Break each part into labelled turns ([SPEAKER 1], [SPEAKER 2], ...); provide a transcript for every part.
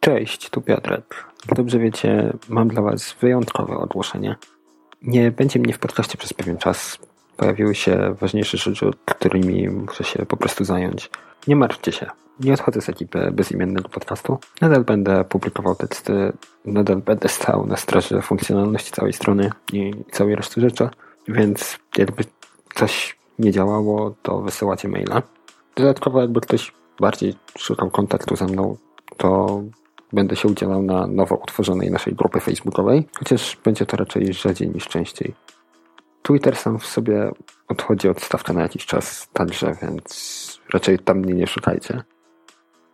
[SPEAKER 1] Cześć, tu Piotrek. Jak dobrze wiecie, mam dla Was wyjątkowe ogłoszenie. Nie będzie mnie w podcaście przez pewien czas. Pojawiły się ważniejsze rzeczy, którymi muszę się po prostu zająć. Nie martwcie się. Nie odchodzę z ekipy bezimiennego podcastu. Nadal będę publikował teksty, nadal będę stał na straży funkcjonalności całej strony i całej reszty rzeczy, więc jakby coś nie działało, to wysyłacie maila. Dodatkowo jakby ktoś bardziej szukał kontaktu ze mną, to będę się udzielał na nowo utworzonej naszej grupy facebookowej, chociaż będzie to raczej rzadziej niż częściej. Twitter sam w sobie odchodzi od stawka na jakiś czas także, więc raczej tam mnie nie szukajcie.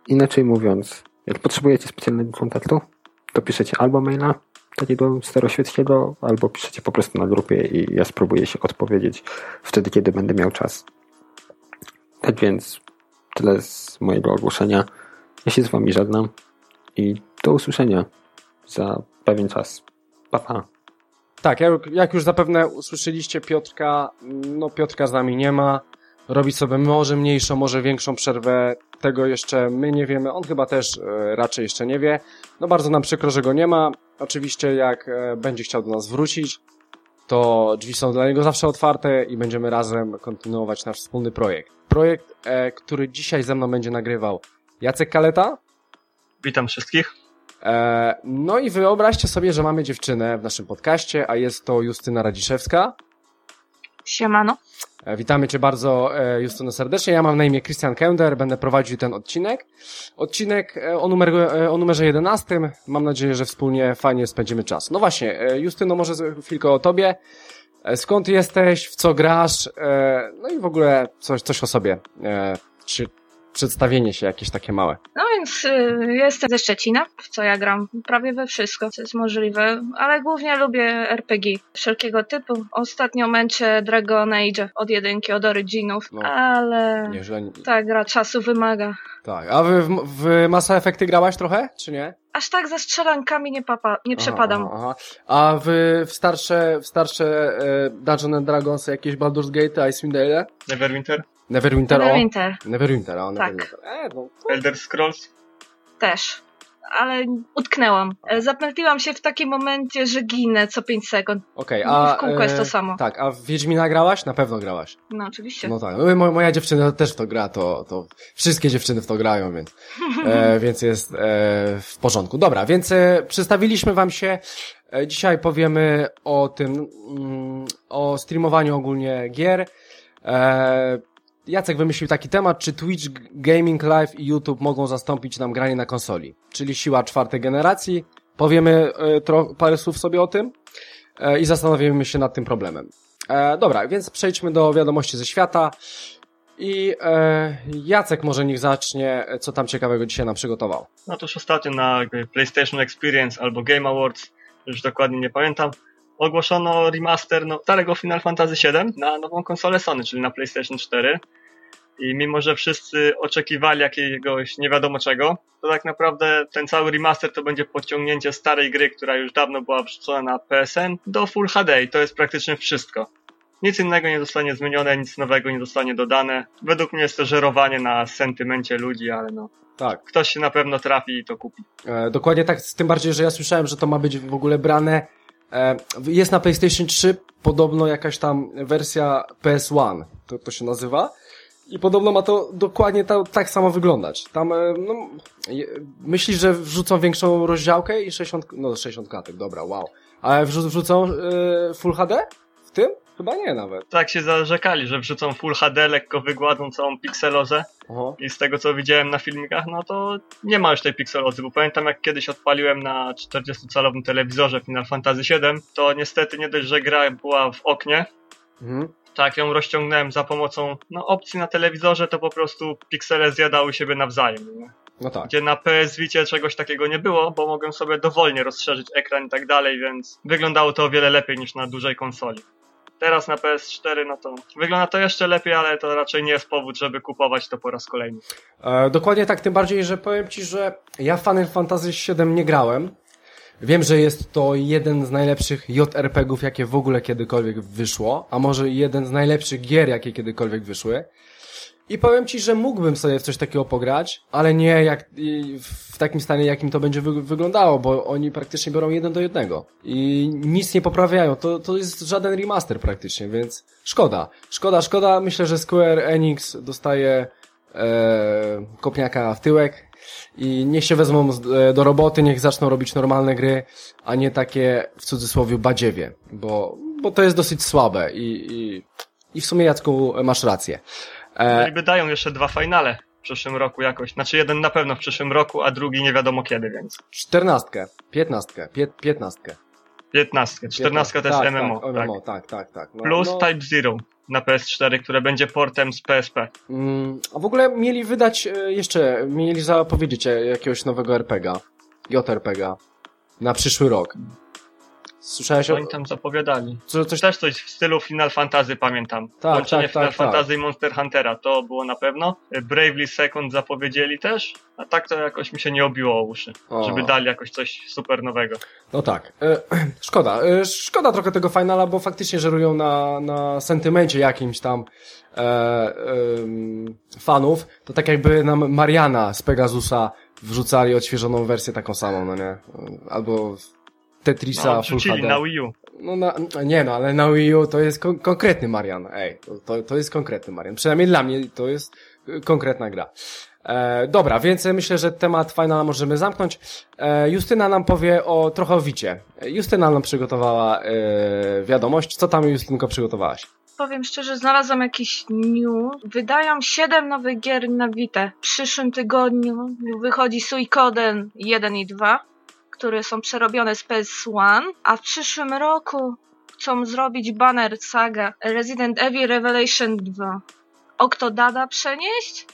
[SPEAKER 1] Inaczej mówiąc, jak potrzebujecie specjalnego kontaktu, to piszecie albo maila takiego staroświeckiego, albo piszecie po prostu na grupie i ja spróbuję się odpowiedzieć wtedy, kiedy będę miał czas. Tak więc tyle z mojego ogłoszenia. Ja się z wami żegnam i do usłyszenia za pewien czas. Pa, pa.
[SPEAKER 2] Tak, jak, już zapewne usłyszeliście Piotrka, no Piotrka z nami nie ma. Robi sobie może mniejszą, może większą przerwę. Tego jeszcze my nie wiemy. On chyba też e, raczej jeszcze nie wie. No bardzo nam przykro, że go nie ma. Oczywiście jak e, będzie chciał do nas wrócić, to drzwi są dla niego zawsze otwarte i będziemy razem kontynuować nasz wspólny projekt. Projekt, e, który dzisiaj ze mną będzie nagrywał Jacek Kaleta,
[SPEAKER 3] Witam wszystkich.
[SPEAKER 2] E, no i wyobraźcie sobie, że mamy dziewczynę w naszym podcaście, a jest to Justyna Radziszewska.
[SPEAKER 4] Siemano.
[SPEAKER 2] E, witamy Cię bardzo, e, Justyno, serdecznie. Ja mam na imię Christian Kender, będę prowadził ten odcinek. Odcinek o, numer, o numerze 11. Mam nadzieję, że wspólnie fajnie spędzimy czas. No właśnie, Justyno, może chwilkę o Tobie. Skąd jesteś, w co grasz, no i w ogóle coś, coś o sobie. Czy przedstawienie się jakieś takie małe.
[SPEAKER 4] No więc y, jestem ze Szczecina, w co ja gram prawie we wszystko, co jest możliwe, ale głównie lubię RPG wszelkiego typu. Ostatnio męczę Dragon Age od jedynki, od Originów,
[SPEAKER 2] No.
[SPEAKER 4] ale
[SPEAKER 2] Nie, że...
[SPEAKER 4] ta gra czasu wymaga.
[SPEAKER 2] Tak, a wy w, w Mass Effecty grałaś trochę, czy nie?
[SPEAKER 4] Aż tak za strzelankami nie, papa, nie przepadam.
[SPEAKER 2] Aha, aha. A w, w starsze, w starsze e, Dungeon and Dragons jakieś Baldur's Gate, Icewind Dale?
[SPEAKER 3] Neverwinter,
[SPEAKER 2] Neverwinter, o?
[SPEAKER 4] Neverwinter
[SPEAKER 2] Neverwinter, o,
[SPEAKER 4] Tak.
[SPEAKER 2] Neverwinter. E, no,
[SPEAKER 3] Elder Scrolls.
[SPEAKER 4] też. Ale utknęłam. E, Zapętliłam się w takim momencie, że ginę co 5 sekund.
[SPEAKER 2] Okej,
[SPEAKER 4] No,
[SPEAKER 2] a...
[SPEAKER 4] w kółko jest to samo.
[SPEAKER 2] Tak, a w Wiedźmina grałaś? Na pewno grałaś.
[SPEAKER 4] No oczywiście.
[SPEAKER 2] No tak, no, mo- moja dziewczyna też w to gra, to, to wszystkie dziewczyny w to grają, więc, e, więc jest e, w porządku. Dobra, więc e, przedstawiliśmy wam się, e, dzisiaj powiemy o tym, mm, o streamowaniu ogólnie gier. E, Jacek wymyślił taki temat, czy Twitch, Gaming Live i YouTube mogą zastąpić nam granie na konsoli, czyli siła czwartej generacji. Powiemy e, parę słów sobie o tym e, i zastanowimy się nad tym problemem. E, dobra, więc przejdźmy do wiadomości ze świata. I e, Jacek może niech zacznie, e, co tam ciekawego dzisiaj nam przygotował.
[SPEAKER 3] No to już ostatnio na PlayStation Experience albo Game Awards, już dokładnie nie pamiętam, ogłoszono remaster no, starego Final Fantasy VII na nową konsolę Sony, czyli na PlayStation 4. I mimo, że wszyscy oczekiwali jakiegoś nie wiadomo czego, to tak naprawdę ten cały remaster to będzie podciągnięcie starej gry, która już dawno była wrzucona na PSN do Full HD i to jest praktycznie wszystko. Nic innego nie zostanie zmienione, nic nowego nie zostanie dodane. Według mnie jest to żerowanie na sentymencie ludzi, ale no,
[SPEAKER 2] Tak.
[SPEAKER 3] ktoś się na pewno trafi i to kupi.
[SPEAKER 2] E, dokładnie tak, z tym bardziej, że ja słyszałem, że to ma być w ogóle brane. E, jest na PlayStation 3 podobno jakaś tam wersja PS1, to, to się nazywa. I podobno ma to dokładnie ta, tak samo wyglądać. Tam, e, no, myślisz, że wrzucą większą rozdziałkę i 60, no 60 klatek, dobra, wow. Ale wrzu, wrzucą e, Full HD w tym? Chyba nie nawet.
[SPEAKER 3] Tak się zarzekali, że wrzucą Full HD, lekko wygładzą całą pikselozę
[SPEAKER 2] Oho.
[SPEAKER 3] i z tego co widziałem na filmikach, no to nie ma już tej pikselozy, bo pamiętam jak kiedyś odpaliłem na 40-calowym telewizorze Final Fantasy VII, to niestety nie dość, że gra była w oknie,
[SPEAKER 2] Mhm.
[SPEAKER 3] Tak ją rozciągnąłem za pomocą no, opcji na telewizorze, to po prostu piksele zjadały siebie nawzajem. Nie?
[SPEAKER 2] No tak.
[SPEAKER 3] Gdzie na PS Vicie czegoś takiego nie było, bo mogłem sobie dowolnie rozszerzyć ekran i tak dalej, więc wyglądało to o wiele lepiej niż na dużej konsoli. Teraz na PS4, no to wygląda to jeszcze lepiej, ale to raczej nie jest powód, żeby kupować to po raz kolejny.
[SPEAKER 2] E, dokładnie tak, tym bardziej, że powiem Ci, że ja w Final Fantasy VII nie grałem. Wiem, że jest to jeden z najlepszych JRPG-ów, jakie w ogóle kiedykolwiek wyszło, a może jeden z najlepszych gier, jakie kiedykolwiek wyszły. I powiem Ci, że mógłbym sobie w coś takiego pograć, ale nie jak, w takim stanie, jakim to będzie wy wyglądało, bo oni praktycznie biorą jeden do jednego. I nic nie poprawiają. To, to jest żaden remaster praktycznie, więc szkoda. Szkoda, szkoda. Myślę, że Square Enix dostaje e, kopniaka w tyłek i niech się wezmą e, do roboty, niech zaczną robić normalne gry, a nie takie w cudzysłowie badziewie, bo, bo to jest dosyć słabe i, i, i w sumie Jacku masz rację.
[SPEAKER 3] E... Niby dają jeszcze dwa finale w przyszłym roku jakoś. Znaczy jeden na pewno w przyszłym roku, a drugi nie wiadomo kiedy, więc.
[SPEAKER 2] Czternastkę, piętnastkę, pię, piętnastkę.
[SPEAKER 3] Piętnastkę, czternastka to jest
[SPEAKER 2] tak,
[SPEAKER 3] MMO.
[SPEAKER 2] Tak, MMO, tak, tak, tak. No,
[SPEAKER 3] Plus
[SPEAKER 2] no.
[SPEAKER 3] Type Zero na PS4, które będzie portem z PSP.
[SPEAKER 2] Mm, a w ogóle mieli wydać e, jeszcze, mieli zapowiedzieć e, jakiegoś nowego RPGa, JRPGa na przyszły rok. Słyszałeś o...
[SPEAKER 3] Oni tam zapowiadali.
[SPEAKER 2] Co, coś...
[SPEAKER 3] Też coś w stylu Final Fantasy pamiętam.
[SPEAKER 2] Tak,
[SPEAKER 3] Łączenie
[SPEAKER 2] tak,
[SPEAKER 3] Final
[SPEAKER 2] tak,
[SPEAKER 3] Fantasy i Monster Huntera, to było na pewno. Bravely Second zapowiedzieli też, a tak to jakoś mi się nie obiło o uszy.
[SPEAKER 2] O.
[SPEAKER 3] Żeby dali jakoś coś super nowego.
[SPEAKER 2] No tak. E, szkoda. E, szkoda trochę tego finala, bo faktycznie żerują na, na sentymencie jakimś tam e, e, fanów. To tak jakby nam Mariana z Pegasusa wrzucali odświeżoną wersję taką samą, no nie? Albo Tetrisa
[SPEAKER 3] No,
[SPEAKER 2] Full HD.
[SPEAKER 3] na Wii U.
[SPEAKER 2] No na, nie no, ale na Wii U to jest kon konkretny Marian. Ej, to, to, jest konkretny Marian. Przynajmniej dla mnie to jest y, konkretna gra. E, dobra, więc myślę, że temat finala możemy zamknąć. E, Justyna nam powie o trochę o Wicie. Justyna nam przygotowała e, wiadomość. Co tam Justynko przygotowałaś?
[SPEAKER 4] Powiem szczerze, znalazłam jakiś news. Wydają 7 nowych gier na Vita. W przyszłym tygodniu wychodzi Suikoden 1 i 2, które są przerobione z PS1, a w przyszłym roku chcą zrobić banner saga Resident Evil Revelation 2. Octodada przenieść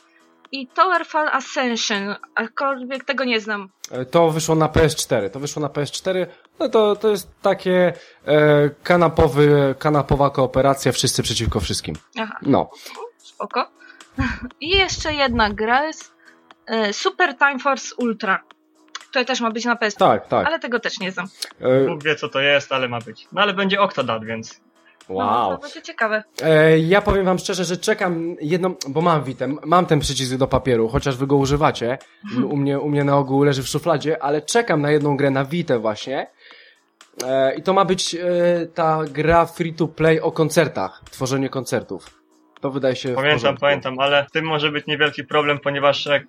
[SPEAKER 4] i Towerfall Ascension, aczkolwiek tego nie znam.
[SPEAKER 2] E, To wyszło na PS4. To wyszło na PS4. No to, to jest takie e, kanapowy, kanapowa kooperacja, wszyscy przeciwko wszystkim.
[SPEAKER 4] Aha,
[SPEAKER 2] No.
[SPEAKER 4] spoko. I jeszcze jedna gra jest e, Super Time Force Ultra. To też ma być na PS,
[SPEAKER 2] Tak, tak.
[SPEAKER 4] ale tego też nie znam.
[SPEAKER 2] E,
[SPEAKER 3] Bóg wie co to jest, ale ma być. No ale będzie Octodad, więc
[SPEAKER 4] No,
[SPEAKER 2] wow.
[SPEAKER 4] to będzie ciekawe.
[SPEAKER 2] E, ja powiem wam szczerze, że czekam jedną, bo mam witem, mam ten przycisk do papieru, chociaż wy go używacie. M- U mnie, u mnie na ogół leży w szufladzie, ale czekam na jedną grę na Witę właśnie. E, I to ma być e, ta gra free to play o koncertach, tworzenie koncertów. To wydaje się
[SPEAKER 3] pamiętam, pamiętam, ale tym może być niewielki problem, ponieważ jak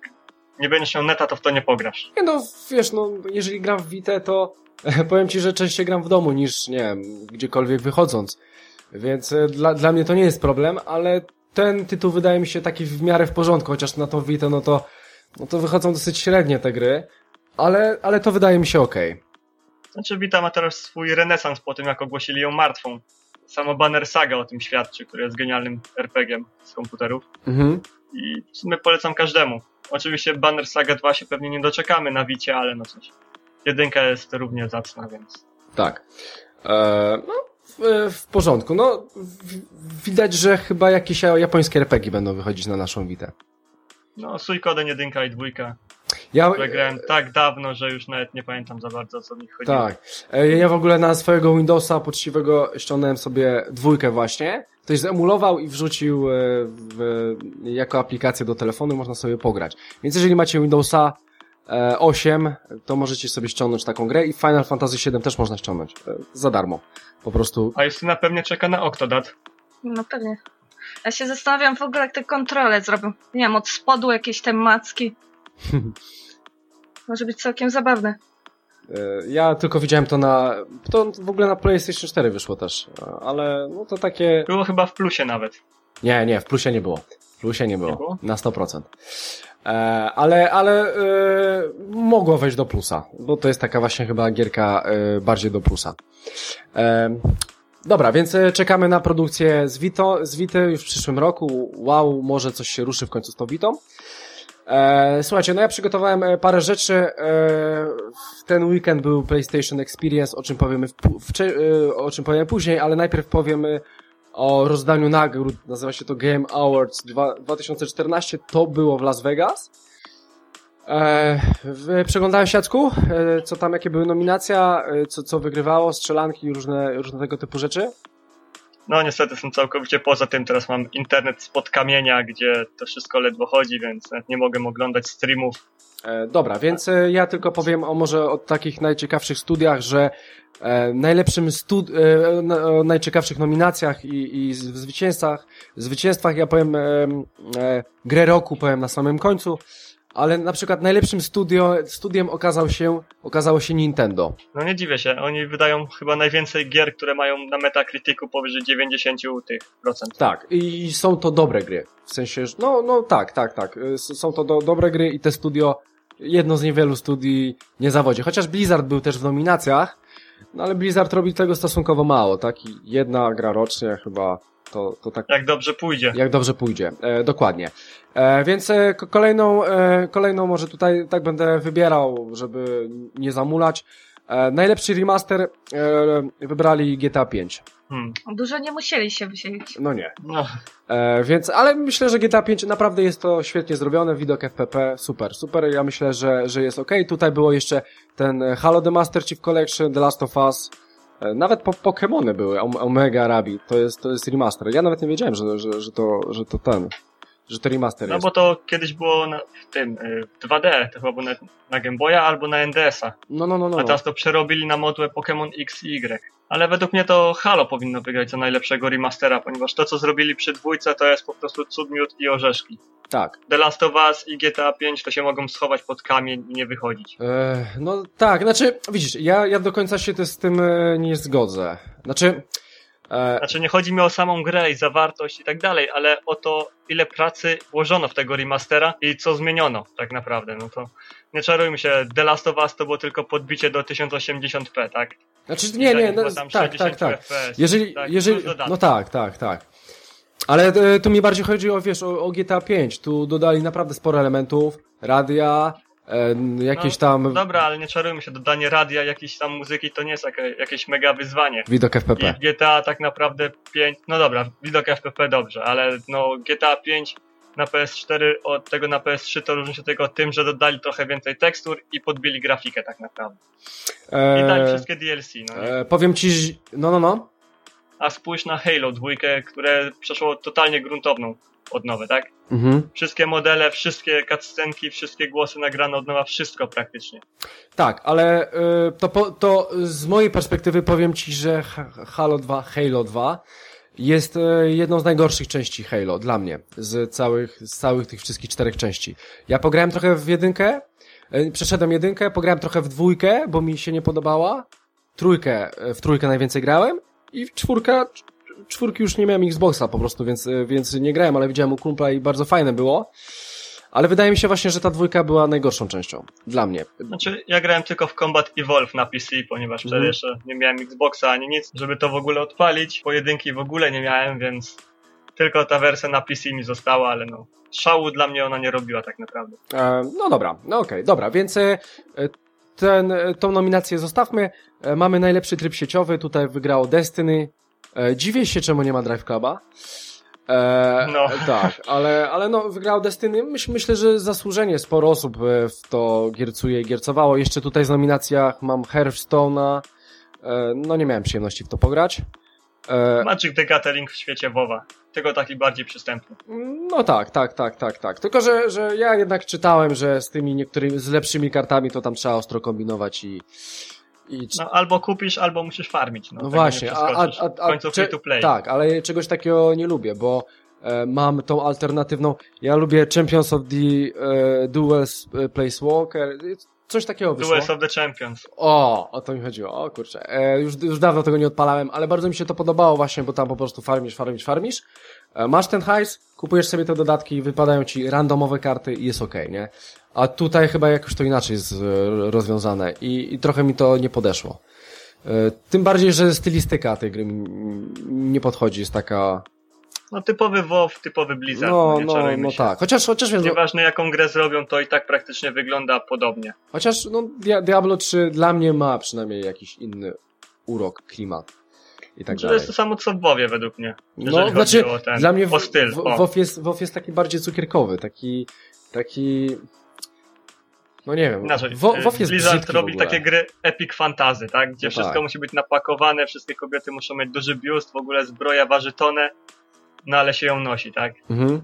[SPEAKER 3] nie będziesz miał neta, to w to nie pograsz.
[SPEAKER 2] Nie no, wiesz, no, jeżeli gram w Witę, to powiem ci, że częściej gram w domu niż, nie wiem, gdziekolwiek wychodząc. Więc e, dla, dla mnie to nie jest problem, ale ten tytuł wydaje mi się taki w miarę w porządku, chociaż na tą Witę, no to, no to wychodzą dosyć średnie te gry, ale, ale to wydaje mi się okej.
[SPEAKER 3] Znaczy Vita ma teraz swój renesans po tym, jak ogłosili ją martwą. Samo Banner Saga o tym świadczy, który jest genialnym RPG-iem z komputerów.
[SPEAKER 2] Mhm.
[SPEAKER 3] I w sumie polecam każdemu. Oczywiście Banner Saga 2 się pewnie nie doczekamy na Wicie, ale no cóż. Jedynka jest równie zacna, więc...
[SPEAKER 2] Tak. E, no, w, w porządku. No, w, widać, że chyba jakieś japońskie RPG będą wychodzić na naszą Witę.
[SPEAKER 3] No, Suikoden jedynka i dwójka,
[SPEAKER 2] Ja,
[SPEAKER 3] które grałem tak dawno, że już nawet nie pamiętam za bardzo, o co nich chodziło.
[SPEAKER 2] Tak. E, Ja w ogóle na swojego Windowsa poczciwego ściągnąłem sobie dwójkę właśnie. Ktoś zemulował i wrzucił e, w, jako aplikację do telefonu, można sobie pograć. Więc jeżeli macie Windowsa e, 8, to możecie sobie ściągnąć taką grę i Final Fantasy VII też można ściągnąć. e, Za darmo. Po prostu.
[SPEAKER 3] A Justyna pewnie czeka na Octodad.
[SPEAKER 4] No pewnie. Ja się zastanawiam w ogóle, jak te kontrole zrobią. Nie wiem, od spodu jakieś te macki. Może być całkiem zabawne.
[SPEAKER 2] E, Ja tylko widziałem to na. To w ogóle na PlayStation 4 wyszło też. e, Ale no to takie.
[SPEAKER 3] Było chyba w plusie nawet.
[SPEAKER 2] Nie, nie, w plusie nie było. W plusie nie było.
[SPEAKER 3] Nie było?
[SPEAKER 2] Na 100%. E, ale ale e, mogło wejść do plusa, bo to jest taka właśnie chyba gierka e, bardziej do plusa. E, dobra, więc e, czekamy na produkcję z Vito, z Vity już w przyszłym roku. Wow, może coś się ruszy w końcu z tą Vitą. E, słuchajcie, no ja przygotowałem e, parę rzeczy. E, w ten weekend był PlayStation Experience, o czym powiemy, w, wcze- e, o czym powiem później, ale najpierw powiemy o rozdaniu nagród, nazywa się to Game Awards 2014, to było w Las Vegas. E, przeglądałeś Jacku? E, co tam, jakie były nominacja, co, co wygrywało, strzelanki i różne, różne tego typu rzeczy?
[SPEAKER 3] No niestety są całkowicie poza tym. Teraz mam internet spod kamienia, gdzie to wszystko ledwo chodzi, więc nie mogę oglądać streamów.
[SPEAKER 2] E, dobra, więc e, ja tylko powiem o może o takich najciekawszych studiach, że e, najlepszym stud e, na, o najciekawszych nominacjach i, i zwycięstwach, zwycięstwach ja powiem e, grę roku powiem na samym końcu ale na przykład najlepszym studio, studiem okazał się, okazało się Nintendo.
[SPEAKER 3] No nie dziwię się, oni wydają chyba najwięcej gier, które mają na Metacriticu powyżej 90 tych procent.
[SPEAKER 2] Tak, i są to dobre gry. W sensie, że no, no tak, tak, tak. Są to do, dobre gry i te studio, jedno z niewielu studii nie zawodzi. Chociaż Blizzard był też w nominacjach, no ale Blizzard robi tego stosunkowo mało, tak? I jedna gra rocznie chyba to, to tak.
[SPEAKER 3] Jak dobrze pójdzie.
[SPEAKER 2] Jak dobrze pójdzie, e, dokładnie. E, więc e, kolejną, e, kolejną może tutaj tak będę wybierał, żeby nie zamulać. E, najlepszy remaster e, wybrali GTA 5.
[SPEAKER 4] Hmm. Dużo nie musieli się wysielić.
[SPEAKER 2] No nie. No. E, więc, ale myślę, że GTA 5 naprawdę jest to świetnie zrobione, widok FPP, super, super. Ja myślę, że, że jest ok. Tutaj było jeszcze ten Halo The Master Chief Collection, The Last of Us, nawet po Pokémony były, Omega Rabi, to jest, to jest remaster. Ja nawet nie wiedziałem, że, że, że, to, że to ten, że to remaster
[SPEAKER 3] no
[SPEAKER 2] jest.
[SPEAKER 3] No bo to kiedyś było na, w tym, y, w 2D, to chyba było na, na Game Boya albo na NDS-a.
[SPEAKER 2] No, no, no, no.
[SPEAKER 3] A teraz to przerobili na modłę Pokémon X i Y. Ale według mnie to Halo powinno wygrać za najlepszego remastera, ponieważ to, co zrobili przy dwójce, to jest po prostu cud, miód i orzeszki.
[SPEAKER 2] Tak.
[SPEAKER 3] The Last of Us i GTA 5 to się mogą schować pod kamień i nie wychodzić.
[SPEAKER 2] E, no tak, znaczy, widzisz, ja, ja do końca się z tym e, nie zgodzę. Znaczy...
[SPEAKER 3] E... Znaczy nie chodzi mi o samą grę i zawartość i tak dalej, ale o to, ile pracy włożono w tego remastera i co zmieniono tak naprawdę. No to nie czarujmy się, The Last of Us to było tylko podbicie do 1080p, tak?
[SPEAKER 2] Znaczy nie, nie, no, tak, tak, tak. FPS, jeżeli, tak, jeżeli, no tak, tak, tak. Ale e, tu mi bardziej chodzi o, wiesz, o, o GTA 5. Tu dodali naprawdę sporo elementów, radia, jakieś
[SPEAKER 3] no,
[SPEAKER 2] tam...
[SPEAKER 3] Dobra, ale nie czarujmy się, dodanie radia, jakiejś tam muzyki to nie jest jakieś mega wyzwanie.
[SPEAKER 2] Widok FPP.
[SPEAKER 3] I GTA tak naprawdę 5, no dobra, widok FPP dobrze, ale no GTA 5 na PS4 od tego na PS3 to różni się tylko tym, że dodali trochę więcej tekstur i podbili grafikę tak naprawdę. I dali eee, wszystkie DLC, no?
[SPEAKER 2] Eee, powiem ci, no no no
[SPEAKER 3] a spójrz na Halo 2, które przeszło totalnie gruntowną odnowę, tak?
[SPEAKER 2] Mhm.
[SPEAKER 3] Wszystkie modele, wszystkie cutscenki, wszystkie głosy nagrane od nowa, wszystko praktycznie.
[SPEAKER 2] Tak, ale y, to, po, to z mojej perspektywy powiem Ci, że Halo 2, Halo 2 jest y, jedną z najgorszych części Halo dla mnie, z całych, z całych tych wszystkich czterech części. Ja pograłem trochę w jedynkę, y, przeszedłem jedynkę, pograłem trochę w dwójkę, bo mi się nie podobała, trójkę, w trójkę najwięcej grałem i czwórka, czwórki już nie miałem Xboxa po prostu, więc, więc nie grałem, ale widziałem u kumpla i bardzo fajne było. Ale wydaje mi się właśnie, że ta dwójka była najgorszą częścią. Dla mnie.
[SPEAKER 3] Znaczy, ja grałem tylko w Combat Evolve na PC, ponieważ wtedy mm. jeszcze nie miałem Xboxa ani nic, żeby to w ogóle odpalić. Pojedynki w ogóle nie miałem, więc tylko ta wersja na PC mi została, ale no, szału dla mnie ona nie robiła tak naprawdę.
[SPEAKER 2] E, no dobra, no okej, okay, dobra, więc e, ten, tą nominację zostawmy. E, mamy najlepszy tryb sieciowy, tutaj wygrało Destiny. E, dziwię się, czemu nie ma Drive Cluba.
[SPEAKER 3] E, no.
[SPEAKER 2] Tak, ale, ale no, wygrał Destiny. Myśl, myślę, że zasłużenie sporo osób e, w to giercuje i giercowało. Jeszcze tutaj z nominacjach mam Hearthstone'a. E, no nie miałem przyjemności w to pograć.
[SPEAKER 3] E, Magic the Gathering w świecie WoWa. Tylko taki bardziej przystępny.
[SPEAKER 2] No tak, tak, tak, tak, tak. Tylko, że, że ja jednak czytałem, że z tymi niektórymi, z lepszymi kartami to tam trzeba ostro kombinować i,
[SPEAKER 3] i... No albo kupisz, albo musisz farmić. No,
[SPEAKER 2] no właśnie, a, a, a,
[SPEAKER 3] a, końcu free to play.
[SPEAKER 2] Tak, ale czegoś takiego nie lubię, bo e, mam tą alternatywną. Ja lubię Champions of the e, Dual e, Place Walker. Coś takiego wyszło.
[SPEAKER 3] Duels of the Champions.
[SPEAKER 2] O, o to mi chodziło. O kurczę. E, już, już dawno tego nie odpalałem, ale bardzo mi się to podobało właśnie, bo tam po prostu farmisz, farmisz, farmisz. E, masz ten hajs, kupujesz sobie te dodatki, wypadają ci randomowe karty i jest ok, nie? A tutaj chyba jakoś to inaczej jest e, rozwiązane i, i trochę mi to nie podeszło. E, tym bardziej, że stylistyka tej gry nie podchodzi, jest taka
[SPEAKER 3] no typowy WoW, typowy Blizzard,
[SPEAKER 2] no,
[SPEAKER 3] no,
[SPEAKER 2] no, no tak. Chociaż, chociaż
[SPEAKER 3] wiesz, Nieważne jaką grę zrobią, to i tak praktycznie wygląda podobnie.
[SPEAKER 2] Chociaż no, Diablo 3 dla mnie ma przynajmniej jakiś inny urok, klimat. i tak
[SPEAKER 3] Znaczy, to jest to samo co w WoWie według mnie.
[SPEAKER 2] No, znaczy,
[SPEAKER 3] o ten,
[SPEAKER 2] dla mnie w,
[SPEAKER 3] o styl.
[SPEAKER 2] w,
[SPEAKER 3] o.
[SPEAKER 2] WoW, jest, WoW jest taki bardziej cukierkowy, taki, taki, no nie wiem,
[SPEAKER 3] Inaczej,
[SPEAKER 2] Wo,
[SPEAKER 3] y,
[SPEAKER 2] WoW jest
[SPEAKER 3] Blizzard robi takie gry epic fantazy, tak? Gdzie
[SPEAKER 2] No
[SPEAKER 3] wszystko
[SPEAKER 2] tak.
[SPEAKER 3] musi być napakowane, wszystkie kobiety muszą mieć duży biust, w ogóle zbroja waży tonę, no ale się ją nosi, tak?
[SPEAKER 2] Mhm.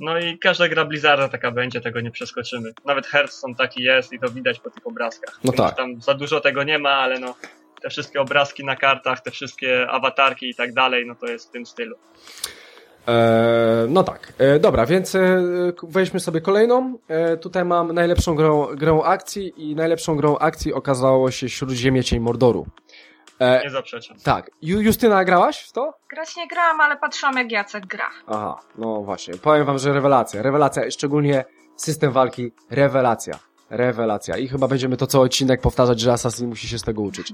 [SPEAKER 3] No i każda gra Blizzarda taka będzie, tego nie przeskoczymy. Nawet Hearthstone taki jest i to widać po tych obrazkach.
[SPEAKER 2] No tak.
[SPEAKER 3] Tam za dużo tego nie ma, ale no te wszystkie obrazki na kartach, te wszystkie awatarki i tak dalej, no to jest w tym stylu.
[SPEAKER 2] E, no tak, e, dobra, więc e, weźmy sobie kolejną. E, tutaj mam najlepszą grą, grą akcji i najlepszą grą akcji okazało się Śródziemie Cień Mordoru. E,
[SPEAKER 3] Nie zaprzeczam.
[SPEAKER 2] tak, Ju, Justyna, grałaś w to?
[SPEAKER 4] Grać nie grałam, ale patrzyłam jak Jacek gra.
[SPEAKER 2] Aha, no właśnie, powiem wam, że rewelacja, rewelacja, szczególnie system walki, rewelacja, rewelacja i chyba będziemy to co odcinek powtarzać, że Assassin musi się z tego uczyć.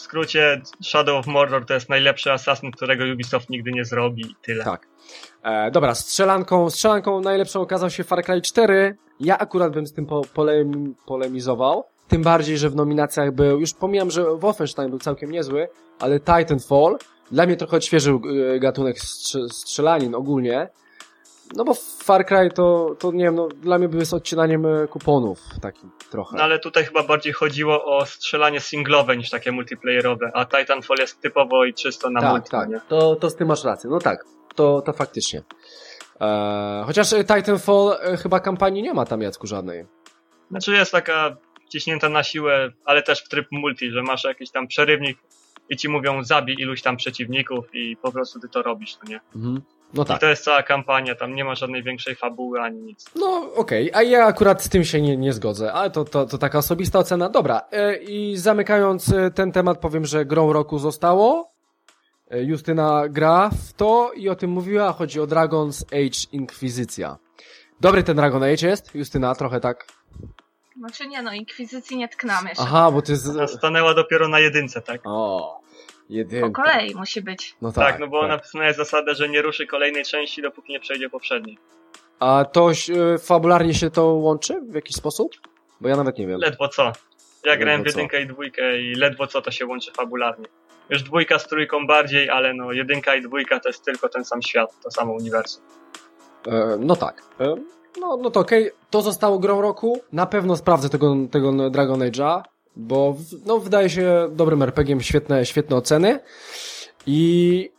[SPEAKER 3] W skrócie Shadow of Mordor to jest najlepszy Assassin, którego Ubisoft nigdy nie zrobi i tyle.
[SPEAKER 2] Tak. E, dobra, strzelanką, strzelanką najlepszą okazał się Far Cry 4. Ja akurat bym z tym po, polem, polemizował. Tym bardziej, że w nominacjach był, już pomijam, że Wolfenstein był całkiem niezły, ale Titanfall, dla mnie trochę odświeżył e, gatunek strze- strzelanin ogólnie. No bo Far Cry to, to nie wiem, no, dla mnie był z odcinaniem e, kuponów takim trochę.
[SPEAKER 3] No ale tutaj chyba bardziej chodziło o strzelanie singlowe niż takie multiplayerowe, a Titanfall jest typowo i czysto na
[SPEAKER 2] tak,
[SPEAKER 3] multi,
[SPEAKER 2] tak,
[SPEAKER 3] nie?
[SPEAKER 2] to, to z tym masz rację. No tak, to, to faktycznie. E, chociaż e, Titanfall e, chyba kampanii nie ma tam Jacku żadnej.
[SPEAKER 3] Znaczy jest taka ciśnięta na siłę, ale też w tryb multi, że masz jakiś tam przerywnik i ci mówią zabij iluś tam przeciwników i po prostu ty to robisz, no nie?
[SPEAKER 2] Mhm. No
[SPEAKER 3] I
[SPEAKER 2] tak.
[SPEAKER 3] to jest cała kampania, tam nie ma żadnej większej fabuły ani nic.
[SPEAKER 2] No okej, a ja akurat z tym się nie, nie zgodzę, ale to, to, to taka osobista ocena. Dobra, e, i zamykając e, ten temat powiem, że grą roku zostało. E, Justyna gra w to i o tym mówiła, chodzi o Dragon's Age Inkwizycja. Dobry ten Dragon Age jest, Justyna, trochę tak.
[SPEAKER 4] Znaczy nie no, Inkwizycji nie tknam jeszcze.
[SPEAKER 2] Aha, bo ty z...
[SPEAKER 3] Ona stanęła dopiero na jedynce, tak?
[SPEAKER 2] O,
[SPEAKER 4] Po
[SPEAKER 2] jedynka.
[SPEAKER 4] kolei musi być.
[SPEAKER 2] No
[SPEAKER 3] Tak,
[SPEAKER 2] tak,
[SPEAKER 3] no bo napisana jest zasada, że nie ruszy kolejnej części, dopóki nie przejdzie poprzedniej.
[SPEAKER 2] A to e, fabularnie się to łączy w jakiś sposób? Bo ja nawet nie wiem.
[SPEAKER 3] Ledwo co. Ja grałem w
[SPEAKER 2] Ledwo co.
[SPEAKER 3] jedynkę i dwójkę i ledwo co to się łączy fabularnie. Już dwójka z trójką bardziej, ale no jedynka i dwójka to jest tylko ten sam świat, to samo uniwersum.
[SPEAKER 2] E, no tak. E, no, no to okej, to zostało grą roku. Na pewno sprawdzę tego, tego Dragon Age'a, bo no, wydaje się dobrym RPG-iem, świetne, świetne oceny. I,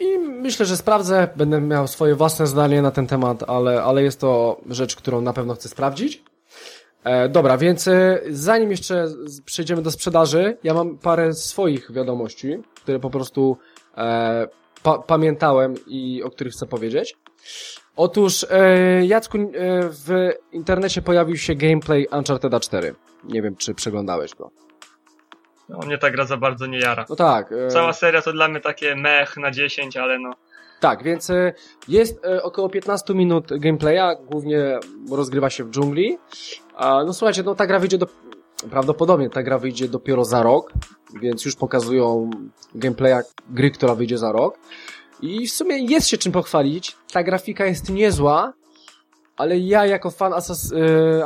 [SPEAKER 2] I myślę, że sprawdzę, będę miał swoje własne zdanie na ten temat, ale, ale jest to rzecz, którą na pewno chcę sprawdzić. E, dobra, więc e, zanim jeszcze przejdziemy do sprzedaży, ja mam parę swoich wiadomości, które po prostu e, pa pamiętałem i o których chcę powiedzieć. Otóż, e, Jacku, e, w internecie pojawił się gameplay Uncharted 4. Nie wiem, czy przeglądałeś go.
[SPEAKER 3] No, mnie ta gra za bardzo nie jara.
[SPEAKER 2] No tak. E,
[SPEAKER 3] Cała seria to dla mnie takie mech na 10, ale no
[SPEAKER 2] Tak, więc e, jest e, około 15 minut gameplaya, głównie rozgrywa się w dżungli. No słuchajcie, no ta gra wyjdzie do... Prawdopodobnie ta gra wyjdzie dopiero za rok, więc już pokazują gameplaya gry, która wyjdzie za rok. I w sumie jest się czym pochwalić. Ta grafika jest niezła, ale ja jako fan Assas e,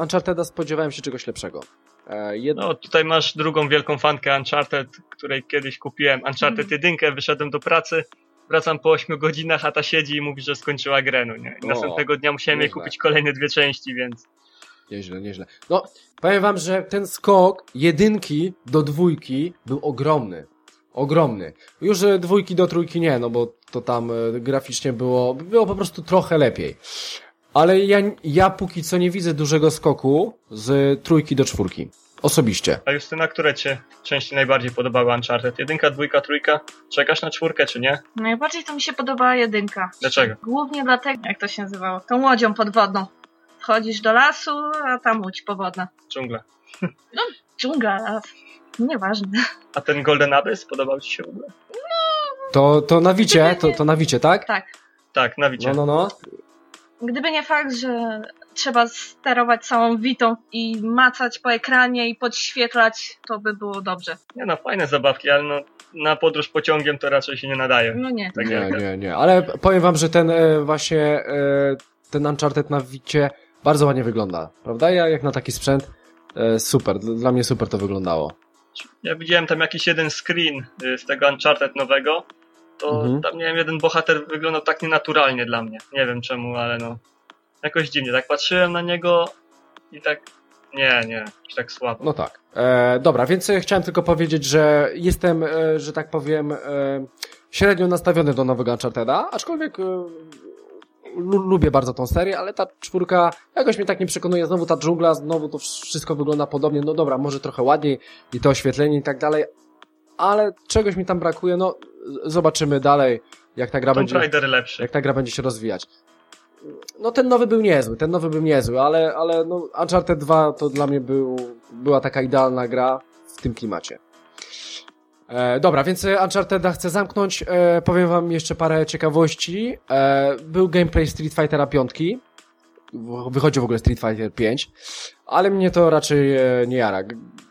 [SPEAKER 2] Uncharted'a spodziewałem się czegoś lepszego. E, jed...
[SPEAKER 3] No, tutaj masz drugą wielką fankę Uncharted, której kiedyś kupiłem Uncharted 1, wyszedłem do pracy, wracam po 8 godzinach, a ta siedzi i mówi, że skończyła grę, no nie? I
[SPEAKER 2] O,
[SPEAKER 3] następnego dnia musiałem jej kupić kolejne dwie części, więc
[SPEAKER 2] Nieźle, nieźle. No, powiem wam, że ten skok jedynki do dwójki był ogromny. Ogromny. Już e, dwójki do trójki nie, no bo to tam e, graficznie było, było po prostu trochę lepiej. Ale ja, ja póki co nie widzę dużego skoku z trójki do czwórki. Osobiście.
[SPEAKER 3] a Justyna, które cię części najbardziej podobały Uncharted? Jedynka, dwójka, trójka? Czekasz na czwórkę, czy nie?
[SPEAKER 4] Najbardziej to mi się podobała jedynka.
[SPEAKER 3] Dlaczego?
[SPEAKER 4] Głównie dlatego, jak to się nazywało, tą łodzią podwodną. Wchodzisz do lasu, a tam łódź powodna.
[SPEAKER 3] Dżungla.
[SPEAKER 4] Dżungla, las. Nieważne.
[SPEAKER 3] A ten Golden Abyss podobał ci się w ogóle?
[SPEAKER 2] To, to na wicie, to, to na wicie, tak?
[SPEAKER 4] Tak.
[SPEAKER 3] Tak, na wicie.
[SPEAKER 2] No, no, no.
[SPEAKER 4] Gdyby nie fakt, że trzeba sterować całą witą i macać po ekranie i podświetlać, to by było dobrze.
[SPEAKER 3] Nie no, fajne zabawki, ale no, na podróż pociągiem to raczej się nie nadaje.
[SPEAKER 4] No nie.
[SPEAKER 3] Tak
[SPEAKER 2] Nie,
[SPEAKER 3] jak-
[SPEAKER 2] nie, nie. Ale powiem wam, że ten e, właśnie e, ten Uncharted na wicie bardzo ładnie wygląda. Prawda? Ja jak na taki sprzęt e, super. Dla mnie super to wyglądało.
[SPEAKER 3] Ja widziałem tam jakiś jeden screen y, z tego Uncharted nowego, to
[SPEAKER 2] Mhm.
[SPEAKER 3] tam nie wiem, jeden bohater wyglądał tak nienaturalnie dla mnie. Nie wiem czemu, ale no. Jakoś dziwnie. Tak patrzyłem na niego i tak. Nie, nie, tak słabo.
[SPEAKER 2] No tak. E, dobra, więc e, chciałem tylko powiedzieć, że jestem, e, że tak powiem, e, średnio nastawiony do nowego Uncharted'a, aczkolwiek e, lubię bardzo tą serię, ale ta czwórka jakoś mnie tak nie przekonuje. Znowu ta dżungla, znowu to wszystko wygląda podobnie. No dobra, może trochę ładniej i to oświetlenie i tak dalej, ale czegoś mi tam brakuje. No, zobaczymy dalej, jak ta gra
[SPEAKER 3] Tomb
[SPEAKER 2] będzie
[SPEAKER 3] lepszy.
[SPEAKER 2] jak ta gra będzie się rozwijać. No ten nowy był niezły, ten nowy był niezły, ale, ale no Uncharted 2 to dla mnie był, była taka idealna gra w tym klimacie. E, dobra, więc e, Uncharted'a chcę zamknąć. E, powiem wam jeszcze parę ciekawości. E, był gameplay Street Fightera 5. W- Wychodzi w ogóle Street Fighter 5. Ale mnie to raczej e, nie jara.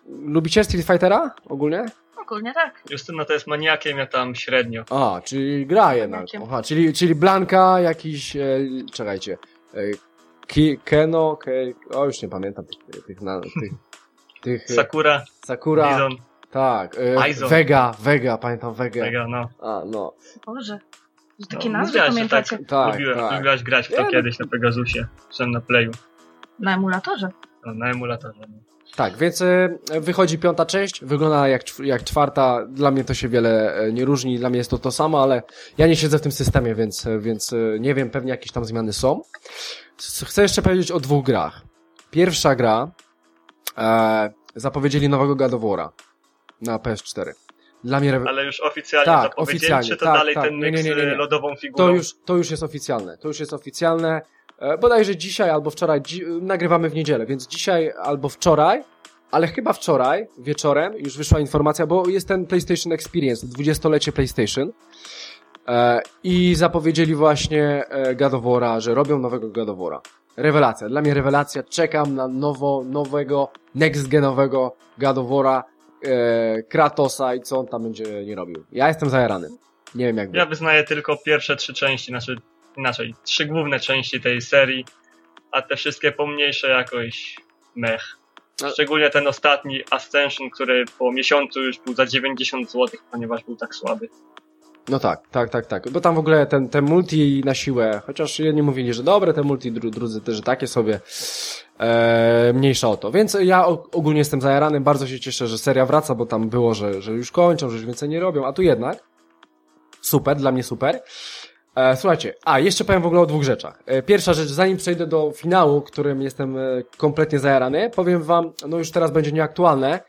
[SPEAKER 2] Lubicie Street Fightera ogólnie?
[SPEAKER 4] Ogólnie tak.
[SPEAKER 3] Justyna to jest maniakiem, ja tam średnio.
[SPEAKER 2] A, czyli gra jednak. Aha, czyli, czyli Blanka jakiś, e, czekajcie, e, Ki, Keno, Ke, o już nie pamiętam tych, tych, na, tych, tych
[SPEAKER 3] Sakura,
[SPEAKER 2] Sakura,
[SPEAKER 3] Bison,
[SPEAKER 2] tak, e,
[SPEAKER 3] Aizo.
[SPEAKER 2] Vega, Vega, pamiętam Vega.
[SPEAKER 3] Mega, no.
[SPEAKER 2] A, no,
[SPEAKER 4] Boże. Że takie
[SPEAKER 3] no
[SPEAKER 4] nazwy
[SPEAKER 3] mówiłaś, że
[SPEAKER 4] pamiętacie.
[SPEAKER 3] tak,
[SPEAKER 2] tak,
[SPEAKER 3] lubiłem,
[SPEAKER 2] tak.
[SPEAKER 3] lubiłaś grać w to
[SPEAKER 2] Nie, no.
[SPEAKER 3] kiedyś na Pegasusie, czy na Playu,
[SPEAKER 4] Na emulatorze.
[SPEAKER 3] no, na emulatorze. No.
[SPEAKER 2] Tak, więc e, wychodzi piąta część, wygląda jak, jak czwarta, dla mnie to się wiele e, nie różni, dla mnie jest to to samo, ale ja nie siedzę w tym systemie, więc, e, więc e, nie wiem, pewnie jakieś tam zmiany są. Chcę jeszcze powiedzieć o dwóch grach. Pierwsza gra, e, zapowiedzieli nowego God of War'a na PS4. Dla mnie,
[SPEAKER 3] Ale już oficjalnie
[SPEAKER 2] Tak, oficjalnie,
[SPEAKER 3] to
[SPEAKER 2] tak,
[SPEAKER 3] dalej
[SPEAKER 2] tak.
[SPEAKER 3] ten
[SPEAKER 2] Nie,
[SPEAKER 3] mix
[SPEAKER 2] nie, nie, nie, nie.
[SPEAKER 3] lodową figurą?
[SPEAKER 2] to już, to już jest oficjalne, to już jest oficjalne. E, bodajże dzisiaj albo wczoraj, dzi nagrywamy w niedzielę, więc dzisiaj albo wczoraj, ale chyba wczoraj wieczorem już wyszła informacja, bo jest ten PlayStation Experience, 20-lecie PlayStation e, i zapowiedzieli właśnie e, War'a, że robią nowego War'a. Rewelacja, dla mnie rewelacja, czekam na nowo, nowego, next-genowego God of War'a, e, Kratosa i co on tam będzie nie robił. Ja jestem zajarany. Nie wiem jak.
[SPEAKER 3] Ja wyznaję tylko pierwsze trzy części, znaczy inaczej, trzy główne części tej serii, a te wszystkie pomniejsze jakoś mech.
[SPEAKER 2] Ale-
[SPEAKER 3] Szczególnie ten ostatni Ascension, który po miesiącu już był za 90 zł, ponieważ był tak słaby.
[SPEAKER 2] No tak, tak, tak, tak. Bo tam w ogóle ten, ten multi na siłę, chociaż jedni mówili, że dobre te multi, dru, drudzy też, że takie sobie, e, mniejsza o to. Więc ja ogólnie jestem zajarany, bardzo się cieszę, że seria wraca, bo tam było, że, że już kończą, że już więcej nie robią, a tu jednak super, dla mnie super. E, słuchajcie, a jeszcze powiem w ogóle o dwóch rzeczach. E, pierwsza rzecz, zanim przejdę do finału, którym jestem e, kompletnie zajarany, powiem wam, no już teraz będzie nieaktualne,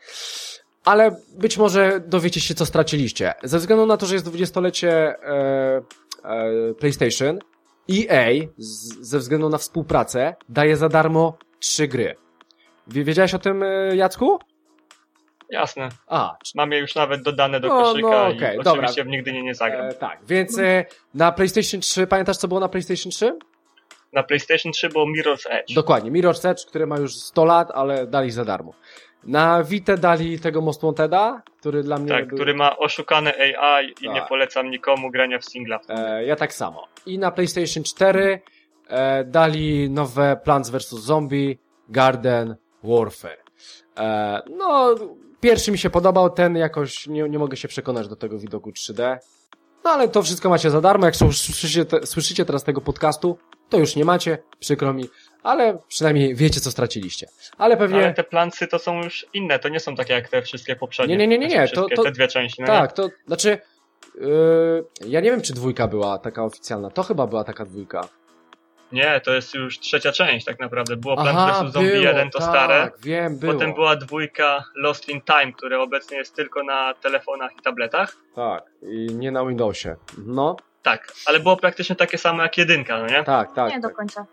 [SPEAKER 2] ale być może dowiecie się, co straciliście. Ze względu na to, że jest 20-lecie e, e, PlayStation, EA, z, ze względu na współpracę, daje za darmo trzy gry. Wie, wiedziałeś o tym, e, Jacku?
[SPEAKER 3] Jasne.
[SPEAKER 2] A,
[SPEAKER 3] Mam je już nawet dodane do
[SPEAKER 2] No,
[SPEAKER 3] koszyka
[SPEAKER 2] no,
[SPEAKER 3] i
[SPEAKER 2] okej,
[SPEAKER 3] oczywiście
[SPEAKER 2] dobra.
[SPEAKER 3] w nigdy nie, nie zagram.
[SPEAKER 2] e, tak, więc e, na PlayStation 3, pamiętasz co było na PlayStation 3?
[SPEAKER 3] Na PlayStation 3 było Mirror's Edge.
[SPEAKER 2] Dokładnie, Mirror's Edge, który ma już 100 lat, ale dali za darmo. Na Vita dali tego Most Wanteda, który dla mnie
[SPEAKER 3] tak,
[SPEAKER 2] był...
[SPEAKER 3] który ma oszukane AI i
[SPEAKER 2] Tak.
[SPEAKER 3] nie polecam nikomu grania w singla.
[SPEAKER 2] E, ja tak samo. I na PlayStation 4 e, dali nowe Plants vs. Zombie Garden Warfare. E, no, pierwszy mi się podobał, ten jakoś nie, nie mogę się przekonać do tego widoku 3D. No ale to wszystko macie za darmo, jak słyszycie, te, słyszycie teraz tego podcastu, to już nie macie, przykro mi, ale przynajmniej wiecie, co straciliście. Ale pewnie...
[SPEAKER 3] Ale te plancy to są już inne, to nie są takie jak te wszystkie poprzednie.
[SPEAKER 2] Nie, nie, nie, nie, nie,
[SPEAKER 3] Te
[SPEAKER 2] to- to-
[SPEAKER 3] Te dwie części, no
[SPEAKER 2] Tak, to znaczy. Yy, ja nie wiem, czy dwójka była taka oficjalna. To chyba była taka dwójka.
[SPEAKER 3] nie? Nie, to jest już trzecia część tak naprawdę. Było Plants vs. Zombie
[SPEAKER 2] było,
[SPEAKER 3] 1, to
[SPEAKER 2] tak,
[SPEAKER 3] stare.
[SPEAKER 2] Wiem, było.
[SPEAKER 3] Potem była dwójka Lost in Time, które obecnie jest tylko na telefonach i tabletach.
[SPEAKER 2] Tak, i nie na Windowsie. No,
[SPEAKER 3] Tak, ale było praktycznie takie samo jak jedynka, no nie?
[SPEAKER 2] tak, tak.
[SPEAKER 4] nie do
[SPEAKER 2] tak.
[SPEAKER 4] końca.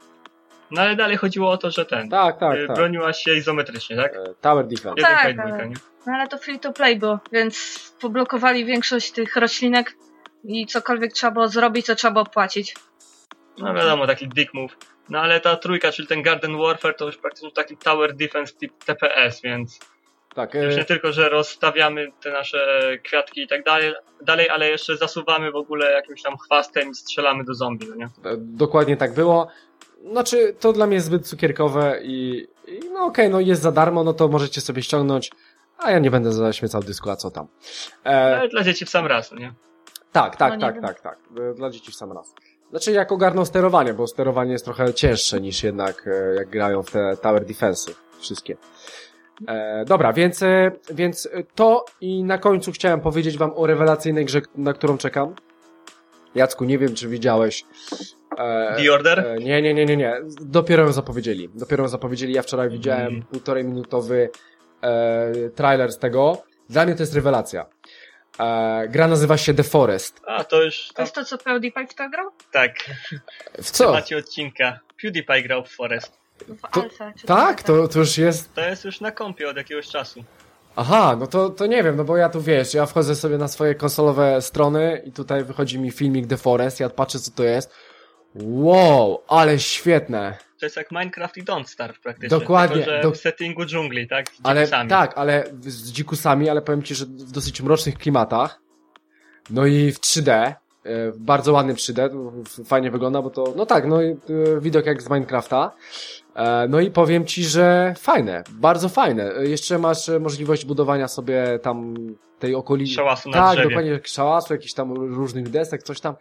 [SPEAKER 3] No ale dalej chodziło o to, że ten.
[SPEAKER 2] Tak, tak,
[SPEAKER 3] y,
[SPEAKER 2] tak.
[SPEAKER 3] Broniła się izometrycznie, tak?
[SPEAKER 2] E, Tower Defense.
[SPEAKER 3] Jedynka
[SPEAKER 4] tak, ale-
[SPEAKER 3] nie?
[SPEAKER 4] No ale to free to play było, więc poblokowali większość tych roślinek i cokolwiek trzeba było zrobić, to trzeba było płacić.
[SPEAKER 3] No wiadomo, taki dick move. No ale ta trójka, czyli ten Garden Warfare, to już praktycznie taki Tower Defense typ TPS, więc
[SPEAKER 2] Tak,
[SPEAKER 3] już nie
[SPEAKER 2] e,
[SPEAKER 3] tylko, że rozstawiamy te nasze kwiatki i tak dalej, dalej, ale jeszcze zasuwamy w ogóle jakimś tam chwastem i strzelamy do zombie, no nie?
[SPEAKER 2] e, dokładnie tak było. Znaczy, to dla mnie jest zbyt cukierkowe i, i no okej, no jest za darmo, no to możecie sobie ściągnąć. A ja nie będę zaśmiecał dysku, a co tam. E,
[SPEAKER 3] Ale dla dzieci w sam raz, no nie?
[SPEAKER 2] tak, tak,
[SPEAKER 4] No nie
[SPEAKER 2] tak, tak, tak. E, Dla dzieci w sam raz. Znaczy jak ogarną sterowanie, bo sterowanie jest trochę cięższe niż jednak e, jak grają w te Tower Defense wszystkie. E, dobra, więc, e, więc to i na końcu chciałem powiedzieć wam o rewelacyjnej grze, na którą czekam. Jacku, nie wiem, czy widziałeś. E,
[SPEAKER 3] The Order?
[SPEAKER 2] e, nie, nie, nie, nie, nie. Dopiero ją zapowiedzieli. Dopiero ją zapowiedzieli. Ja wczoraj widziałem
[SPEAKER 3] Mhm.
[SPEAKER 2] półtorej minutowy e, trailer z tego. Dla mnie to jest rewelacja. E, gra nazywa się The Forest.
[SPEAKER 3] A, to już...
[SPEAKER 4] To jest to, co PewDiePie w to grał?
[SPEAKER 3] Tak,
[SPEAKER 2] W co?
[SPEAKER 3] macie odcinka. PewDiePie grał w Forest.
[SPEAKER 4] W
[SPEAKER 2] To-
[SPEAKER 4] Alpha, czy
[SPEAKER 2] Tak, to, to już jest.
[SPEAKER 3] To jest już na kompie od jakiegoś czasu.
[SPEAKER 2] Aha, no to, to nie wiem, no bo ja tu wiesz, ja wchodzę sobie na swoje konsolowe strony i tutaj wychodzi mi filmik The Forest, ja patrzę co to jest. Wow, ale świetne.
[SPEAKER 3] To jest jak Minecraft i Don't Starve praktycznie.
[SPEAKER 2] Dokładnie,
[SPEAKER 3] Tylko,
[SPEAKER 2] do-
[SPEAKER 3] w settingu dżungli, tak? Z
[SPEAKER 2] Ale
[SPEAKER 3] dzikusami.
[SPEAKER 2] tak, ale z dzikusami, ale powiem ci, że w dosyć mrocznych klimatach. No i w 3D, e, w bardzo ładnym 3D, w- fajnie wygląda, bo to, no tak, no i e, widok jak z Minecrafta. E, No i powiem ci, że fajne, bardzo fajne. Jeszcze masz możliwość budowania sobie tam tej okolicy.
[SPEAKER 3] Szałasu na
[SPEAKER 2] Tak,
[SPEAKER 3] drzewie.
[SPEAKER 2] dokładnie, szałasu, jakichś tam różnych desek, coś tam.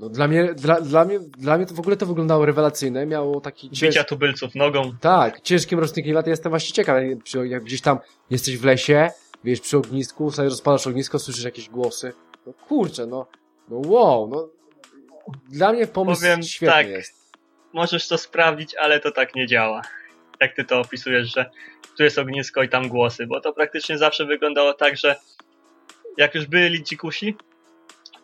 [SPEAKER 2] No dla mnie, dla, dla mnie, dla mnie to w ogóle to wyglądało rewelacyjne, miało taki cięż...
[SPEAKER 3] Bicia tubylców nogą.
[SPEAKER 2] Tak, ciężki mroczny klimat, ja jestem właśnie ciekaw, jak gdzieś tam jesteś w lesie, wiesz, przy ognisku, sobie rozpalasz ognisko, słyszysz jakieś głosy. No kurczę, no, no wow, no. Dla mnie pomysł
[SPEAKER 3] Powiem
[SPEAKER 2] świetny
[SPEAKER 3] tak.
[SPEAKER 2] jest.
[SPEAKER 3] Możesz to sprawdzić, ale to tak nie działa. Jak ty to opisujesz, że tu jest ognisko i tam głosy, bo to praktycznie zawsze wyglądało tak, że jak już byli dzikusi,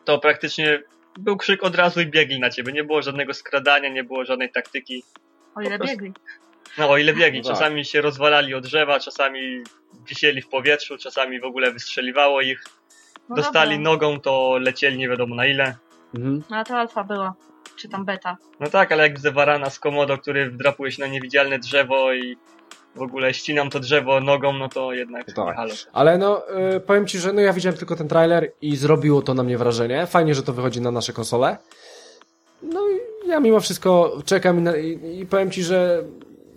[SPEAKER 3] to praktycznie był krzyk od razu i biegli na ciebie. Nie było żadnego skradania, nie było żadnej taktyki.
[SPEAKER 4] O ile
[SPEAKER 3] prostu-
[SPEAKER 4] biegli.
[SPEAKER 3] No o ile biegli,
[SPEAKER 2] No tak.
[SPEAKER 3] czasami się rozwalali o drzewa, czasami wisieli w powietrzu, czasami w ogóle wystrzeliwało ich.
[SPEAKER 4] No
[SPEAKER 3] Dostali
[SPEAKER 4] dobra.
[SPEAKER 3] nogą, to lecieli nie wiadomo na ile.
[SPEAKER 2] Mhm.
[SPEAKER 4] No a to alfa była. Czy tam beta.
[SPEAKER 3] No tak, ale jak widzę warana z komodo, który wdrapuje się na niewidzialne drzewo i w ogóle ścinam to drzewo nogą, no to jednak
[SPEAKER 2] Tak.
[SPEAKER 3] halo.
[SPEAKER 2] Ale no, y, powiem ci, że no ja widziałem tylko ten trailer i zrobiło to na mnie wrażenie. Fajnie, że to wychodzi na nasze konsole. No i ja mimo wszystko czekam i, na, i, i powiem ci, że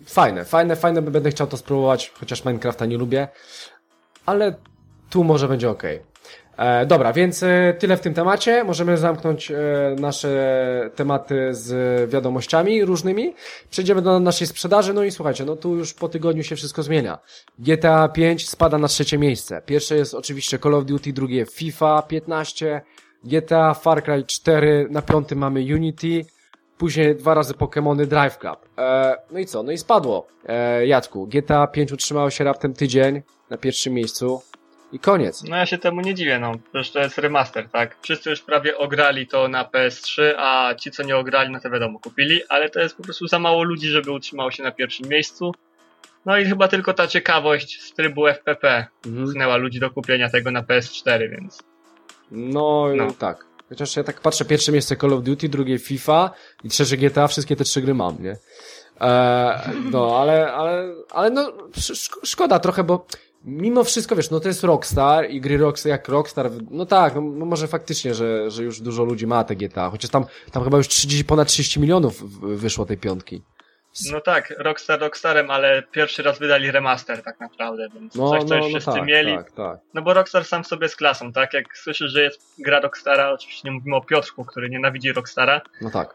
[SPEAKER 2] fajne, fajne, fajne, będę chciał to spróbować, chociaż Minecrafta nie lubię, ale tu może będzie ok. E, dobra, więc e, tyle w tym temacie. Możemy zamknąć e, nasze tematy z wiadomościami różnymi. Przejdziemy do naszej sprzedaży. No i słuchajcie, no tu już po tygodniu się wszystko zmienia. GTA 5 spada na trzecie miejsce. Pierwsze jest oczywiście Call of Duty, drugie FIFA 15, GTA, Far Cry 4, na piątym mamy Unity, później dwa razy Pokémony Drive Club. No i co? No i spadło. E, Jacku, GTA 5 utrzymało się raptem tydzień na pierwszym miejscu i koniec.
[SPEAKER 3] No ja się temu nie dziwię, no. Przecież to jest remaster, tak? Wszyscy już prawie ograli to na PS3, a ci, co nie ograli, no to wiadomo, kupili, ale to jest po prostu za mało ludzi, żeby utrzymało się na pierwszym miejscu. No i chyba tylko ta ciekawość z trybu FPP
[SPEAKER 2] Mhm.
[SPEAKER 3] ludzi do kupienia tego na PS4, więc
[SPEAKER 2] No,
[SPEAKER 3] No.
[SPEAKER 2] tak. Chociaż ja tak patrzę, pierwsze miejsce Call of Duty, drugie FIFA i trzecie GTA, wszystkie te trzy gry mam, nie? E, no, ale, ale, ale no, sz- szkoda trochę, bo mimo wszystko, wiesz, no to jest Rockstar i gry Rockstar jak Rockstar, no tak, no, no może faktycznie, że, że już dużo ludzi ma te GTA, chociaż tam, tam chyba już 30, ponad 30 milionów wyszło tej piątki.
[SPEAKER 3] no tak, Rockstar Rockstarem, ale pierwszy raz wydali remaster tak naprawdę, więc
[SPEAKER 2] No,
[SPEAKER 3] coś, co
[SPEAKER 2] no,
[SPEAKER 3] już
[SPEAKER 2] no
[SPEAKER 3] wszyscy
[SPEAKER 2] tak,
[SPEAKER 3] mieli.
[SPEAKER 2] tak, tak.
[SPEAKER 3] No bo Rockstar sam sobie jest klasą, tak? Jak słyszysz, że jest gra Rockstara, oczywiście nie mówimy o Piotrku, który nienawidzi Rockstara,
[SPEAKER 2] No tak.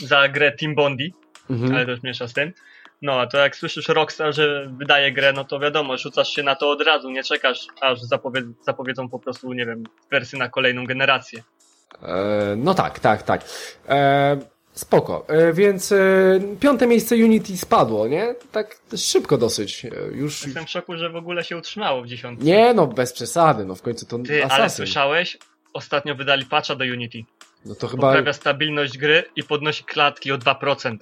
[SPEAKER 3] za grę Team Bondi,
[SPEAKER 2] Mhm.
[SPEAKER 3] ale to już mniejsza z tym. No, a to jak słyszysz Rockstar, że wydaje grę, no to wiadomo, rzucasz się na to od razu, nie czekasz, aż zapowie zapowiedzą po prostu, nie wiem, wersję na kolejną generację.
[SPEAKER 2] E, no tak, tak, tak. E, spoko. E, więc e, piąte miejsce Unity spadło, nie? Tak szybko dosyć. E, już.
[SPEAKER 3] Jestem w szoku, że w ogóle się utrzymało w dziesiątce.
[SPEAKER 2] Nie, no bez przesady, no w końcu to
[SPEAKER 3] Ty, ale
[SPEAKER 2] Assassin.
[SPEAKER 3] słyszałeś? Ostatnio wydali patcha do Unity.
[SPEAKER 2] No to chyba.
[SPEAKER 3] Poprawia stabilność gry i podnosi klatki o 2%.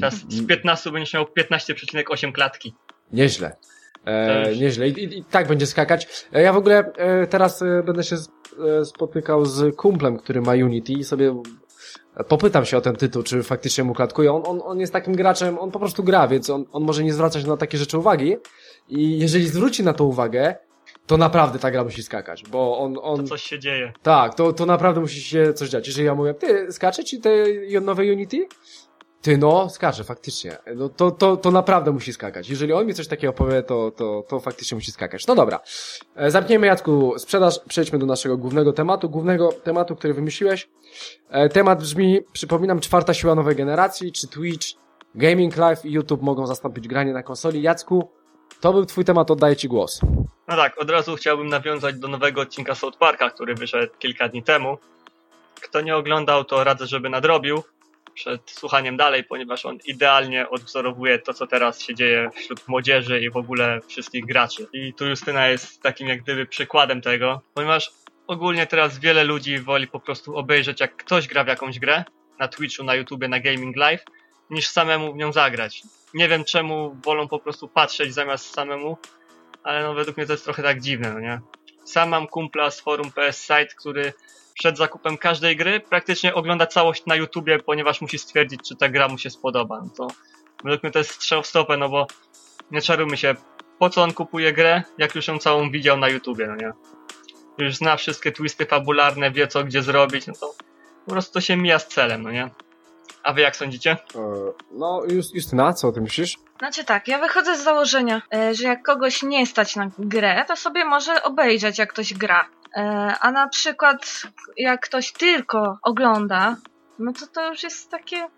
[SPEAKER 3] Teraz z 15 będziesz miał 15,8 klatki.
[SPEAKER 2] Nieźle. E, nieźle. I, i, I tak będzie skakać. E, ja w ogóle e, teraz e, będę się z, e, spotykał z kumplem, który ma Unity i sobie popytam się o ten tytuł, czy faktycznie mu klatkuje. On, on, on jest takim graczem, on po prostu gra, więc on, on może nie zwracać na takie rzeczy uwagi. I jeżeli zwróci na to uwagę, to naprawdę ta gra musi skakać, bo on,
[SPEAKER 3] To
[SPEAKER 2] on,
[SPEAKER 3] coś się dzieje.
[SPEAKER 2] tak, to, to naprawdę musi się coś dziać. Jeżeli ja mówię, ty, skacze ci te nowe Unity? Ty no, skacze, faktycznie. No to, to, to naprawdę musi skakać. Jeżeli on mi coś takiego powie, to, to, to faktycznie musi skakać. No dobra. E, Zamkniemy Jacku sprzedaż, przejdźmy do naszego głównego tematu, głównego tematu, który wymyśliłeś. E, Temat brzmi, przypominam, czwarta siła nowej generacji, czy Twitch, Gaming Live i YouTube mogą zastąpić granie na konsoli. Jacku, to był twój temat, oddaję ci głos.
[SPEAKER 3] No tak, od razu chciałbym nawiązać do nowego odcinka South Parka, który wyszedł kilka dni temu. Kto nie oglądał, to radzę, żeby nadrobił przed słuchaniem dalej, ponieważ on idealnie odwzorowuje to, co teraz się dzieje wśród młodzieży i w ogóle wszystkich graczy. I tu Justyna jest takim jak gdyby przykładem tego, ponieważ ogólnie teraz wiele ludzi woli po prostu obejrzeć, jak ktoś gra w jakąś grę na Twitchu, na YouTubie, na Gaming Live, niż samemu w nią zagrać. Nie wiem czemu wolą po prostu patrzeć zamiast samemu, ale no według mnie to jest trochę tak dziwne, no nie? Sam mam kumpla z forum PS Site, który przed zakupem każdej gry praktycznie ogląda całość na YouTubie, ponieważ musi stwierdzić, czy ta gra mu się spodoba. No to według mnie to jest strzał w stopę, no bo nie czarujmy się, po co on kupuje grę, jak już ją całą widział na YouTubie, no nie? Już zna wszystkie twisty fabularne, wie co gdzie zrobić, no to po prostu to się mija z celem, no nie? A wy jak sądzicie?
[SPEAKER 2] E, No, Just- Justyna, co o tym myślisz?
[SPEAKER 4] Znaczy tak, ja wychodzę z założenia, e, że jak kogoś nie stać na grę, to sobie może obejrzeć, jak ktoś gra. E, A na przykład, jak ktoś tylko ogląda, no to to już jest takie.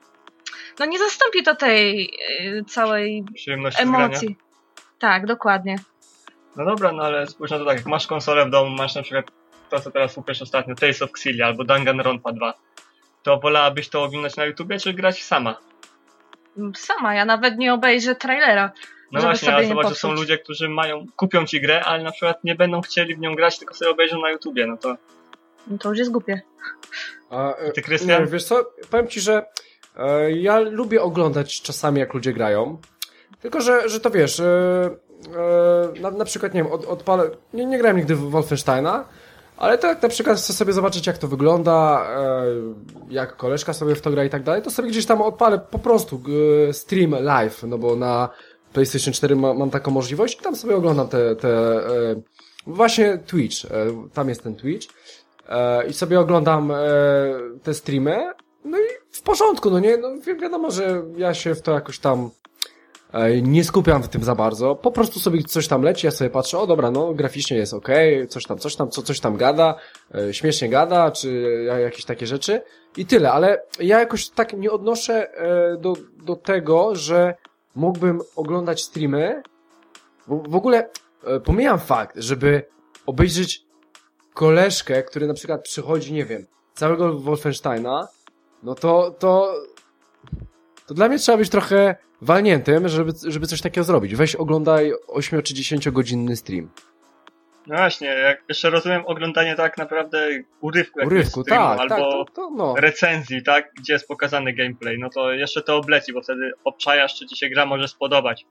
[SPEAKER 4] No nie zastąpi to tej e, całej
[SPEAKER 3] grania?
[SPEAKER 4] emocji. Tak, dokładnie.
[SPEAKER 3] No dobra, no ale spójrz na to tak, jak masz konsolę w domu, masz na przykład to, co teraz kupisz ostatnio, Tales of Xillia albo Danganronpa 2, to wolałabyś to oglądać na YouTubie, czy grać sama?
[SPEAKER 4] Sama, ja nawet nie obejrzę trailera.
[SPEAKER 3] No właśnie,
[SPEAKER 4] sobie
[SPEAKER 3] a
[SPEAKER 4] nie
[SPEAKER 3] zobacz, że są ludzie, którzy mają, kupią ci grę, ale na przykład nie będą chcieli w nią grać, tylko sobie obejrzą na YouTubie, no to
[SPEAKER 4] No to już jest głupie.
[SPEAKER 2] A, e,
[SPEAKER 3] ty, Krystian?
[SPEAKER 2] Nie, wiesz co, powiem ci, że e, ja lubię oglądać czasami, jak ludzie grają. Tylko, że, że to wiesz, e, e, na, na przykład, nie wiem, od, odpalę, nie, nie grałem nigdy w Wolfensteina, ale tak na przykład chcę sobie zobaczyć, jak to wygląda, e, jak koleżka sobie w to gra i tak dalej, to sobie gdzieś tam odpalę po prostu e, stream live, no bo na PlayStation 4 ma, mam taką możliwość? I tam sobie oglądam te, te e, właśnie Twitch, e, tam jest ten Twitch e, i sobie oglądam e, te streamy, no i w porządku, no nie, no wi wiadomo, że ja się w to jakoś tam e, nie skupiam w tym za bardzo, po prostu sobie coś tam leci, ja sobie patrzę, o dobra, no graficznie jest ok, coś tam, coś tam, co, coś tam gada, e, śmiesznie gada, czy ja- jakieś takie rzeczy. I tyle, ale ja jakoś tak nie odnoszę do, do tego, że mógłbym oglądać streamy, w, w ogóle e, pomijam fakt, żeby obejrzeć koleżkę, który na przykład przychodzi, nie wiem, całego Wolfensteina, no to, to, to dla mnie trzeba być trochę walniętym, żeby, żeby coś takiego zrobić. Weź oglądaj 8 czy 10 godzinny stream.
[SPEAKER 3] No właśnie, jak jeszcze rozumiem oglądanie tak naprawdę urywku,
[SPEAKER 2] Urywku,
[SPEAKER 3] streamu,
[SPEAKER 2] tak,
[SPEAKER 3] albo
[SPEAKER 2] tak, to, to no.
[SPEAKER 3] recenzji, tak, gdzie jest pokazany gameplay, no to jeszcze to obleci, bo wtedy obczajasz, czy ci się gra może spodobać.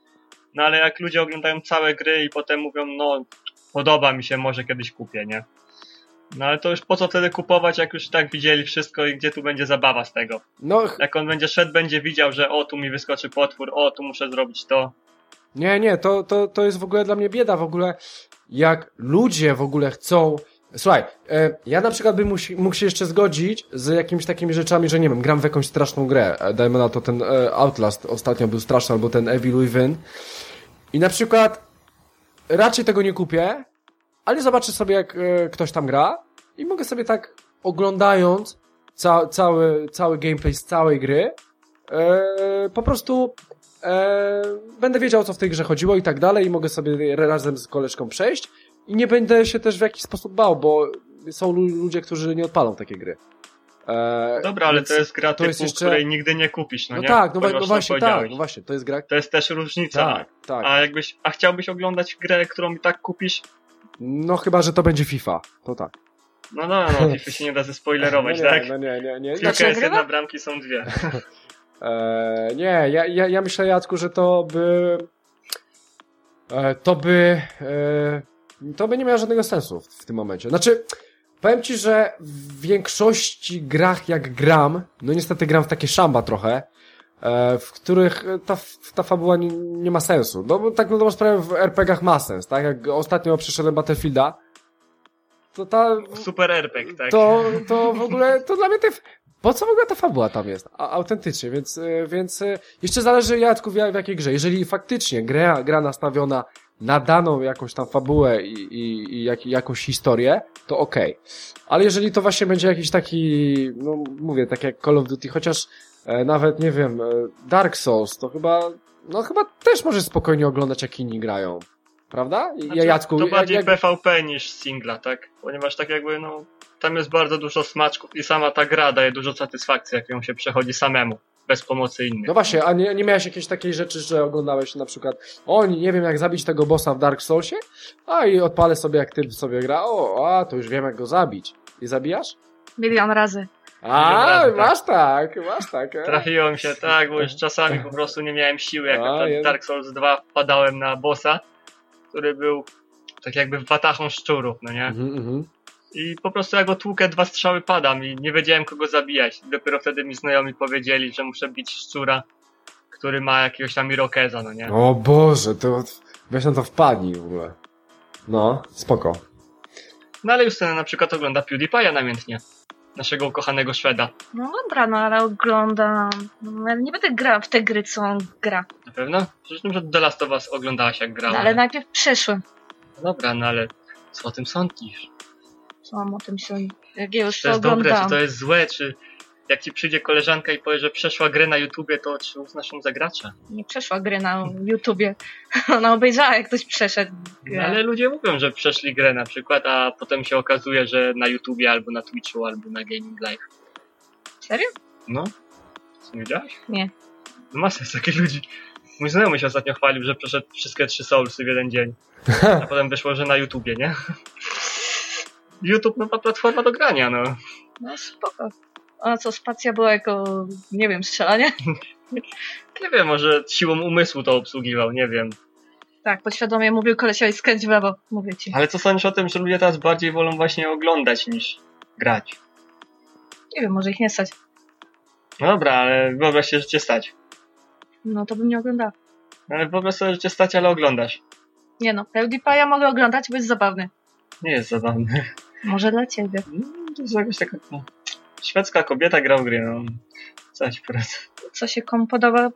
[SPEAKER 3] No ale jak ludzie oglądają całe gry i potem mówią, no podoba mi się, może kiedyś kupię, nie? No ale to już po co wtedy kupować, jak już tak widzieli wszystko i gdzie tu będzie zabawa z tego?
[SPEAKER 2] No,
[SPEAKER 3] Jak on będzie szedł, będzie widział, że o, tu mi wyskoczy potwór, o, tu muszę zrobić to.
[SPEAKER 2] Nie, nie, to, to, to jest w ogóle dla mnie bieda w ogóle, jak ludzie w ogóle chcą... Słuchaj, e, ja na przykład bym mógł się jeszcze zgodzić z jakimiś takimi rzeczami, że nie wiem, gram w jakąś straszną grę, e, dajmy na to ten e, Outlast ostatnio był straszny, albo ten Evil Within. I na przykład raczej tego nie kupię, ale zobaczę sobie jak ktoś tam gra i mogę sobie tak oglądając ca cały, cały gameplay z całej gry po prostu e, będę wiedział, o co w tej grze chodziło i tak dalej i mogę sobie razem z koleżką przejść i nie będę się też w jakiś sposób bał, bo są lu- ludzie, którzy nie odpalą takie gry. E,
[SPEAKER 3] Dobra, ale to jest gra
[SPEAKER 2] to
[SPEAKER 3] typu,
[SPEAKER 2] jest jeszcze-
[SPEAKER 3] której nigdy nie kupisz, no,
[SPEAKER 2] No
[SPEAKER 3] nie?
[SPEAKER 2] tak, no, no właśnie tak, no właśnie, to jest gra...
[SPEAKER 3] To jest też różnica.
[SPEAKER 2] Tak, tak.
[SPEAKER 3] A jakbyś, a chciałbyś oglądać grę, którą i tak kupisz?
[SPEAKER 2] No chyba, że to będzie FIFA, to tak.
[SPEAKER 3] No no, no, FIFA się nie da zespoilerować,
[SPEAKER 2] no nie,
[SPEAKER 3] tak?
[SPEAKER 2] No nie, nie, nie.
[SPEAKER 3] Piłka
[SPEAKER 2] Znaczy,
[SPEAKER 3] jest jedna, bramki są dwie.
[SPEAKER 2] E, nie, ja, ja, ja myślę, Jacku, że to by. E, to by. E, to by nie miało żadnego sensu w, w tym momencie. Znaczy, powiem ci, że w większości grach, jak gram, no niestety gram w takie szamba trochę, e, w których ta, ta fabuła nie, nie ma sensu. No bo tak dobrą sprawę w RPG-ach ma sens, tak? Jak ostatnio przeszedłem Battlefielda, to ta
[SPEAKER 3] Super RPG, tak?
[SPEAKER 2] to, to w ogóle, to dla mnie te, po co w ogóle ta fabuła tam jest? A, autentycznie, więc, e, więc e, jeszcze zależy Jacku w, w jakiej grze. Jeżeli faktycznie gra, gra nastawiona na daną jakąś tam fabułę i, i, i jak, jakąś historię, to okej. Okay. Ale jeżeli to właśnie będzie jakiś taki, no mówię, tak jak Call of Duty, chociaż e, nawet, nie wiem, e, Dark Souls, to chyba, no chyba też możesz spokojnie oglądać, jak inni grają. Prawda?
[SPEAKER 3] Znaczy, ja, Jacku, to bardziej jak... PvP niż singla, tak? Ponieważ tak jakby, no, tam jest bardzo dużo smaczków i sama ta gra daje dużo satysfakcji, jak ją się przechodzi samemu, bez pomocy innych.
[SPEAKER 2] No właśnie, a nie, nie miałeś jakiejś takiej rzeczy, że oglądałeś na przykład, o, nie wiem jak zabić tego bossa w Dark Soulsie, a i odpalę sobie jak ty sobie gra, o, a, to już wiem jak go zabić. I zabijasz?
[SPEAKER 4] Milion razy.
[SPEAKER 2] A, razy, masz tak, tak masz tak.
[SPEAKER 3] E. Trafiło mi się, tak, bo już czasami po prostu nie miałem siły, jak a, w Dark Souls 2 wpadałem na bossa, który był tak jakby watachą szczurów, no nie? Mhm, mhm. I po prostu jak go tłukę, dwa strzały padam i nie wiedziałem kogo zabijać. Dopiero wtedy mi znajomi powiedzieli, że muszę bić szczura, który ma jakiegoś tam irokeza, no nie?
[SPEAKER 2] O Boże, to weź na to wpadnij w ogóle. No, spoko.
[SPEAKER 3] No ale Justyna na przykład ogląda PewDiePie'a namiętnie. Naszego ukochanego Szweda.
[SPEAKER 4] No dobra, no ale oglądam. No, nie będę grał w te gry, co on gra.
[SPEAKER 3] Na pewno? Przecież że The Last of Us oglądałaś jak grała.
[SPEAKER 4] No, ale najpierw przeszłem.
[SPEAKER 3] No dobra, no ale co o tym sądzisz?
[SPEAKER 4] Co mam o tym sądzić? Jak ja już
[SPEAKER 3] to, to jest dobre, czy to jest złe, czy jak ci przyjdzie koleżanka i powie, że przeszła grę na YouTubie, to czy uznasz ją za gracza?
[SPEAKER 4] Nie przeszła gry na YouTubie. Ona obejrzała, jak ktoś przeszedł grę.
[SPEAKER 3] No, ale ludzie mówią, że przeszli grę na przykład, a potem się okazuje, że na YouTubie, albo na Twitchu, albo na Gaming Live.
[SPEAKER 4] Serio?
[SPEAKER 3] No. Co, nie wiedziałaś?
[SPEAKER 4] Nie.
[SPEAKER 3] No masa jest takich ludzi. Mój znajomy się ostatnio chwalił, że przeszedł wszystkie trzy Soulsy w jeden dzień. A potem wyszło, że na YouTubie, nie? YouTube nowa platforma do grania, no.
[SPEAKER 4] No spoko. A co, spacja była jako, nie wiem, strzelanie?
[SPEAKER 3] nie wiem, może siłą umysłu to obsługiwał, nie wiem.
[SPEAKER 4] Tak, podświadomie mówił kolesiowi skręć w lewo, mówię ci.
[SPEAKER 3] Ale co sądzisz o tym, że ludzie teraz bardziej wolą właśnie oglądać niż grać?
[SPEAKER 4] Nie wiem, może ich nie stać.
[SPEAKER 3] No dobra, ale wyobraź się, że cię stać.
[SPEAKER 4] No to bym nie oglądał.
[SPEAKER 3] Ale wyobraź sobie, że cię stać, ale oglądasz.
[SPEAKER 4] Nie no, PewDiePie'a mogę oglądać, bo jest zabawny.
[SPEAKER 3] Nie jest zabawny.
[SPEAKER 4] Może dla ciebie.
[SPEAKER 3] No, to jest jakaś taka no, szwedzka kobieta gra w gry, no. Coś po.
[SPEAKER 4] Co się komu podoba,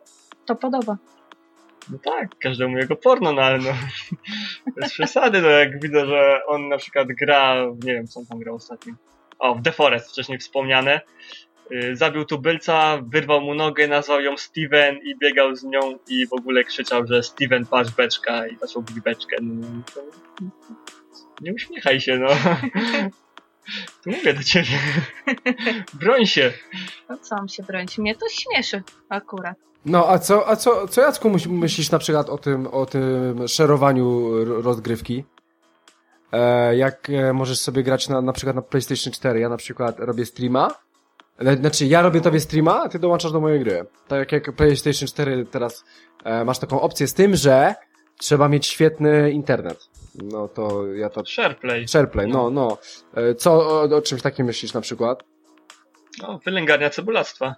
[SPEAKER 4] to podoba.
[SPEAKER 3] No tak, każdemu jego porno, no ale no, bez przesady, no jak widzę, że on na przykład gra, nie wiem co on tam grał ostatnio, o, w The Forest, wcześniej wspomniane, yy, zabił tubylca, wyrwał mu nogę, nazwał ją Steven i biegał z nią i w ogóle krzyczał, że Steven patrz beczka i zaczął bić beczkę, no, to, nie uśmiechaj się, no. Tu mówię do ciebie. Broń się.
[SPEAKER 4] No co mam się bronić? Mnie to śmieszy akurat.
[SPEAKER 2] No, a co, a co, co Jacku myślisz na przykład o tym, o tym szerowaniu rozgrywki? E, jak e, możesz sobie grać na, na przykład na PlayStation 4, ja na przykład robię streama, znaczy ja robię tobie streama, a ty dołączasz do mojej gry. Tak jak, jak PlayStation 4 teraz e, masz taką opcję z tym, że trzeba mieć świetny internet. No to ja to...
[SPEAKER 3] SharePlay.
[SPEAKER 2] SharePlay, no, no. E, co o, o czymś takim myślisz na przykład?
[SPEAKER 3] No, wylęgarnia cebulactwa.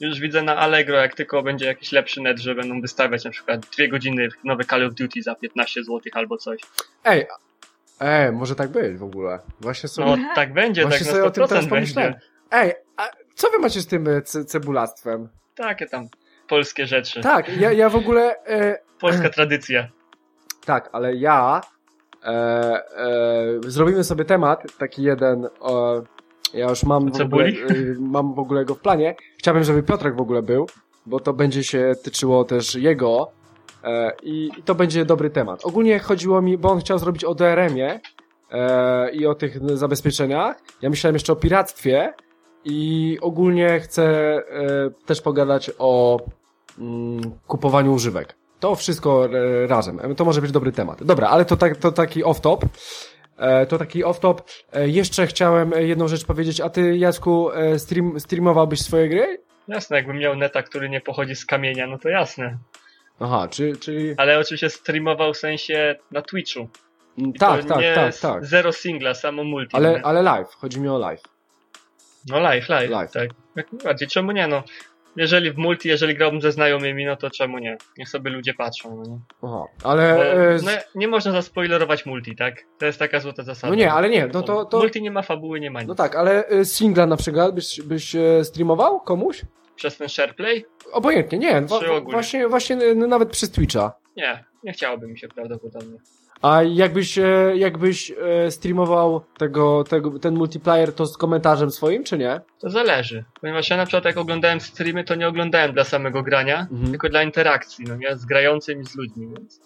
[SPEAKER 3] Już widzę na Allegro, jak tylko będzie jakiś lepszy net, że będą wystawiać na przykład dwie godziny nowe Call of Duty za 15 zł albo coś.
[SPEAKER 2] Ej, ej, może tak być w ogóle. Właśnie sobie...
[SPEAKER 3] No tak będzie,
[SPEAKER 2] Właśnie
[SPEAKER 3] tak
[SPEAKER 2] sobie
[SPEAKER 3] o tym
[SPEAKER 2] teraz pomyślałem. Ej, a co wy macie z tym e, cebulactwem?
[SPEAKER 3] Takie tam polskie rzeczy.
[SPEAKER 2] Tak, ja, ja w ogóle... E...
[SPEAKER 3] Polska tradycja.
[SPEAKER 2] Tak, ale ja E, e, zrobimy sobie temat, taki jeden, e, ja już mam w, ogóle, mam w ogóle go w planie. Chciałbym, żeby Piotrek w ogóle był, bo to będzie się tyczyło też jego e, i, i, to będzie dobry temat. Ogólnie chodziło mi, bo on chciał zrobić o DRM-ie e, i o tych zabezpieczeniach. Ja myślałem jeszcze o piractwie i ogólnie chcę e, też pogadać o mm, kupowaniu używek. To wszystko e, razem. To może być dobry temat. Dobra, ale to, tak, to taki off-top. E, to taki off-top. E, jeszcze chciałem jedną rzecz powiedzieć. A ty, Jacku, stream, streamowałbyś swoje gry?
[SPEAKER 3] Jasne, jakbym miał neta, który nie pochodzi z kamienia, no to jasne.
[SPEAKER 2] Aha, czy, czyli...
[SPEAKER 3] Ale oczywiście streamował w sensie na Twitchu.
[SPEAKER 2] I tak, tak, tak, tak.
[SPEAKER 3] Zero singla, samo multi.
[SPEAKER 2] Ale, ale live, chodzi mi o live.
[SPEAKER 3] No live, live, live. tak. Jak najbardziej, czemu nie, no. Jeżeli w multi, jeżeli grałbym ze znajomymi, no to czemu nie? Niech sobie ludzie patrzą, no nie?
[SPEAKER 2] Aha, ale...
[SPEAKER 3] Bo,
[SPEAKER 2] e,
[SPEAKER 3] no, nie można zaspoilerować multi, tak? To jest taka złota zasada.
[SPEAKER 2] no nie, ale nie, no to... to
[SPEAKER 3] Multi nie ma fabuły, nie ma nic.
[SPEAKER 2] no tak, ale e, singla na przykład byś, byś e, streamował komuś?
[SPEAKER 3] Przez ten SharePlay?
[SPEAKER 2] Obojętnie, nie,
[SPEAKER 3] Czy ogólnie?
[SPEAKER 2] właśnie, właśnie nawet przez Twitcha.
[SPEAKER 3] Nie, nie chciałoby mi się prawdopodobnie.
[SPEAKER 2] A jakbyś, e, jakbyś e, streamował tego, tego, ten multiplayer, to z komentarzem swoim, czy nie?
[SPEAKER 3] To zależy. Ponieważ ja na przykład jak oglądałem streamy, to nie oglądałem dla samego grania,
[SPEAKER 2] Mhm.
[SPEAKER 3] tylko dla interakcji, no nie? Z grającym i z ludźmi, więc...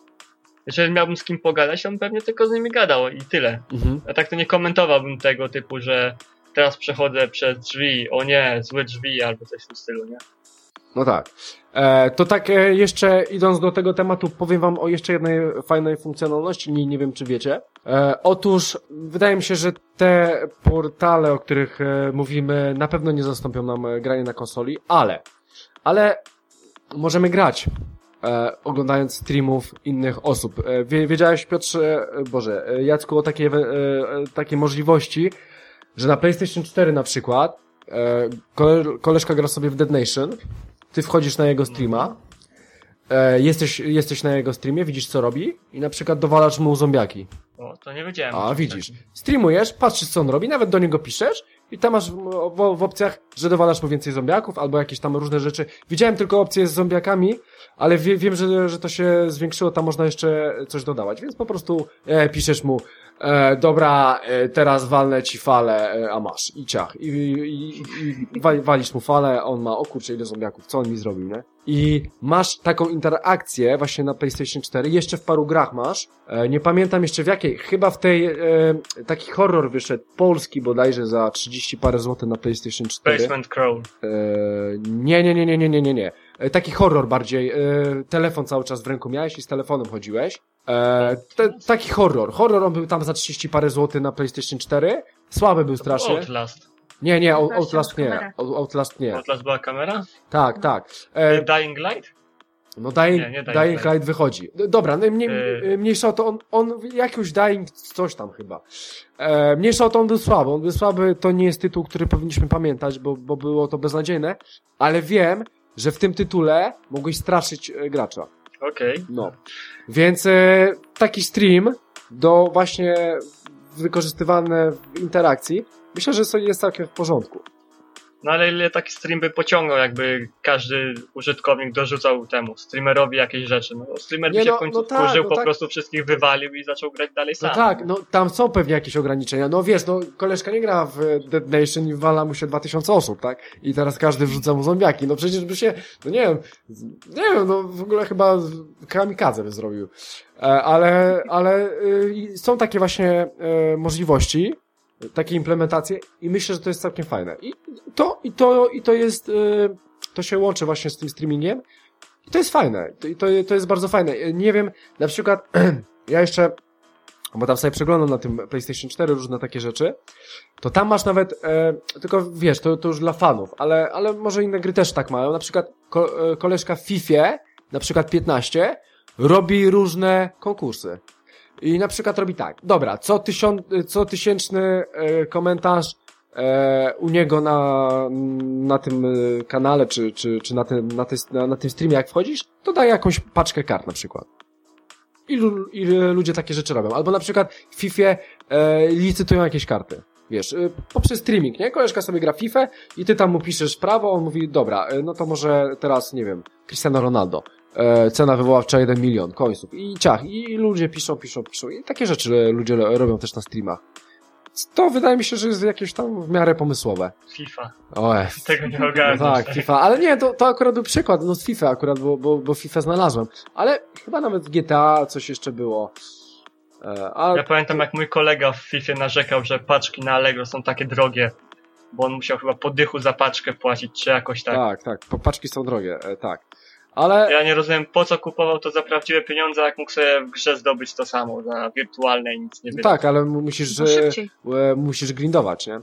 [SPEAKER 3] Jeżeli miałbym z kim pogadać, to bym pewnie tylko z nimi gadał i tyle.
[SPEAKER 2] Mhm.
[SPEAKER 3] A tak to nie komentowałbym tego typu, że teraz przechodzę przez drzwi, o nie, złe drzwi, albo coś w tym stylu, nie?
[SPEAKER 2] No tak. E, to tak e, jeszcze idąc do tego tematu, powiem wam o jeszcze jednej fajnej funkcjonalności, nie, nie wiem czy wiecie. E, otóż wydaje mi się, że te portale, o których mówimy, na pewno nie zastąpią nam granie na konsoli, ale, ale możemy grać. E, oglądając streamów innych osób. E, wie, wiedziałeś, Piotrze, Boże, Jacku, o takiej, e, takiej możliwości, że na PlayStation 4 na przykład e, kole, koleżka gra sobie w Dead Nation, ty wchodzisz na jego streama, e, jesteś, jesteś na jego streamie, widzisz co robi i na przykład dowalasz mu zombiaki.
[SPEAKER 3] O, to nie wiedziałem.
[SPEAKER 2] A, widzisz. Streamujesz, patrzysz co on robi, nawet do niego piszesz i tam masz w, w, w opcjach, że dowalasz mu więcej zombiaków albo jakieś tam różne rzeczy. Widziałem tylko opcje z zombiakami, ale wie, wiem, że, że to się zwiększyło, tam można jeszcze coś dodawać, więc po prostu e, piszesz mu e, dobra, e, teraz walnę ci falę, e, a masz, i ciach. I, i, i, i wali, walisz mu falę, on ma, o kurczę, ile zombiaków, co on mi zrobił, nie? I masz taką interakcję właśnie na PlayStation 4, jeszcze w paru grach masz, e, nie pamiętam jeszcze w jakiej, chyba w tej, e, taki horror wyszedł, polski bodajże za 30 parę złotych na PlayStation 4.
[SPEAKER 3] Basement Crawl.
[SPEAKER 2] E, nie, nie, nie, nie, nie, nie, nie, nie. E, Taki horror bardziej. E, telefon cały czas w ręku miałeś i z telefonem chodziłeś. E, te, taki horror. Horror on był tam za 30 parę złotych na PlayStation 4. Słaby był strasznie.
[SPEAKER 3] Outlast.
[SPEAKER 2] Nie, nie, Out-
[SPEAKER 4] Outlast
[SPEAKER 2] nie. Outlast nie.
[SPEAKER 3] Outlast była kamera?
[SPEAKER 2] Tak, tak. E,
[SPEAKER 3] Dying Light?
[SPEAKER 2] no Dying,
[SPEAKER 3] nie, nie Dying
[SPEAKER 2] Dying
[SPEAKER 3] Light.
[SPEAKER 2] Light wychodzi. Dobra, no, mnie, mniejsza o to, on, on jakąś Dying coś tam chyba. E, mniejsza o to, on był słaby. On był słaby, to nie jest tytuł, który powinniśmy pamiętać, bo, bo było to beznadziejne, ale wiem, że w tym tytule mogłeś straszyć e, gracza.
[SPEAKER 3] Okej.
[SPEAKER 2] No. Więc e, taki stream do właśnie wykorzystywane w interakcji, myślę, że jest całkiem w porządku.
[SPEAKER 3] No ale ile taki stream by pociągnął, jakby każdy użytkownik dorzucał temu streamerowi jakieś rzeczy. No, streamer
[SPEAKER 2] Nie,
[SPEAKER 3] by się
[SPEAKER 2] no-
[SPEAKER 3] w końcu
[SPEAKER 2] no tak,
[SPEAKER 3] wkurzył,
[SPEAKER 2] no
[SPEAKER 3] po
[SPEAKER 2] tak.
[SPEAKER 3] prostu wszystkich wywalił i zaczął grać dalej sam.
[SPEAKER 2] No tak, no tam są pewnie jakieś ograniczenia. No wiesz, no koleżka nie gra w Dead Nation i wala mu się 2000 osób, tak? I teraz każdy wrzuca mu zombiaki. No przecież by się, no nie wiem, nie wiem, no w ogóle chyba kamikadze by zrobił. E, Ale, ale y, są takie właśnie e, możliwości, takie implementacje i myślę, że to jest całkiem fajne. I to, i to, i to jest, y, to się łączy właśnie z tym streamingiem i to jest fajne. I to, to jest bardzo fajne. E, Nie wiem, na przykład ja jeszcze bo tam sobie przeglądam na tym PlayStation 4 różne takie rzeczy, to tam masz nawet, e, tylko wiesz, to, to już dla fanów, ale, ale może inne gry też tak mają, na przykład ko, e, koleżka w FIFA, na przykład 15, robi różne konkursy. I na przykład robi tak, dobra, co, tysiąc, co tysięczny e, komentarz e, u niego na, na tym e, kanale, czy, czy, czy na, tym, na, tej, na, na tym streamie jak wchodzisz, to daje jakąś paczkę kart na przykład. Ilu, ile ludzie takie rzeczy robią. Albo na przykład w FIFA e, licytują jakieś karty. Wiesz, poprzez streaming, nie? Koleżka sobie gra FIFA i ty tam mu piszesz prawo, on mówi, dobra, no to może teraz, nie wiem, Cristiano Ronaldo. E, cena wywoławcza 1 milion końców. I ciach. I ludzie piszą, piszą, piszą. I takie rzeczy ludzie robią też na streamach. To wydaje mi się, że jest jakieś tam w miarę pomysłowe.
[SPEAKER 3] FIFA.
[SPEAKER 2] Oe.
[SPEAKER 3] Tego nie
[SPEAKER 2] No
[SPEAKER 3] ogarniesz.
[SPEAKER 2] tak, FIFA. Ale nie, to, to akurat był przykład, no z FIFA akurat, bo, bo, bo FIFA znalazłem. Ale chyba nawet GTA coś jeszcze było. E, a,
[SPEAKER 3] Ja pamiętam jak mój kolega w FIFA narzekał, że paczki na Allegro są takie drogie, bo on musiał chyba po dychu za paczkę płacić, czy jakoś tak.
[SPEAKER 2] tak, tak, paczki są drogie, e, tak. Ale,
[SPEAKER 3] Ja nie rozumiem, po co kupował to za prawdziwe pieniądze, jak mógł sobie w grze zdobyć to samo, za wirtualne i nic nie
[SPEAKER 2] no
[SPEAKER 3] wydać.
[SPEAKER 2] tak, ale mu- musisz,
[SPEAKER 4] No
[SPEAKER 2] e, musisz grindować, nie?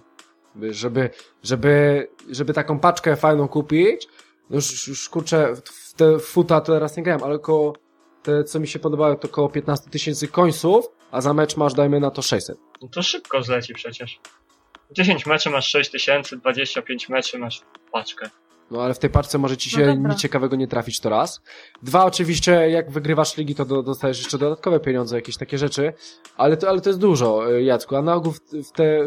[SPEAKER 2] By- Żeby, żeby, żeby taką paczkę fajną kupić, no już, już kurczę, w te futa to teraz nie grałem, ale około, te co mi się podobało, to około 15 tysięcy końców, a za mecz masz, dajmy na to 600.
[SPEAKER 3] No to szybko zleci przecież. 10 meczy masz 6 tysięcy, 25 meczy masz paczkę.
[SPEAKER 2] No ale w tej paczce może ci
[SPEAKER 4] No
[SPEAKER 2] się
[SPEAKER 4] dobra.
[SPEAKER 2] nic ciekawego nie trafić to raz. Dwa, oczywiście, jak wygrywasz ligi, to do, dostajesz jeszcze dodatkowe pieniądze, jakieś takie rzeczy, ale to, ale to jest dużo, y, Jacku, a na ogół w, w te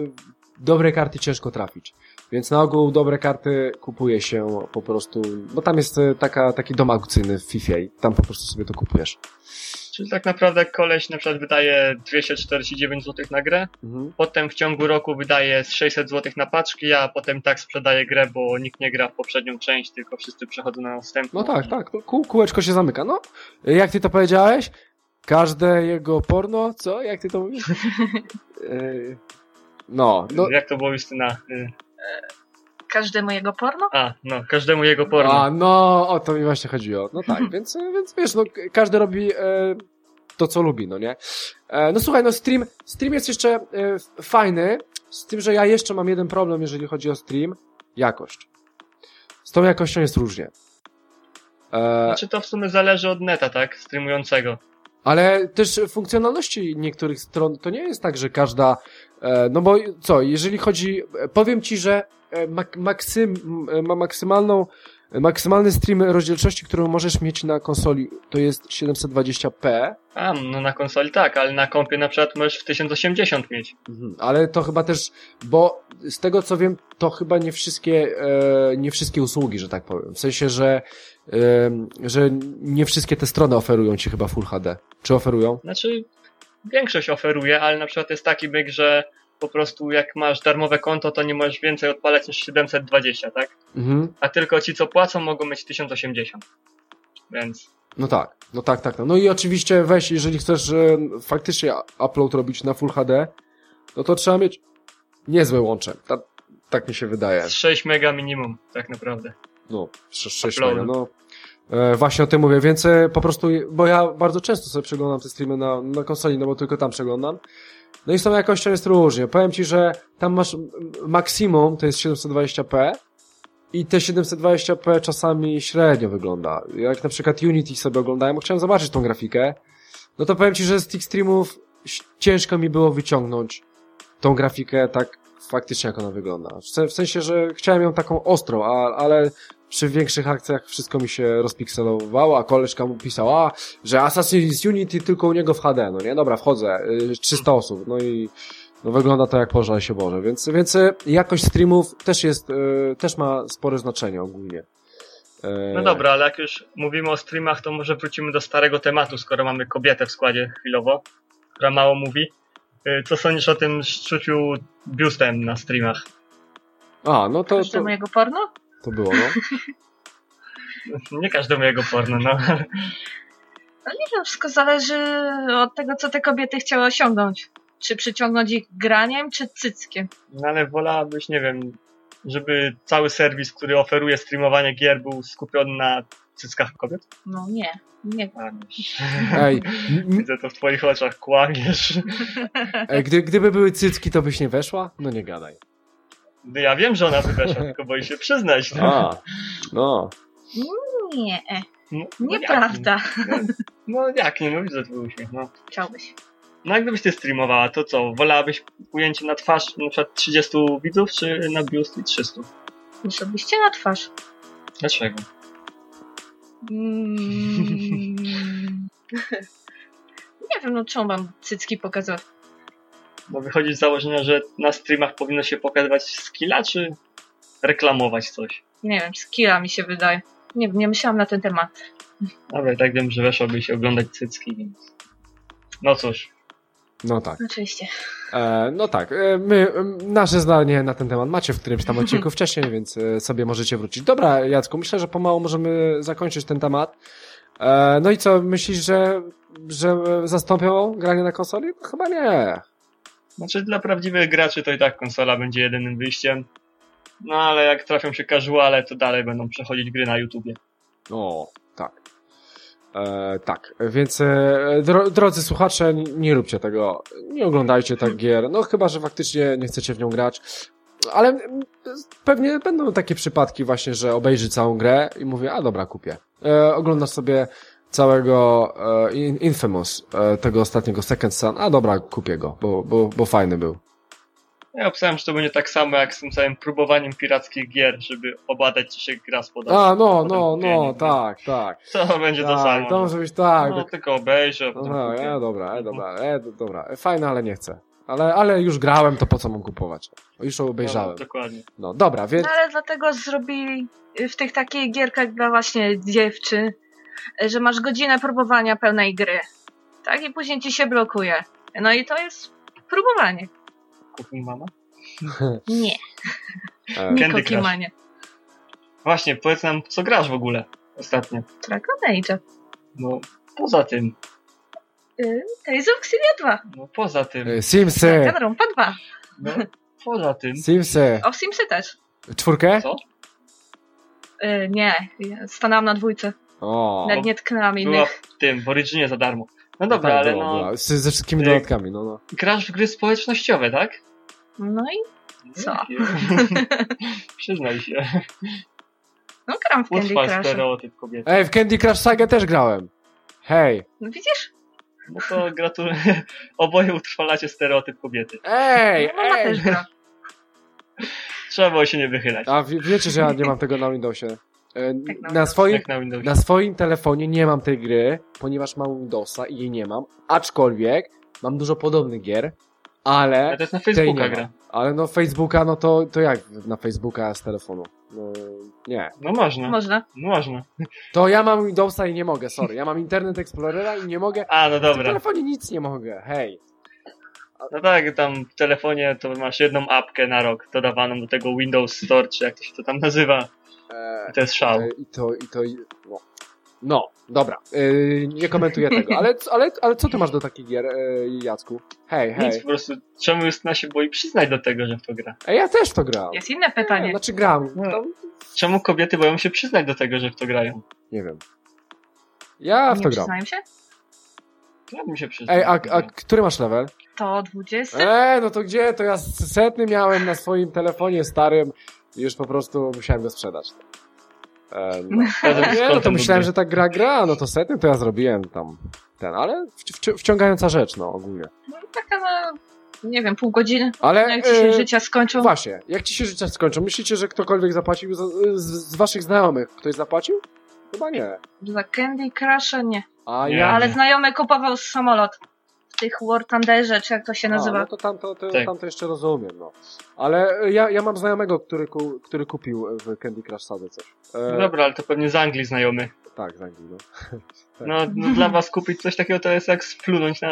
[SPEAKER 2] dobre karty ciężko trafić. Więc na ogół dobre karty kupuje się po prostu, bo tam jest y, taka, taki dom aukcyjny w FIFA i tam po prostu sobie to kupujesz.
[SPEAKER 3] Czyli tak naprawdę koleś na przykład wydaje 249 zł na grę,
[SPEAKER 2] Mhm.
[SPEAKER 3] potem w ciągu roku wydaje z 600 zł na paczki, a potem tak sprzedaje grę, bo nikt nie gra w poprzednią część, tylko wszyscy przechodzą na następną.
[SPEAKER 2] No tak, tak, kół, kółeczko się zamyka. No, jak ty to powiedziałeś? Każde jego porno, co? Jak ty to mówisz? Yy, no, no,
[SPEAKER 3] Jak to było Justyna?
[SPEAKER 4] Każdemu jego porno?
[SPEAKER 3] A, no, każdemu jego porno.
[SPEAKER 2] A, no, o to mi właśnie chodziło. No tak, więc, więc wiesz, no, każdy robi e, to, co lubi, no nie? E, no słuchaj, no stream, stream jest jeszcze e, fajny, z tym, że ja jeszcze mam jeden problem, jeżeli chodzi o stream. Jakość. Z tą jakością jest różnie. E,
[SPEAKER 3] Znaczy to w sumie zależy od neta, tak? Streamującego.
[SPEAKER 2] ale też funkcjonalności niektórych stron to nie jest tak, że każda. E, no bo co, jeżeli chodzi. Powiem ci, że mak, maksym, e, ma maksymalną. e, Maksymalny stream rozdzielczości, którą możesz mieć na konsoli, to jest 720p,
[SPEAKER 3] A, no na konsoli tak, ale na kompie na przykład możesz w 1080 mieć.
[SPEAKER 2] Mhm, ale to chyba też, bo z tego co wiem, to chyba nie wszystkie, e, nie wszystkie usługi, że tak powiem. W sensie, że, e, że nie wszystkie te strony oferują ci chyba Full HD. Czy oferują?
[SPEAKER 3] Znaczy, większość oferuje, ale na przykład jest taki byk, że po prostu jak masz darmowe konto, to nie możesz więcej odpalać niż 720, tak?
[SPEAKER 2] Mhm.
[SPEAKER 3] A tylko ci, co płacą, mogą mieć 1080. Więc
[SPEAKER 2] No tak, no tak, tak. tak. No i oczywiście weź, jeżeli chcesz e, faktycznie upload robić na Full HD, no to trzeba mieć niezłe łącze. Ta, tak mi się wydaje.
[SPEAKER 3] z 6 mega minimum, tak naprawdę.
[SPEAKER 2] No, 6
[SPEAKER 3] Upload.
[SPEAKER 2] mega, no. E, właśnie o tym mówię, więc e, po prostu, bo ja bardzo często sobie przeglądam te streamy na, na konsoli, no bo tylko tam przeglądam. No i tą jakością jest różnie. Powiem ci, że tam masz maksimum, to jest 720p i te 720p czasami średnio wygląda. Jak na przykład Unity sobie oglądałem, chciałem zobaczyć tą grafikę, no to powiem ci, że z tych streamów ciężko mi było wyciągnąć tą grafikę tak faktycznie jak ona wygląda. W, se, w sensie, że chciałem ją taką ostrą, a, ale przy większych akcjach wszystko mi się rozpikselowało, a koleżka mu pisała, że Assassin's Unity tylko u niego w HD, no nie? Dobra, wchodzę, y, 300 osób, no i no wygląda to jak pożal się Boże, więc, więc y, jakość streamów też jest, y, też ma spore znaczenie ogólnie.
[SPEAKER 3] No dobra, ale jak już mówimy o streamach, to może wrócimy do starego tematu, skoro mamy kobietę w składzie chwilowo, która mało mówi. Y, Co sądzisz o tym szczuciu biustem na streamach?
[SPEAKER 2] A, no to, to,
[SPEAKER 4] Każdemu jego porno?
[SPEAKER 2] to było, no.
[SPEAKER 3] Nie każdemu jego porno, no.
[SPEAKER 4] No nie wiem, wszystko zależy od tego, co te kobiety chciały osiągnąć. Czy przyciągnąć ich graniem, czy cyckiem.
[SPEAKER 3] no ale wolałabyś, nie wiem, żeby cały serwis, który oferuje streamowanie gier, był skupiony na cyckach kobiet?
[SPEAKER 4] No nie, nie.
[SPEAKER 3] A.
[SPEAKER 2] Ej,
[SPEAKER 3] Widzę to w twoich oczach, kłamiesz.
[SPEAKER 2] ej gdy, gdyby były cycki, to byś nie weszła? No nie gadaj.
[SPEAKER 3] No ja wiem, że ona by weszła, tylko boi się przyznać. No,
[SPEAKER 2] A, no.
[SPEAKER 4] Nie,
[SPEAKER 3] no, no
[SPEAKER 4] nieprawda.
[SPEAKER 3] jak nie? No, no jak nie, no widzę twój uśmiech, no.
[SPEAKER 4] Chciałbyś.
[SPEAKER 3] No jak gdybyś ty streamowała, to co? Wolałabyś ujęcie na twarz na przykład 30 widzów, czy na biust i 300?
[SPEAKER 4] Osobiście na twarz.
[SPEAKER 3] Dlaczego?
[SPEAKER 4] Mm. nie wiem, no czemu mam cycki pokazać?
[SPEAKER 3] Bo wychodzi z założenia, że na streamach powinno się pokazywać skilla, czy reklamować coś?
[SPEAKER 4] Nie wiem, skilla mi się wydaje. Nie, nie myślałam na ten temat.
[SPEAKER 3] Dobra, tak wiem, że weszłoby się oglądać cycki, więc... No cóż,
[SPEAKER 2] No tak.
[SPEAKER 4] Oczywiście.
[SPEAKER 2] E, no tak, e, my, em, nasze zdanie na ten temat macie w którymś tam odcinku wcześniej, więc e, sobie możecie wrócić. Dobra, Jacku, myślę, że pomału możemy zakończyć ten temat. E, no i co, myślisz, że, że zastąpią granie na konsoli? No, chyba nie.
[SPEAKER 3] znaczy dla prawdziwych graczy to i tak konsola będzie jedynym wyjściem. No ale jak trafią się casuale, to dalej będą przechodzić gry na YouTubie.
[SPEAKER 2] O, tak. E, tak, więc e, dro, drodzy słuchacze, nie, róbcie tego, nie oglądajcie tak gier, no chyba, że faktycznie nie chcecie w nią grać, ale pewnie będą takie przypadki właśnie, że obejrzy całą grę i mówię, a dobra, kupię. E, oglądasz sobie całego e, In- Infamous, e, tego ostatniego Second Sun, a dobra, kupię go, bo, bo, bo fajny był.
[SPEAKER 3] Ja obstawiam, że to będzie tak samo jak z tym całym próbowaniem pirackich gier, żeby obadać, czy się gra spodoba.
[SPEAKER 2] A, no, no, no,
[SPEAKER 3] nie?
[SPEAKER 2] tak, tak.
[SPEAKER 3] To będzie to
[SPEAKER 2] tak,
[SPEAKER 3] samo.
[SPEAKER 2] to może być tak.
[SPEAKER 3] No, tylko obejrzę,
[SPEAKER 2] Aha,
[SPEAKER 3] kupię.
[SPEAKER 2] e, dobra, e, dobra, e, dobra. E, fajne, ale nie chcę. Ale, ale już grałem, to po co mam kupować? Już
[SPEAKER 3] No,
[SPEAKER 2] obejrzałem.
[SPEAKER 3] dokładnie.
[SPEAKER 2] No, dobra, więc...
[SPEAKER 4] No ale dlatego zrobili w tych takich gierkach dla właśnie dziewczyn, że masz godzinę próbowania pełnej gry. Tak? I później ci się blokuje. No i to jest próbowanie.
[SPEAKER 3] Kupuj mama.
[SPEAKER 4] Nie, nie
[SPEAKER 3] Candy
[SPEAKER 4] kokimanie.
[SPEAKER 3] Właśnie, powiedz nam, co grasz w ogóle ostatnio?
[SPEAKER 4] Dragon Age.
[SPEAKER 3] No, poza tym,
[SPEAKER 4] Y, Tales of Xillia 2.
[SPEAKER 3] no poza tym,
[SPEAKER 2] e, Simsy!
[SPEAKER 4] Danganronpa 2.
[SPEAKER 3] no poza tym.
[SPEAKER 2] Simsy!
[SPEAKER 4] O Simsy też.
[SPEAKER 2] Czwórkę?
[SPEAKER 3] Co?
[SPEAKER 4] Y, nie, stanęłam na dwójce.
[SPEAKER 2] O,
[SPEAKER 4] Nawet nie tknęłam
[SPEAKER 3] Była
[SPEAKER 4] innych.
[SPEAKER 3] w tym, w Originie za darmo. No dobra,
[SPEAKER 2] tak
[SPEAKER 3] ale
[SPEAKER 2] było,
[SPEAKER 3] no,
[SPEAKER 2] było. Z, ze wszystkimi dodatkami, no, no.
[SPEAKER 3] grasz w gry społecznościowe, tak?
[SPEAKER 4] No i Co?
[SPEAKER 3] Przyznaj się.
[SPEAKER 4] no gram w Candy
[SPEAKER 3] Utrwal
[SPEAKER 4] Crush.
[SPEAKER 3] stereotyp kobiety.
[SPEAKER 2] Ej, w Candy Crush Saga też grałem. Hej!
[SPEAKER 4] No widzisz?
[SPEAKER 3] No to gratuluję. Oboje utrwalacie stereotyp kobiety.
[SPEAKER 2] Ej,
[SPEAKER 4] No
[SPEAKER 2] ej!
[SPEAKER 4] też gra.
[SPEAKER 3] Trzeba było się nie wychylać.
[SPEAKER 2] A wie, wiecie, że ja nie mam tego na Windowsie. E,
[SPEAKER 4] Jak na
[SPEAKER 2] Na swoim,
[SPEAKER 3] na
[SPEAKER 2] na swoim telefonie nie mam tej gry, ponieważ mam Windowsa i jej nie mam. Aczkolwiek mam dużo podobnych gier, ale
[SPEAKER 3] Ale to jest na Facebooka gra.
[SPEAKER 2] Ale no Facebooka, no to, to jak na Facebooka z telefonu? No, nie.
[SPEAKER 3] No można.
[SPEAKER 4] Można.
[SPEAKER 3] No można.
[SPEAKER 2] To ja mam Windowsa i nie mogę, sorry. Ja mam Internet Explorera i nie mogę.
[SPEAKER 3] A, no dobra.
[SPEAKER 2] telefonie nic nie mogę, hej.
[SPEAKER 3] No tak, tam w telefonie to masz jedną apkę na rok dodawaną do tego Windows Store, czy jak to się to tam nazywa.
[SPEAKER 2] E,
[SPEAKER 3] I to jest szał.
[SPEAKER 2] e, I to, i to, no. No, dobra. E, nie komentuję tego. Ale, ale, ale co ty masz do takich gier, e, Jacku? Hej, hej.
[SPEAKER 3] Nic, po prostu czemu Justyna się boi przyznać do tego, że w to gra?
[SPEAKER 2] Ej, ja też to grałem.
[SPEAKER 4] Jest inne
[SPEAKER 2] Nie,
[SPEAKER 4] pytanie.
[SPEAKER 2] znaczy gram.
[SPEAKER 3] No.
[SPEAKER 2] To,
[SPEAKER 3] Czemu kobiety boją się przyznać do tego, że w to grają?
[SPEAKER 2] nie wiem. Ja w
[SPEAKER 4] Nie
[SPEAKER 2] to gram.
[SPEAKER 4] przyznają się?
[SPEAKER 3] Ja bym się przyznał.
[SPEAKER 2] Ej, a, a który masz level?
[SPEAKER 4] To 20?
[SPEAKER 2] Ej, no to gdzie? To ja setny miałem na swoim telefonie starym już po prostu musiałem go sprzedać. E, no. Nie, no to myślałem, że ta gra gra, no to setny to ja zrobiłem tam ten, ale wci- wci- wciągająca rzecz, no ogólnie.
[SPEAKER 4] No, taka na, nie wiem, pół godziny.
[SPEAKER 2] Ale
[SPEAKER 4] Jak ci się
[SPEAKER 2] e,
[SPEAKER 4] życia skończą.
[SPEAKER 2] właśnie, jak ci się życia skończą? Myślicie, że ktokolwiek zapłacił z, z, z waszych znajomych? Ktoś zapłacił? Chyba nie.
[SPEAKER 4] Za Candy Crusha nie.
[SPEAKER 2] A
[SPEAKER 3] Nie.
[SPEAKER 2] ja...
[SPEAKER 4] Ale znajomy kupował samolot. Tych War Thunderze, czy jak to się
[SPEAKER 2] A,
[SPEAKER 4] nazywa.
[SPEAKER 2] no to tam to, to,
[SPEAKER 3] Tak.
[SPEAKER 2] tam to jeszcze rozumiem, no. Ale e, ja, ja mam znajomego, który, ku, który kupił w Candy Crush Saga coś. E,
[SPEAKER 3] No dobra, ale to pewnie z Anglii znajomy.
[SPEAKER 2] Tak, z Anglii, no. Tak.
[SPEAKER 3] No, no dla was kupić coś takiego to jest jak splunąć na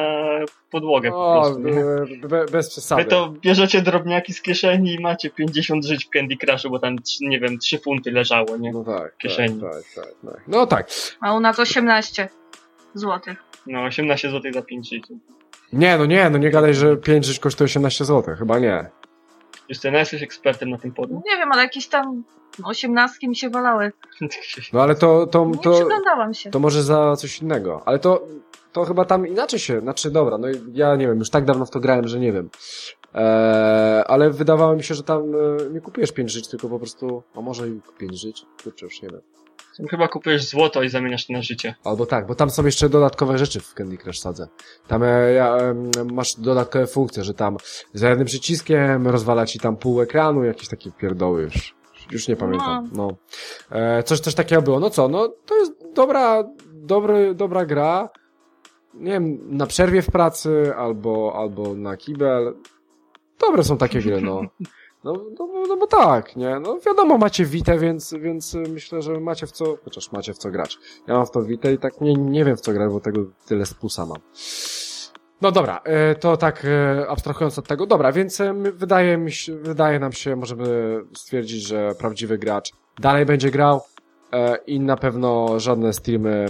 [SPEAKER 3] podłogę po
[SPEAKER 2] O,
[SPEAKER 3] prostu. nie?
[SPEAKER 2] be, be, bez przesady.
[SPEAKER 3] Wy to bierzecie drobniaki z kieszeni i macie 50 żyć w Candy Crushu, bo tam, nie wiem, 3 funty leżało, nie?
[SPEAKER 2] No tak,
[SPEAKER 3] kieszeni.
[SPEAKER 2] tak, tak, tak, tak. No tak.
[SPEAKER 4] A u nas 18 złotych.
[SPEAKER 3] No, 18 zł za 5 żyć.
[SPEAKER 2] Nie, no nie, no nie gadaj, że 5 żyć kosztuje 18 zł, chyba nie.
[SPEAKER 3] Justyna, jesteś ekspertem na tym polu?
[SPEAKER 4] Nie wiem, ale jakieś tam osiemnastki mi się walały.
[SPEAKER 2] No ale to, to,
[SPEAKER 4] Nie
[SPEAKER 2] to,
[SPEAKER 4] przyglądałam się.
[SPEAKER 2] to może za coś innego. Ale to, to chyba tam inaczej się, znaczy dobra, no ja nie wiem, już tak dawno w to grałem, że nie wiem. Eee, ale wydawało mi się, że tam e, nie kupujesz 5 żyć, tylko po prostu, a może i 5 żyć, kurczę, już nie wiem.
[SPEAKER 3] Chyba kupujesz złoto i zamieniasz to na życie.
[SPEAKER 2] Albo tak, bo tam są jeszcze dodatkowe rzeczy w Candy Crush Sadze. Tam e, ja, em, masz dodatkowe funkcje, że tam za jednym przyciskiem rozwala ci tam pół ekranu, jakieś takie pierdoły już. Już nie pamiętam. No. E, coś, coś takiego było. No co, no to jest dobra, dobry, dobra gra. Nie wiem, na przerwie w pracy albo, albo na kibel. Dobre są takie gry, no. No, no, no bo tak, nie? No wiadomo, macie Witę, więc, więc myślę, że macie w co, chociaż macie w co grać. Ja mam w to Witę i tak nie, nie wiem w co grać, bo tego tyle z plusa mam. No dobra, y, to tak y, abstrahując od tego, dobra, więc my- wydaje mi się, wydaje nam się, możemy stwierdzić, że prawdziwy gracz dalej będzie grał i na pewno żadne streamy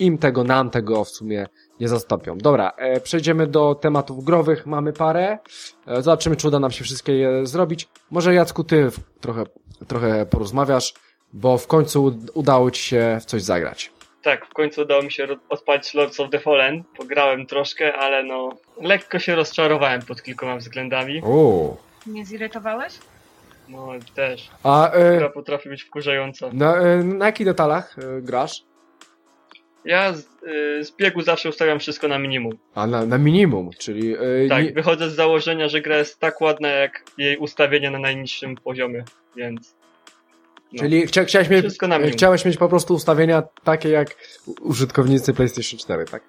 [SPEAKER 2] im tego, nam tego w sumie nie zastąpią. Dobra, e, przejdziemy do tematów growych, mamy parę. E, Zobaczymy, czy uda nam się wszystkie je zrobić. Może Jacku, ty w- trochę, trochę porozmawiasz, bo w końcu ud- udało ci się w coś zagrać.
[SPEAKER 3] Tak, w końcu udało mi się odpalić Lords of the Fallen. Pograłem troszkę, ale no, lekko się rozczarowałem pod kilkoma względami.
[SPEAKER 2] O.
[SPEAKER 4] Nie zirytowałeś?
[SPEAKER 3] No, też.
[SPEAKER 2] A
[SPEAKER 3] Gra
[SPEAKER 2] e,
[SPEAKER 3] potrafi być wkurzająca.
[SPEAKER 2] na, e, na jakich detalach e, grasz?
[SPEAKER 3] Ja z, y, z biegu zawsze ustawiam wszystko na minimum.
[SPEAKER 2] A na, na minimum, czyli... Yy,
[SPEAKER 3] Tak,
[SPEAKER 2] nie-
[SPEAKER 3] wychodzę z założenia, że gra jest tak ładna jak jej ustawienie na najniższym poziomie, więc no.
[SPEAKER 2] Czyli chcia, chciałeś, mieć, chciałeś mieć po prostu ustawienia takie jak użytkownicy PlayStation 4, tak?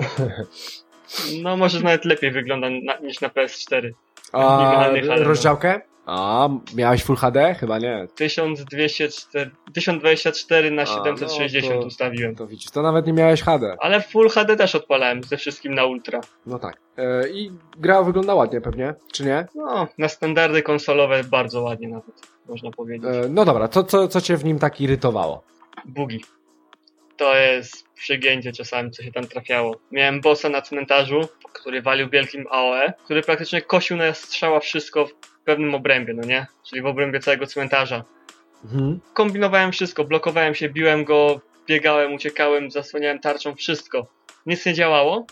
[SPEAKER 3] no może nawet lepiej wygląda na, niż na PS4.
[SPEAKER 2] A
[SPEAKER 3] no.
[SPEAKER 2] rozdziałkę? A, miałeś Full HD? Chyba nie.
[SPEAKER 3] 1204, 1024 na
[SPEAKER 2] A,
[SPEAKER 3] 760
[SPEAKER 2] no to-
[SPEAKER 3] ustawiłem.
[SPEAKER 2] To widzisz, to nawet nie miałeś HD.
[SPEAKER 3] Ale Full HD też odpalałem ze wszystkim na ultra.
[SPEAKER 2] No tak. E, I gra wygląda ładnie pewnie, czy nie?
[SPEAKER 3] No, na standardy konsolowe bardzo ładnie nawet, można powiedzieć.
[SPEAKER 2] E, no dobra, to co, co cię w nim tak irytowało?
[SPEAKER 3] Bugi. To jest przegięcie czasami, co się tam trafiało. Miałem bossa na cmentarzu, który walił wielkim AOE, który praktycznie kosił na strzała wszystko w pewnym obrębie, no nie? Czyli w obrębie całego cmentarza.
[SPEAKER 2] Mhm.
[SPEAKER 3] Kombinowałem wszystko, blokowałem się, biłem go, biegałem, uciekałem, zasłaniałem tarczą, wszystko. Nic nie działało.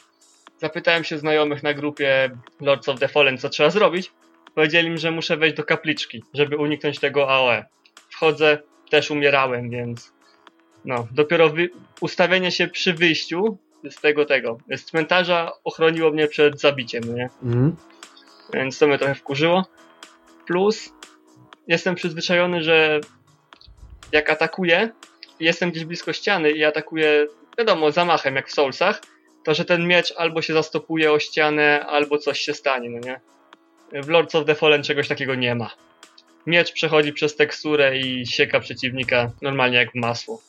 [SPEAKER 3] Zapytałem się znajomych na grupie Lords of the Fallen, co trzeba zrobić. Powiedzieli mi, że muszę wejść do kapliczki, żeby uniknąć tego AOE. Wchodzę, też umierałem, więc no, dopiero ustawienie się przy wyjściu z tego, tego, z cmentarza ochroniło mnie przed zabiciem, no nie?
[SPEAKER 2] Mhm.
[SPEAKER 3] Więc to mnie trochę wkurzyło. Plus jestem przyzwyczajony, że jak atakuję, jestem gdzieś blisko ściany i atakuję, wiadomo, zamachem jak w Soulsach, to że ten miecz albo się zastopuje o ścianę, albo coś się stanie, no nie? W Lords of the Fallen czegoś takiego nie ma. Miecz przechodzi przez teksturę i sieka przeciwnika normalnie jak w masło.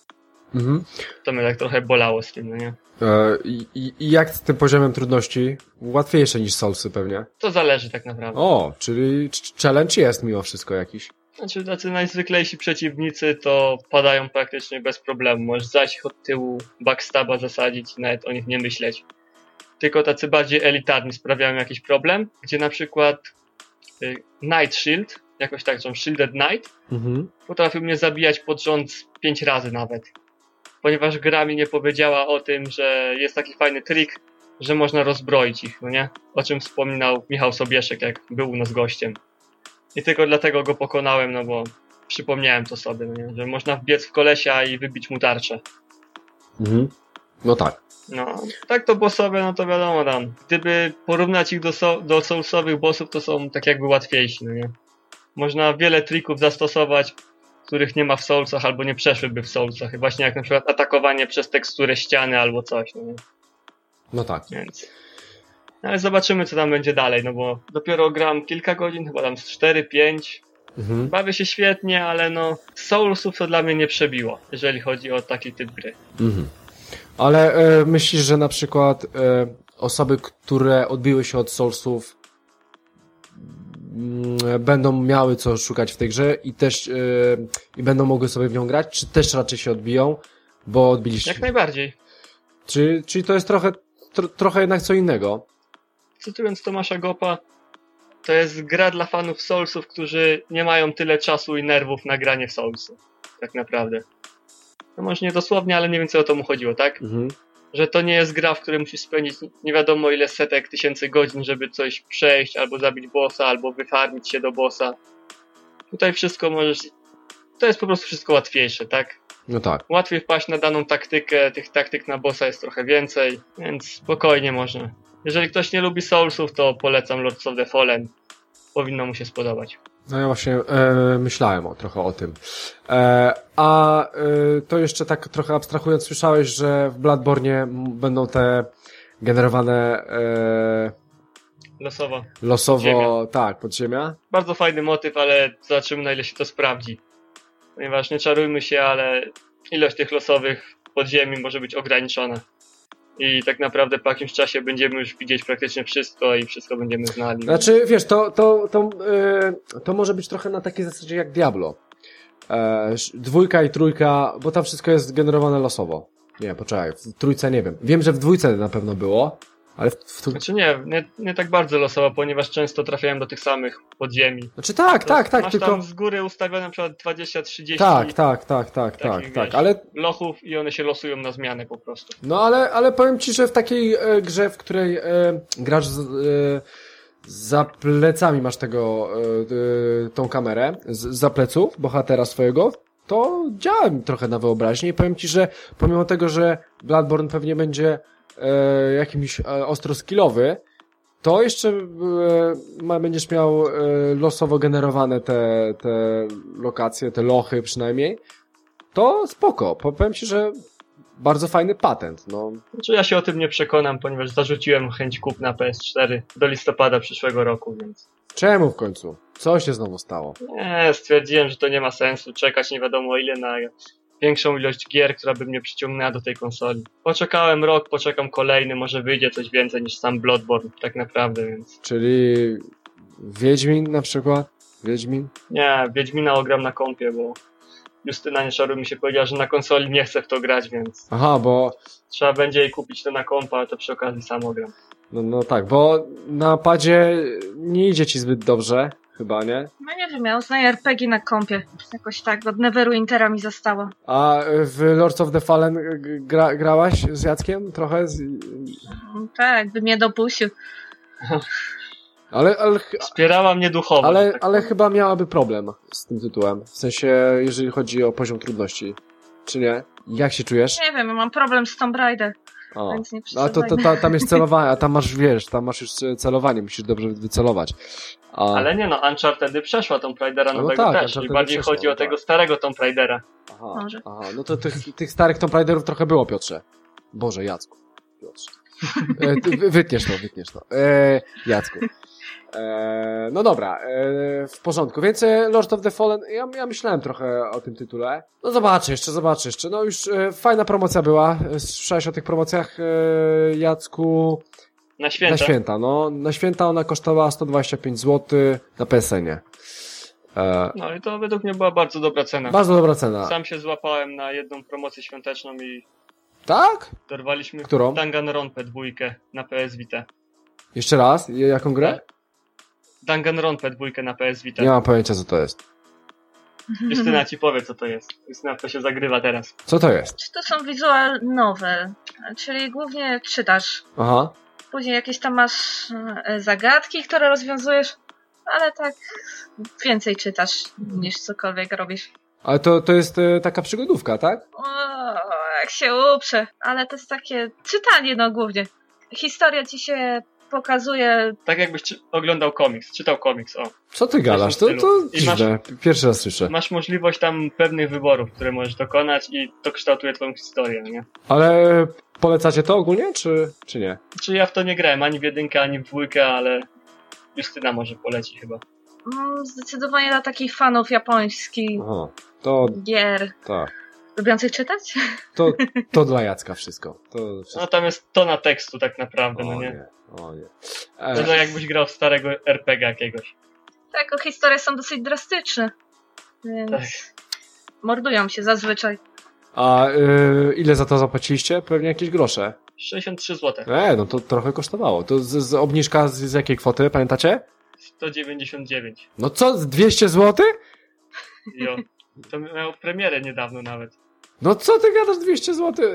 [SPEAKER 2] Mhm.
[SPEAKER 3] To mnie tak trochę bolało z tym, no nie?
[SPEAKER 2] E, i, i, I jak z tym poziomem trudności? Łatwiejsze niż Soulsy pewnie.
[SPEAKER 3] To zależy tak naprawdę.
[SPEAKER 2] O, czyli ch- challenge jest mimo wszystko jakiś.
[SPEAKER 3] Znaczy, tacy najzwyklejsi przeciwnicy to padają praktycznie bez problemu. Możesz zajść ich od tyłu, backstaba zasadzić i nawet o nich nie myśleć. Tylko tacy bardziej elitarni sprawiają jakiś problem, gdzie na przykład y, Night Shield, jakoś tak, są Shielded Knight,
[SPEAKER 2] Mhm.
[SPEAKER 3] potrafił mnie zabijać pod rząd z pięć razy nawet. Ponieważ gra mi nie powiedziała o tym, że jest taki fajny trik, że można rozbroić ich, no nie? O czym wspominał Michał Sobieszek, jak był u nas gościem. I tylko dlatego go pokonałem, no bo przypomniałem to sobie, no nie? Że można wbiec w kolesia i wybić mu tarczę.
[SPEAKER 2] Mhm. No tak.
[SPEAKER 3] No, tak to bossowie, no to wiadomo tam. Gdyby porównać ich do, so, do soulsowych bossów, to są tak jakby łatwiejsi, no nie? Można wiele trików zastosować, których nie ma w soulsach albo nie przeszłyby w soulsach. Właśnie jak na przykład atakowanie przez teksturę ściany albo coś, no?
[SPEAKER 2] No tak.
[SPEAKER 3] Więc... no Ale zobaczymy, co tam będzie dalej, no bo dopiero gram kilka godzin, chyba tam z 4-5.
[SPEAKER 2] Mhm.
[SPEAKER 3] Bawię się świetnie, ale no Soulsów to dla mnie nie przebiło, jeżeli chodzi o taki typ gry.
[SPEAKER 2] Mhm. Ale e, myślisz, że na przykład e, osoby, które odbiły się od Soulsów będą miały co szukać w tej grze i też e, i będą mogły sobie w nią grać, czy też raczej się odbiją, bo odbiliście
[SPEAKER 3] Jak najbardziej.
[SPEAKER 2] Czy, czyli to jest trochę, tro, trochę jednak co innego.
[SPEAKER 3] cytując Tomasza Gopa, to jest gra dla fanów Soulsów, którzy nie mają tyle czasu i nerwów na granie w Soulsy. Tak naprawdę. No może nie dosłownie, ale mniej więcej o to mu chodziło, tak?
[SPEAKER 2] Mhm.
[SPEAKER 3] Że to nie jest gra, w której musisz spędzić nie wiadomo ile setek tysięcy godzin, żeby coś przejść, albo zabić bossa, albo wyfarmić się do bossa. Tutaj wszystko możesz... To jest po prostu wszystko łatwiejsze, tak?
[SPEAKER 2] No tak.
[SPEAKER 3] Łatwiej wpaść na daną taktykę, tych taktyk na bossa jest trochę więcej, więc spokojnie można. Jeżeli ktoś nie lubi Soulsów, to polecam Lords of the Fallen. Powinno mu się spodobać.
[SPEAKER 2] No ja właśnie e, myślałem o, trochę o tym. E, a e, to jeszcze tak trochę abstrahując, słyszałeś, że w Bloodborne m- będą te generowane e,
[SPEAKER 3] Losowo.
[SPEAKER 2] losowo,
[SPEAKER 3] Podziemia.
[SPEAKER 2] tak, podziemia.
[SPEAKER 3] Bardzo fajny motyw, ale zobaczymy na ile się to sprawdzi. Ponieważ nie czarujmy się, ale ilość tych losowych podziemi może być ograniczona. I tak naprawdę po jakimś czasie będziemy już widzieć praktycznie wszystko i wszystko będziemy znali.
[SPEAKER 2] Znaczy, wiesz, to, to, to, e, to może być trochę na takiej zasadzie jak Diablo. E, dwójka i trójka, bo tam wszystko jest generowane losowo. Nie, poczekaj, w trójce nie wiem. Wiem, że w dwójce na pewno było, ale w, w,
[SPEAKER 3] Znaczy nie, nie, nie tak bardzo losowo, ponieważ często trafiałem do tych samych podziemi.
[SPEAKER 2] Znaczy tak, tak, tak,
[SPEAKER 3] Masz
[SPEAKER 2] tylko...
[SPEAKER 3] tam z góry ustawione na przykład 20-30
[SPEAKER 2] Tak, tak, tak, tak, tak, tak, ale,
[SPEAKER 3] lochów i one się losują na zmianę po prostu.
[SPEAKER 2] no ale, ale powiem ci, że w takiej e, grze, w której e, grasz z, e, za plecami masz tego, e, e, tą kamerę, z, za pleców bohatera swojego, to działa mi trochę na wyobraźnię i powiem ci, że pomimo tego, że Bloodborne pewnie będzie e, jakimś e, ostro skillowy, to jeszcze e, będziesz miał e, losowo generowane te, te lokacje, te lochy przynajmniej, to spoko. Powiem ci, że bardzo fajny patent. No,
[SPEAKER 3] Znaczy ja się o tym nie przekonam, ponieważ zarzuciłem chęć kupna PS4 do listopada przyszłego roku, więc
[SPEAKER 2] czemu w końcu? Co się znowu stało?
[SPEAKER 3] nie, stwierdziłem, że to nie ma sensu czekać nie wiadomo ile na większą ilość gier, która by mnie przyciągnęła do tej konsoli. Poczekałem rok, poczekam kolejny, może wyjdzie coś więcej niż sam Bloodborne, tak naprawdę, więc
[SPEAKER 2] Czyli Wiedźmin na przykład? Wiedźmin?
[SPEAKER 3] nie, Wiedźmina ogram na kompie, bo Justyna Nieszoru mi się powiedziała, że na konsoli nie chce w to grać, więc
[SPEAKER 2] Aha, bo
[SPEAKER 3] trzeba będzie jej kupić to na kompa, ale to przy okazji sam ogram.
[SPEAKER 2] no, no tak, bo na padzie nie idzie ci zbyt dobrze, chyba, nie?
[SPEAKER 4] No nie wiem, ja uznaję RPG na kompie. Jakoś tak, od Neverwintera mi zostało.
[SPEAKER 2] A w Lords of the Fallen gra, grałaś z Jackiem trochę? Z...
[SPEAKER 4] Tak, by mnie dopuścił.
[SPEAKER 2] Ale, ale,
[SPEAKER 3] Wspierała mnie duchowo.
[SPEAKER 2] ale,
[SPEAKER 3] tak
[SPEAKER 2] ale chyba miałaby problem z tym tytułem. W sensie, jeżeli chodzi o poziom trudności. Czy nie? Jak się czujesz?
[SPEAKER 4] Nie wiem, ja mam problem z Tomb Raider,
[SPEAKER 2] O.
[SPEAKER 4] więc nie
[SPEAKER 2] A to, to, ta, tam jest celowanie, a tam masz, wiesz, tam masz już celowanie, musisz dobrze wycelować. A,
[SPEAKER 3] Ale nie no, Uncharted przeszła Tomb Raidera
[SPEAKER 2] No
[SPEAKER 3] nowego
[SPEAKER 2] tak,
[SPEAKER 3] też.
[SPEAKER 2] Uncharted
[SPEAKER 3] I bardziej
[SPEAKER 2] przeszła,
[SPEAKER 3] chodzi o
[SPEAKER 2] no
[SPEAKER 3] tego
[SPEAKER 2] tak.
[SPEAKER 3] starego Tomb Raidera.
[SPEAKER 2] aha,
[SPEAKER 4] Może.
[SPEAKER 2] aha, no to tych, tych starych Tomb Raiderów trochę było, Piotrze. Boże, Jacku. Piotrze. E, ty, wytniesz to, wytniesz to. E, Jacku. E, no dobra, e, w porządku. Więc e, Lord of the Fallen, ja, ja myślałem trochę o tym tytule. No zobaczę jeszcze, zobaczę jeszcze. No już e, fajna promocja była. Słyszałeś o tych promocjach, e, Jacku?
[SPEAKER 3] Na święta.
[SPEAKER 2] Na święta, no. Na święta ona kosztowała 125 zł na PSN-ie. E,
[SPEAKER 3] No i to według mnie była bardzo dobra cena.
[SPEAKER 2] bardzo dobra cena.
[SPEAKER 3] Sam się złapałem na jedną promocję świąteczną i
[SPEAKER 2] Tak?
[SPEAKER 3] dorwaliśmy
[SPEAKER 2] Którą?
[SPEAKER 3] Danganronpę dwójkę na PS Vita.
[SPEAKER 2] Jeszcze raz? Jaką grę?
[SPEAKER 3] Danganronpę dwójkę na PS Vita.
[SPEAKER 2] Nie mam pojęcia, co to jest.
[SPEAKER 3] Justyna ci powie co to jest. Justyna to się zagrywa teraz.
[SPEAKER 2] Co to jest?
[SPEAKER 4] Czy to są visual novel, czyli głównie czytasz.
[SPEAKER 2] Aha.
[SPEAKER 4] Później jakieś tam masz e, zagadki, które rozwiązujesz, ale tak więcej czytasz niż cokolwiek robisz.
[SPEAKER 2] Ale to, to jest e, taka przygodówka, tak?
[SPEAKER 4] O, jak się uprze, ale to jest takie czytanie no głównie. Historia ci się pokazuje,
[SPEAKER 3] Tak jakbyś oglądał komiks, czytał komiks, o.
[SPEAKER 2] Co ty gadasz? To, to
[SPEAKER 3] I masz-
[SPEAKER 2] dziwne. Pierwszy raz słyszę.
[SPEAKER 3] Masz możliwość tam pewnych wyborów, które możesz dokonać i to kształtuje twoją historię, no nie?
[SPEAKER 2] Ale polecacie to ogólnie, czy, czy nie?
[SPEAKER 3] Czy ja w to nie grałem ani w jedynkę, ani w dwójkę, ale Justyna może poleci chyba.
[SPEAKER 4] mm, zdecydowanie dla takich fanów japońskich
[SPEAKER 2] Aha. To,
[SPEAKER 4] gier.
[SPEAKER 2] tak.
[SPEAKER 4] Lubiących czytać?
[SPEAKER 2] To, to dla Jacka wszystko. To wszystko.
[SPEAKER 3] No tam jest tona tekstu tak naprawdę, no
[SPEAKER 2] o
[SPEAKER 3] nie?
[SPEAKER 2] nie. O nie.
[SPEAKER 3] To
[SPEAKER 2] E,
[SPEAKER 3] tak jakbyś grał w starego RPG jakiegoś.
[SPEAKER 4] Tak, o historie są dosyć drastyczne. Więc
[SPEAKER 3] Tak.
[SPEAKER 4] mordują się zazwyczaj.
[SPEAKER 2] a y, ile za to zapłaciliście? Pewnie jakieś grosze.
[SPEAKER 3] 63 zł.
[SPEAKER 2] E, no to trochę kosztowało. To z, z obniżka z, z jakiej kwoty, pamiętacie?
[SPEAKER 3] 199.
[SPEAKER 2] No co, z 200 zł?
[SPEAKER 3] Jo. To miał premierę niedawno nawet.
[SPEAKER 2] No co ty gadasz 200 zł?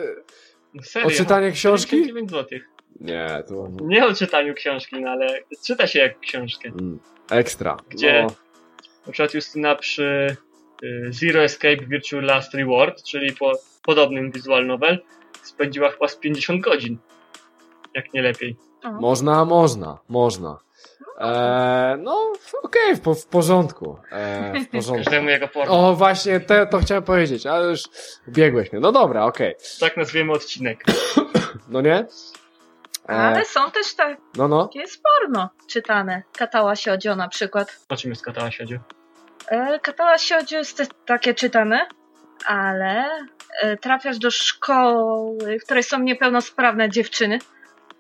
[SPEAKER 3] No serio.
[SPEAKER 2] O czytanie książki?
[SPEAKER 3] 99 zł.
[SPEAKER 2] Nie, to...
[SPEAKER 3] Nie o czytaniu książki, no ale czyta się jak książkę.
[SPEAKER 2] Mm, ekstra.
[SPEAKER 3] Gdzie?
[SPEAKER 2] No,
[SPEAKER 3] Na przykład Justyna przy y, Zero Escape Virtual Last Reward, czyli po podobnym visual novel, spędziła chyba z 50 godzin. Jak nie lepiej.
[SPEAKER 2] Można, można, można. E, no, okej, w, po- w porządku. E, w porządku.
[SPEAKER 3] Każdemu jego porno.
[SPEAKER 2] O, właśnie, te, to chciałem powiedzieć, ale już biegłeś mnie. No dobra, okej.
[SPEAKER 3] Tak nazwiemy odcinek.
[SPEAKER 2] No nie? E,
[SPEAKER 4] Ale są też takie
[SPEAKER 2] no, no.
[SPEAKER 4] porno czytane. Katała Siodzio na przykład.
[SPEAKER 3] O czym jest Katała Siedziu?
[SPEAKER 4] E, Katała Siodzio jest też takie czytane, ale e, trafiasz do szkoły, w której są niepełnosprawne dziewczyny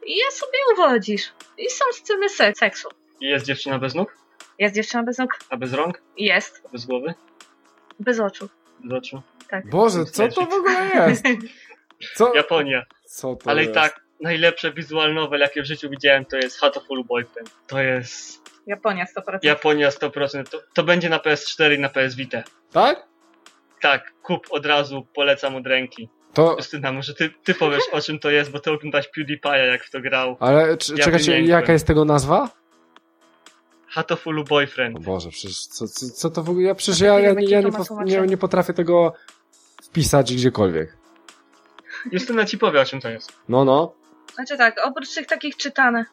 [SPEAKER 4] i je sobie uwodzisz. I są sceny se- seksu.
[SPEAKER 3] Jest dziewczyna bez nóg?
[SPEAKER 4] Jest dziewczyna bez nóg?
[SPEAKER 3] A bez rąk?
[SPEAKER 4] Jest.
[SPEAKER 3] A bez głowy?
[SPEAKER 4] Bez oczu.
[SPEAKER 3] Bez oczu?
[SPEAKER 4] Tak.
[SPEAKER 2] Boże, co to w ogóle jest? Co,
[SPEAKER 3] Japonia.
[SPEAKER 2] co to
[SPEAKER 3] Ale
[SPEAKER 2] jest?
[SPEAKER 3] i tak, najlepsze visual novel, jakie w życiu widziałem, to jest Hatoful Boyfriend. To jest
[SPEAKER 4] Japonia 100%.
[SPEAKER 3] Japonia 100%. To, to będzie na PS4 i na PS Vita.
[SPEAKER 2] Tak?
[SPEAKER 3] Tak, kup od razu, polecam od ręki.
[SPEAKER 2] To,
[SPEAKER 3] Justyna, może ty, ty powiesz o czym to jest, bo ty oglądasz PewDiePie'a jak w to grał.
[SPEAKER 2] ale
[SPEAKER 3] Ja
[SPEAKER 2] czekajcie, jaka jest tego nazwa?
[SPEAKER 3] Hatofulu Boyfriend.
[SPEAKER 2] O Boże, przecież co, co, co to w ogóle, ja przecież ja, ja, ja,
[SPEAKER 4] to
[SPEAKER 2] nie, nie, nie potrafię tego wpisać gdziekolwiek.
[SPEAKER 3] Justyna ci powie, o czym to jest.
[SPEAKER 2] No, no.
[SPEAKER 4] Znaczy tak, oprócz tych takich czytanych,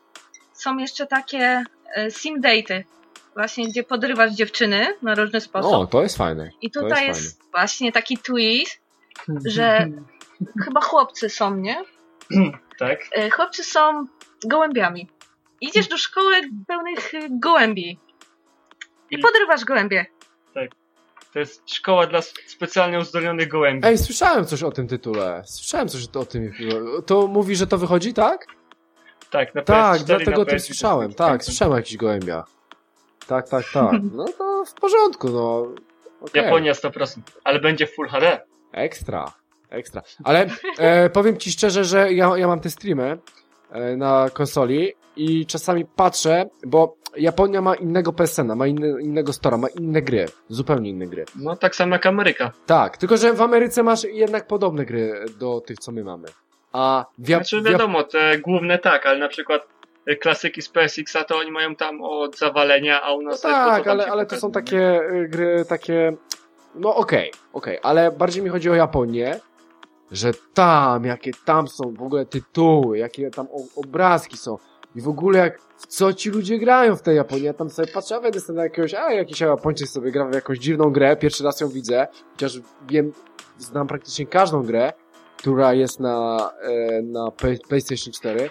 [SPEAKER 4] są jeszcze takie e, sim daty, właśnie gdzie podrywasz dziewczyny na różny sposób.
[SPEAKER 2] O, to jest fajne.
[SPEAKER 4] I tutaj
[SPEAKER 2] jest
[SPEAKER 4] jest, właśnie taki twist, że chyba chłopcy są, nie?
[SPEAKER 3] Tak?
[SPEAKER 4] E, Chłopcy są gołębiami. Idziesz do szkoły pełnych gołębi i podrywasz gołębie.
[SPEAKER 3] To jest szkoła dla specjalnie uzdolnionych gołębi.
[SPEAKER 2] Ej, słyszałem coś o tym tytule. Słyszałem coś o tym. To mówi, że to wychodzi, tak?
[SPEAKER 3] Tak, na
[SPEAKER 2] Tak,
[SPEAKER 3] PS4
[SPEAKER 2] dlatego o tym
[SPEAKER 3] PS5
[SPEAKER 2] słyszałem. Tak, słyszałem o jakichś gołębiach. Tak, tak, tak. No to w porządku, no. Okej.
[SPEAKER 3] Japonia 100%, ale będzie w Full HD.
[SPEAKER 2] Ekstra, ekstra. Ale e, powiem ci szczerze, że ja, ja mam te streamy na konsoli i czasami patrzę, bo Japonia ma innego PSN-a, ma inny, innego stora, ma inne gry, zupełnie inne gry.
[SPEAKER 3] No tak samo jak Ameryka.
[SPEAKER 2] Tak, tylko że w Ameryce masz jednak podobne gry do tych, co my mamy. A w, Jap-
[SPEAKER 3] Znaczy wiadomo, te główne tak, ale na przykład y, klasyki z PSX-a to oni mają tam od zawalenia, a u
[SPEAKER 2] No
[SPEAKER 3] nas...
[SPEAKER 2] tak,
[SPEAKER 3] tam
[SPEAKER 2] ale, ale to są takie y, gry, takie. No okej, okej, ale bardziej mi chodzi o Japonię, że tam, jakie tam są w ogóle tytuły, jakie tam obrazki są i w ogóle jak w co ci ludzie grają w tej Japonii. Ja tam sobie patrzę, a sobie na jakiegoś, a jakiś Japończyk sobie gra w jakąś dziwną grę, pierwszy raz ją widzę, chociaż wiem, znam praktycznie każdą grę, która jest na, e, na Play- PlayStation 4.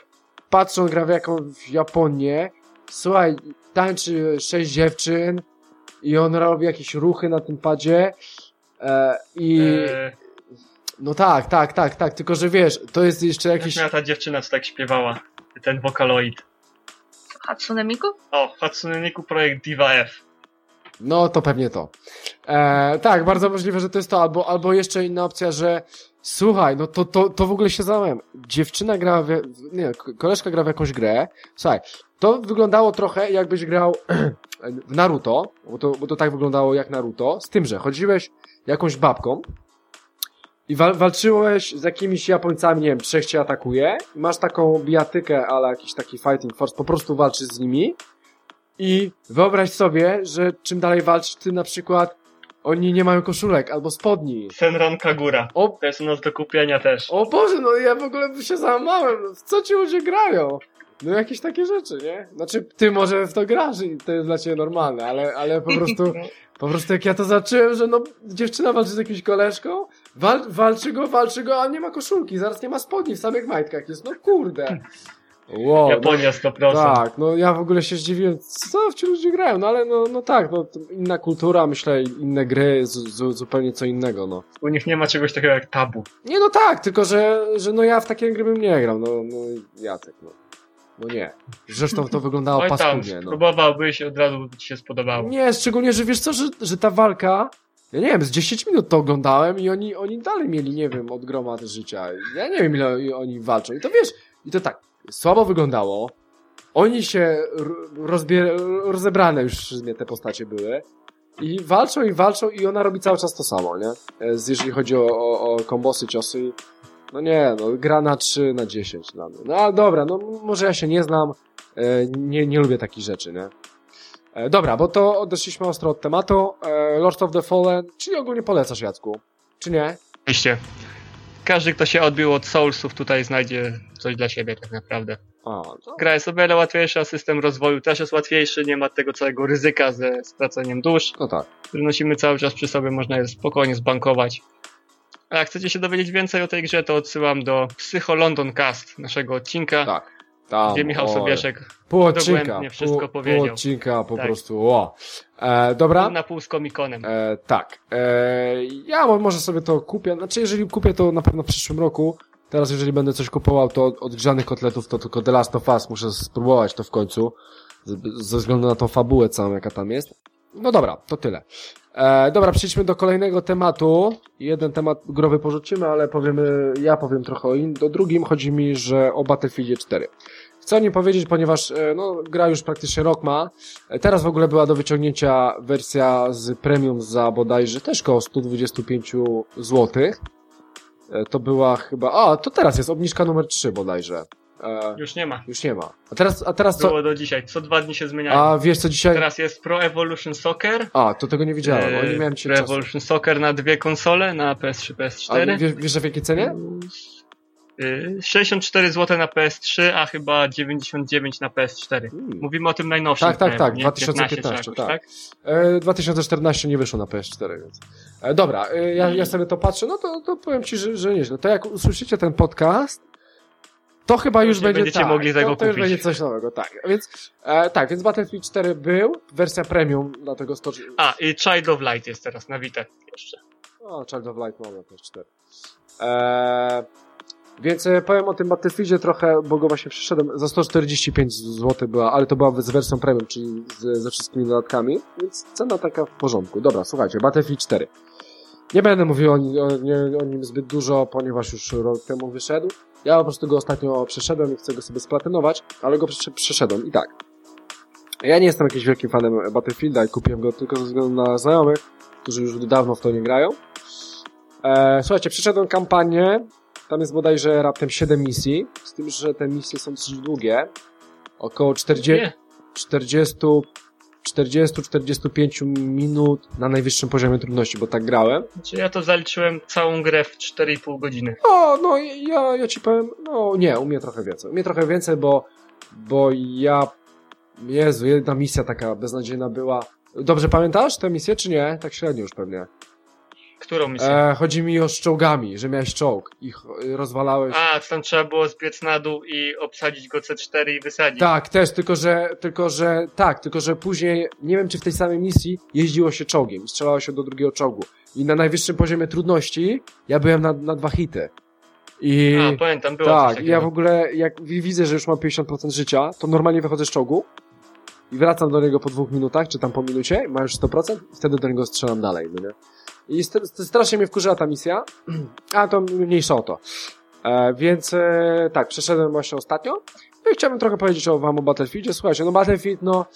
[SPEAKER 2] Patrzą, gra w jakąś Japonię, słuchaj, tańczy sześć dziewczyn i on robi jakieś ruchy na tym padzie e, i
[SPEAKER 3] Eee,
[SPEAKER 2] no tak, tak, tak, tak, tylko że wiesz, to jest jeszcze
[SPEAKER 3] jak
[SPEAKER 2] jakiś
[SPEAKER 3] miała ta dziewczyna, co tak śpiewała? Ten wokaloid.
[SPEAKER 4] Hatsune Miku?
[SPEAKER 3] O, Hatsune Miku projekt Diva F.
[SPEAKER 2] No, to pewnie to. E, tak, bardzo możliwe, że to jest to, albo, albo jeszcze inna opcja, że słuchaj, no to, to, to w ogóle się załamałem. Dziewczyna gra, w, nie, koleżka gra w jakąś grę. Słuchaj, to wyglądało trochę jakbyś grał w Naruto, bo to, bo to tak wyglądało jak Naruto, z tym, że chodziłeś jakąś babką i wal, walczyłeś z jakimiś Japońcami, nie wiem, trzech cię atakuje, masz taką bijatykę, ale jakiś taki fighting force, po prostu walczysz z nimi i wyobraź sobie, że czym dalej walczysz, tym na przykład oni nie mają koszulek albo spodni.
[SPEAKER 3] Senran Kagura.
[SPEAKER 2] O,
[SPEAKER 3] To jest u nas do kupienia też.
[SPEAKER 2] o Boże, no ja w ogóle się załamałem. W co ci ludzie grają? No jakieś takie rzeczy, nie? Znaczy, ty może w to grasz i to jest dla ciebie normalne, ale, ale po prostu, po prostu jak ja to zacząłem, że no, dziewczyna walczy z jakimś koleżką, wal, walczy go, walczy go, a nie ma koszulki, zaraz nie ma spodni, w samych majtkach jest, no kurde. Wow, no,
[SPEAKER 3] Japonia 100%.
[SPEAKER 2] tak, no ja w ogóle się zdziwiłem, co ci ludzie grają, no ale no, no tak, no inna kultura, myślę, inne gry, z, z, zupełnie co innego, no.
[SPEAKER 3] U nich nie ma czegoś takiego jak tabu.
[SPEAKER 2] Nie, no tak, tylko że, że no ja w takie gry bym nie grał, no, no Jacek, no. No nie. Zresztą to wyglądało paskudnie, no.
[SPEAKER 3] spróbowałbyś, od razu by ci się spodobało.
[SPEAKER 2] Nie, szczególnie, że wiesz co, że, że ta walka, ja nie wiem, z 10 minut to oglądałem i oni, oni dalej mieli, nie wiem, od życia. Ja nie wiem, ile oni walczą. I to wiesz, i to tak, słabo wyglądało. Oni się rozebrane już mnie te postacie były. I walczą i walczą i ona robi cały czas to samo, nie? E, z- Jeżeli chodzi o, o, o kombosy, ciosy. No nie, no gra na 3 na 10 dla mnie. No ale dobra, no może ja się nie znam, e, nie, nie lubię takich rzeczy, nie? E, dobra, bo to odeszliśmy ostro od tematu. E, Lord of the Fallen, czyli ogólnie polecasz, Jacku? Czy nie?
[SPEAKER 3] Oczywiście. Każdy, kto się odbił od Soulsów, tutaj znajdzie coś dla siebie tak naprawdę.
[SPEAKER 2] A, to...
[SPEAKER 3] Gra jest o wiele łatwiejsza, system rozwoju też jest łatwiejszy, nie ma tego całego ryzyka ze straceniem dusz,
[SPEAKER 2] No tak.
[SPEAKER 3] który nosimy cały czas przy sobie, można je spokojnie zbankować. A jak chcecie się dowiedzieć więcej o tej grze, to odsyłam do Psycho London Cast, naszego odcinka,
[SPEAKER 2] Tak. Tam,
[SPEAKER 3] gdzie Michał
[SPEAKER 2] oj.
[SPEAKER 3] Sobieszek
[SPEAKER 2] Pół odcinka,
[SPEAKER 3] wszystko
[SPEAKER 2] pół, pół
[SPEAKER 3] powiedział.
[SPEAKER 2] odcinka po
[SPEAKER 3] Tak.
[SPEAKER 2] prostu, o. E, dobra.
[SPEAKER 3] pół na pół z komikonem.
[SPEAKER 2] E, tak. E, ja mo- może sobie to kupię. Znaczy, jeżeli kupię, to na pewno w przyszłym roku. Teraz, jeżeli będę coś kupował, to od, od grzanych kotletów, to tylko The Last of Us muszę spróbować to w końcu. Z, ze względu na tą fabułę całą, jaka tam jest. No dobra, to tyle. E, dobra, przejdźmy do kolejnego tematu. Jeden temat growy porzucimy, ale powiemy, ja powiem trochę o innym. Do drugim chodzi mi, że o Battlefieldzie 4. Chcę o nim powiedzieć, ponieważ e, no, gra już praktycznie rok ma. E, Teraz w ogóle była do wyciągnięcia wersja z premium za bodajże też koło 125 zł. To była chyba... A, to teraz jest obniżka numer 3 bodajże. E,
[SPEAKER 3] Już nie ma.
[SPEAKER 2] już nie ma. A teraz, a teraz co?
[SPEAKER 3] Było do dzisiaj. Co dwa dni się zmieniają.
[SPEAKER 2] A wiesz co dzisiaj?
[SPEAKER 3] Teraz jest Pro Evolution Soccer.
[SPEAKER 2] A, to tego nie wiedziałem.
[SPEAKER 3] e,
[SPEAKER 2] Oni miałem
[SPEAKER 3] Pro
[SPEAKER 2] czasu.
[SPEAKER 3] Evolution Soccer na dwie konsole, na PS3,
[SPEAKER 2] A
[SPEAKER 3] PS4.
[SPEAKER 2] wiesz, wiesz w jakiej cenie?
[SPEAKER 3] Y, 64 zł na PS3, a chyba 99 na PS4.
[SPEAKER 2] Hmm.
[SPEAKER 3] Mówimy o tym najnowszym.
[SPEAKER 2] Tak, tak, tak,
[SPEAKER 3] nie?
[SPEAKER 2] 2015,
[SPEAKER 3] 15 czy jakoś,
[SPEAKER 2] tak. E, 2014 nie wyszło na PS4, więc. E, dobra, e, ja, ja sobie to patrzę, no to, to powiem ci, że, że nieźle. To jak usłyszycie ten podcast, to chyba już
[SPEAKER 3] nie
[SPEAKER 2] będzie.
[SPEAKER 3] będziecie
[SPEAKER 2] tak,
[SPEAKER 3] mogli tego
[SPEAKER 2] to, to już
[SPEAKER 3] kupić.
[SPEAKER 2] będzie coś nowego, tak. Więc e, tak, więc Battlefield 4 był, wersja premium, dlatego 100.
[SPEAKER 3] A, i Child of Light jest teraz na Vita jeszcze.
[SPEAKER 2] O, Child of Light mam na PS4. E, więc e, powiem o tym Battlefieldzie trochę, bo go właśnie przeszedłem. Za 145 zł była, ale to była z wersją premium, czyli z, ze wszystkimi dodatkami, więc cena taka w porządku. Dobra, słuchajcie, Battlefield 4. Nie będę mówił o, o, o nim zbyt dużo, ponieważ już rok temu wyszedł. Ja po prostu go ostatnio przeszedłem i chcę go sobie splatynować, ale go prze- przeszedłem i tak. Ja nie jestem jakimś wielkim fanem Battlefielda i kupiłem go tylko ze względu na znajomych, którzy już dawno w to nie grają. E, słuchajcie, przeszedłem kampanię, tam jest bodajże raptem 7 misji, z tym, że te misje są dosyć długie. Około 40,
[SPEAKER 3] Nie.
[SPEAKER 2] 40 40-45 minut na najwyższym poziomie trudności, bo tak grałem.
[SPEAKER 3] Znaczy ja to zaliczyłem całą grę w 4,5 godziny.
[SPEAKER 2] O, no ja, ja ci powiem, no nie, u mnie trochę więcej. U mnie trochę więcej, bo, bo ja, Jezu, jedna misja taka beznadziejna była. Dobrze pamiętasz tę misję, czy nie? Tak średnio już pewnie.
[SPEAKER 3] Którą misję?
[SPEAKER 2] E, chodzi mi o z czołgami, że miałeś czołg i rozwalałeś.
[SPEAKER 3] A, tam trzeba było zbiec na dół i obsadzić go C4 i wysadzić.
[SPEAKER 2] Tak, też, tylko że, tylko że, tak, tylko że później, nie wiem czy w tej samej misji jeździło się czołgiem, strzelało się do drugiego czołgu. I na najwyższym poziomie trudności ja byłem na, na dwa hity. I
[SPEAKER 3] A, pamiętam, było
[SPEAKER 2] tak, ja w ogóle, jak wi- widzę, że już mam 50% życia, to normalnie wychodzę z czołgu i wracam do niego po dwóch minutach, czy tam po minucie, mam już 100% i wtedy do niego strzelam dalej, no nie? I st- st- strasznie mnie wkurzyła ta misja, a to mniejsza o to. E, więc e, tak, przeszedłem właśnie ostatnio. No i chciałbym trochę powiedzieć o, wam o Battlefieldzie. Słuchajcie, no Battlefield, no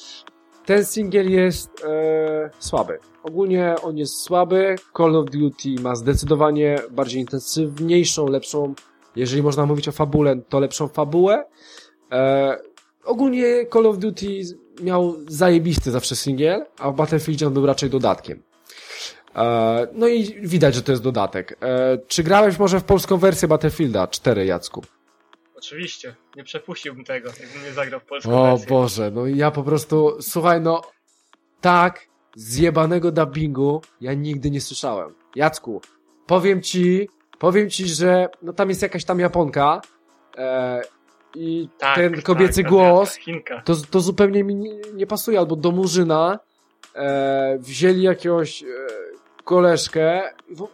[SPEAKER 2] ten singiel jest e, słaby. Ogólnie on jest słaby. Call of Duty ma zdecydowanie bardziej intensywniejszą, lepszą, jeżeli można mówić o fabule, to lepszą fabułę. E, ogólnie Call of Duty miał zajebisty zawsze singiel, a w Battlefieldzie on był raczej dodatkiem. E, no i widać, że to jest dodatek. E, czy grałeś może w polską wersję Battlefielda 4, Jacku?
[SPEAKER 3] Oczywiście, nie przepuściłbym tego, jakbym nie zagrał w polską
[SPEAKER 2] O
[SPEAKER 3] wersję.
[SPEAKER 2] Boże, no ja po prostu, słuchaj, no tak zjebanego dubbingu ja nigdy nie słyszałem. Jacku, powiem ci, powiem ci, że no tam jest jakaś tam Japonka e, i
[SPEAKER 3] Tak,
[SPEAKER 2] ten
[SPEAKER 3] tak,
[SPEAKER 2] kobiecy
[SPEAKER 3] tak,
[SPEAKER 2] głos, to, to zupełnie mi nie, nie pasuje, albo do Murzyna e, wzięli jakiegoś e, koleżkę,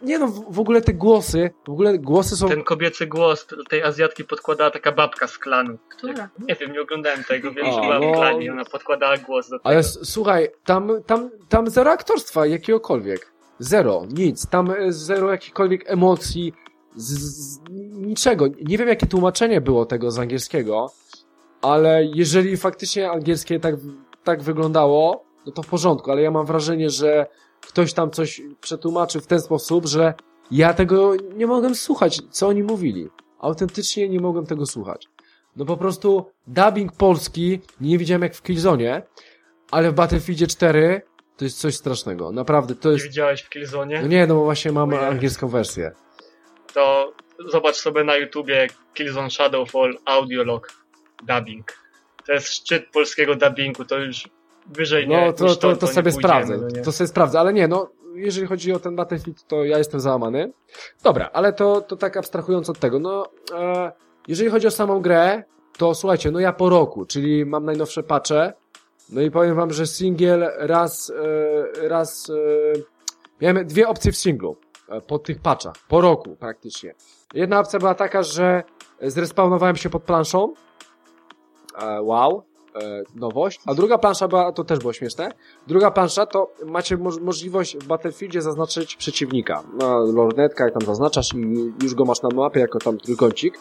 [SPEAKER 2] nie no, w, ogóle te głosy, w ogóle głosy są...
[SPEAKER 3] Ten kobiecy głos tej Azjatki podkładała taka babka z klanu.
[SPEAKER 4] Która?
[SPEAKER 3] Nie wiem, nie oglądałem tego, wiem,
[SPEAKER 2] A,
[SPEAKER 3] że była
[SPEAKER 2] no.
[SPEAKER 3] w klanie i ona podkładała głos do tego.
[SPEAKER 2] Ale słuchaj, tam, tam, tam zero aktorstwa jakiegokolwiek. Zero, nic. Tam e, zero jakichkolwiek emocji, z, z, niczego. Nie wiem, jakie tłumaczenie było tego z angielskiego, ale jeżeli faktycznie angielskie tak, tak wyglądało, no to w porządku, ale ja mam wrażenie, że ktoś tam coś przetłumaczył w ten sposób, że ja tego nie mogłem słuchać, co oni mówili. Autentycznie nie mogłem tego słuchać. No po prostu dubbing polski nie widziałem jak w Killzone, ale w Battlefieldzie 4 to jest coś strasznego. Naprawdę, to
[SPEAKER 3] Nie
[SPEAKER 2] jest...
[SPEAKER 3] widziałeś w Killzone?
[SPEAKER 2] No nie, no bo właśnie mam
[SPEAKER 3] Ojej.
[SPEAKER 2] angielską wersję.
[SPEAKER 3] To zobacz sobie na YouTubie Killzone Shadowfall Audiolog Dubbing. To jest szczyt polskiego dubbingu, to już wyżej nie
[SPEAKER 2] No to, to, to,
[SPEAKER 3] nie
[SPEAKER 2] sobie sprawdzę.
[SPEAKER 3] no?
[SPEAKER 2] To sobie sprawdzę, ale nie, no jeżeli chodzi o ten Battlefield, to ja jestem załamany. Dobra, ale to, to tak abstrahując od tego, no e, jeżeli chodzi o samą grę, to słuchajcie, no ja po roku, czyli mam najnowsze patche, no i powiem wam, że singiel raz, e, raz, e, miałem dwie opcje w singlu e, po tych patchach, po roku praktycznie. Jedna opcja była taka, że zrespawnowałem się pod planszą, e, wow, e, nowość, a druga plansza była, to też było śmieszne, druga plansza to macie moż możliwość w Battlefieldzie zaznaczyć przeciwnika. Na lornetka, jak tam zaznaczasz i już go masz na mapie jako tam trójkącik.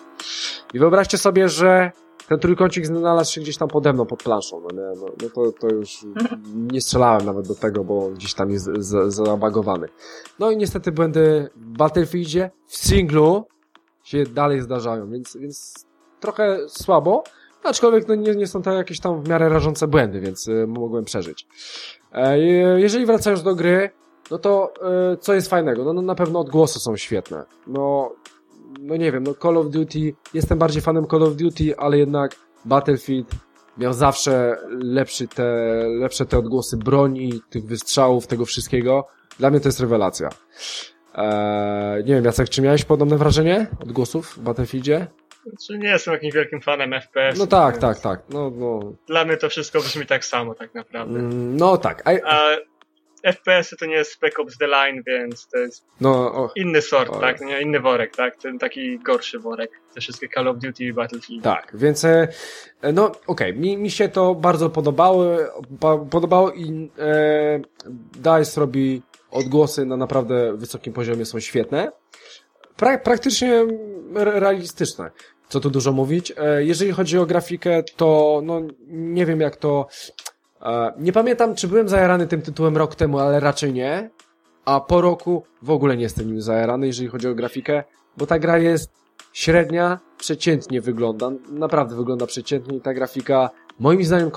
[SPEAKER 2] I wyobraźcie sobie, że ten trójkącik znalazł się gdzieś tam pode mną pod planszą, no, nie? no, no to, to już nie strzelałem nawet do tego, bo gdzieś tam jest za- zabagowany. No i niestety błędy w Battlefieldzie, w singlu się dalej zdarzają, więc, więc trochę słabo, aczkolwiek no, nie, nie są to jakieś tam w miarę rażące błędy, więc y, mogłem przeżyć. E, je- jeżeli wracając do gry, no to y, co jest fajnego? No, no na pewno odgłosy są świetne. No, no nie wiem, no Call of Duty, jestem bardziej fanem Call of Duty, ale jednak Battlefield miał zawsze lepszy te, lepsze te odgłosy broni, tych wystrzałów, tego wszystkiego. Dla mnie to jest rewelacja. Eee, nie wiem, Jacek, czy miałeś podobne wrażenie odgłosów w Battlefieldzie?
[SPEAKER 3] Znaczy nie jestem jakimś wielkim fanem FPS.
[SPEAKER 2] No tak, tak, tak. No, no,
[SPEAKER 3] Dla mnie to wszystko brzmi tak samo tak naprawdę.
[SPEAKER 2] mm, no tak. A,
[SPEAKER 3] A FPS-y to nie jest Spec Ops The Line, więc to jest
[SPEAKER 2] no, o,
[SPEAKER 3] inny sort,
[SPEAKER 2] Oj.
[SPEAKER 3] tak? Nie, inny worek, tak? Ten taki gorszy worek. Te wszystkie Call of Duty i Battlefield.
[SPEAKER 2] Tak, więc e, no okej, mi, mi się to bardzo podobało, podobało i e, DICE robi odgłosy na naprawdę wysokim poziomie, są świetne. Pra, praktycznie realistyczne. Co tu dużo mówić. E, jeżeli chodzi o grafikę, to no nie wiem jak to... E, nie pamiętam, czy byłem zajarany tym tytułem rok temu, ale raczej nie. A po roku w ogóle nie jestem nim zajarany, jeżeli chodzi o grafikę, bo ta gra jest średnia, przeciętnie wygląda, naprawdę wygląda przeciętnie i ta grafika, moim zdaniem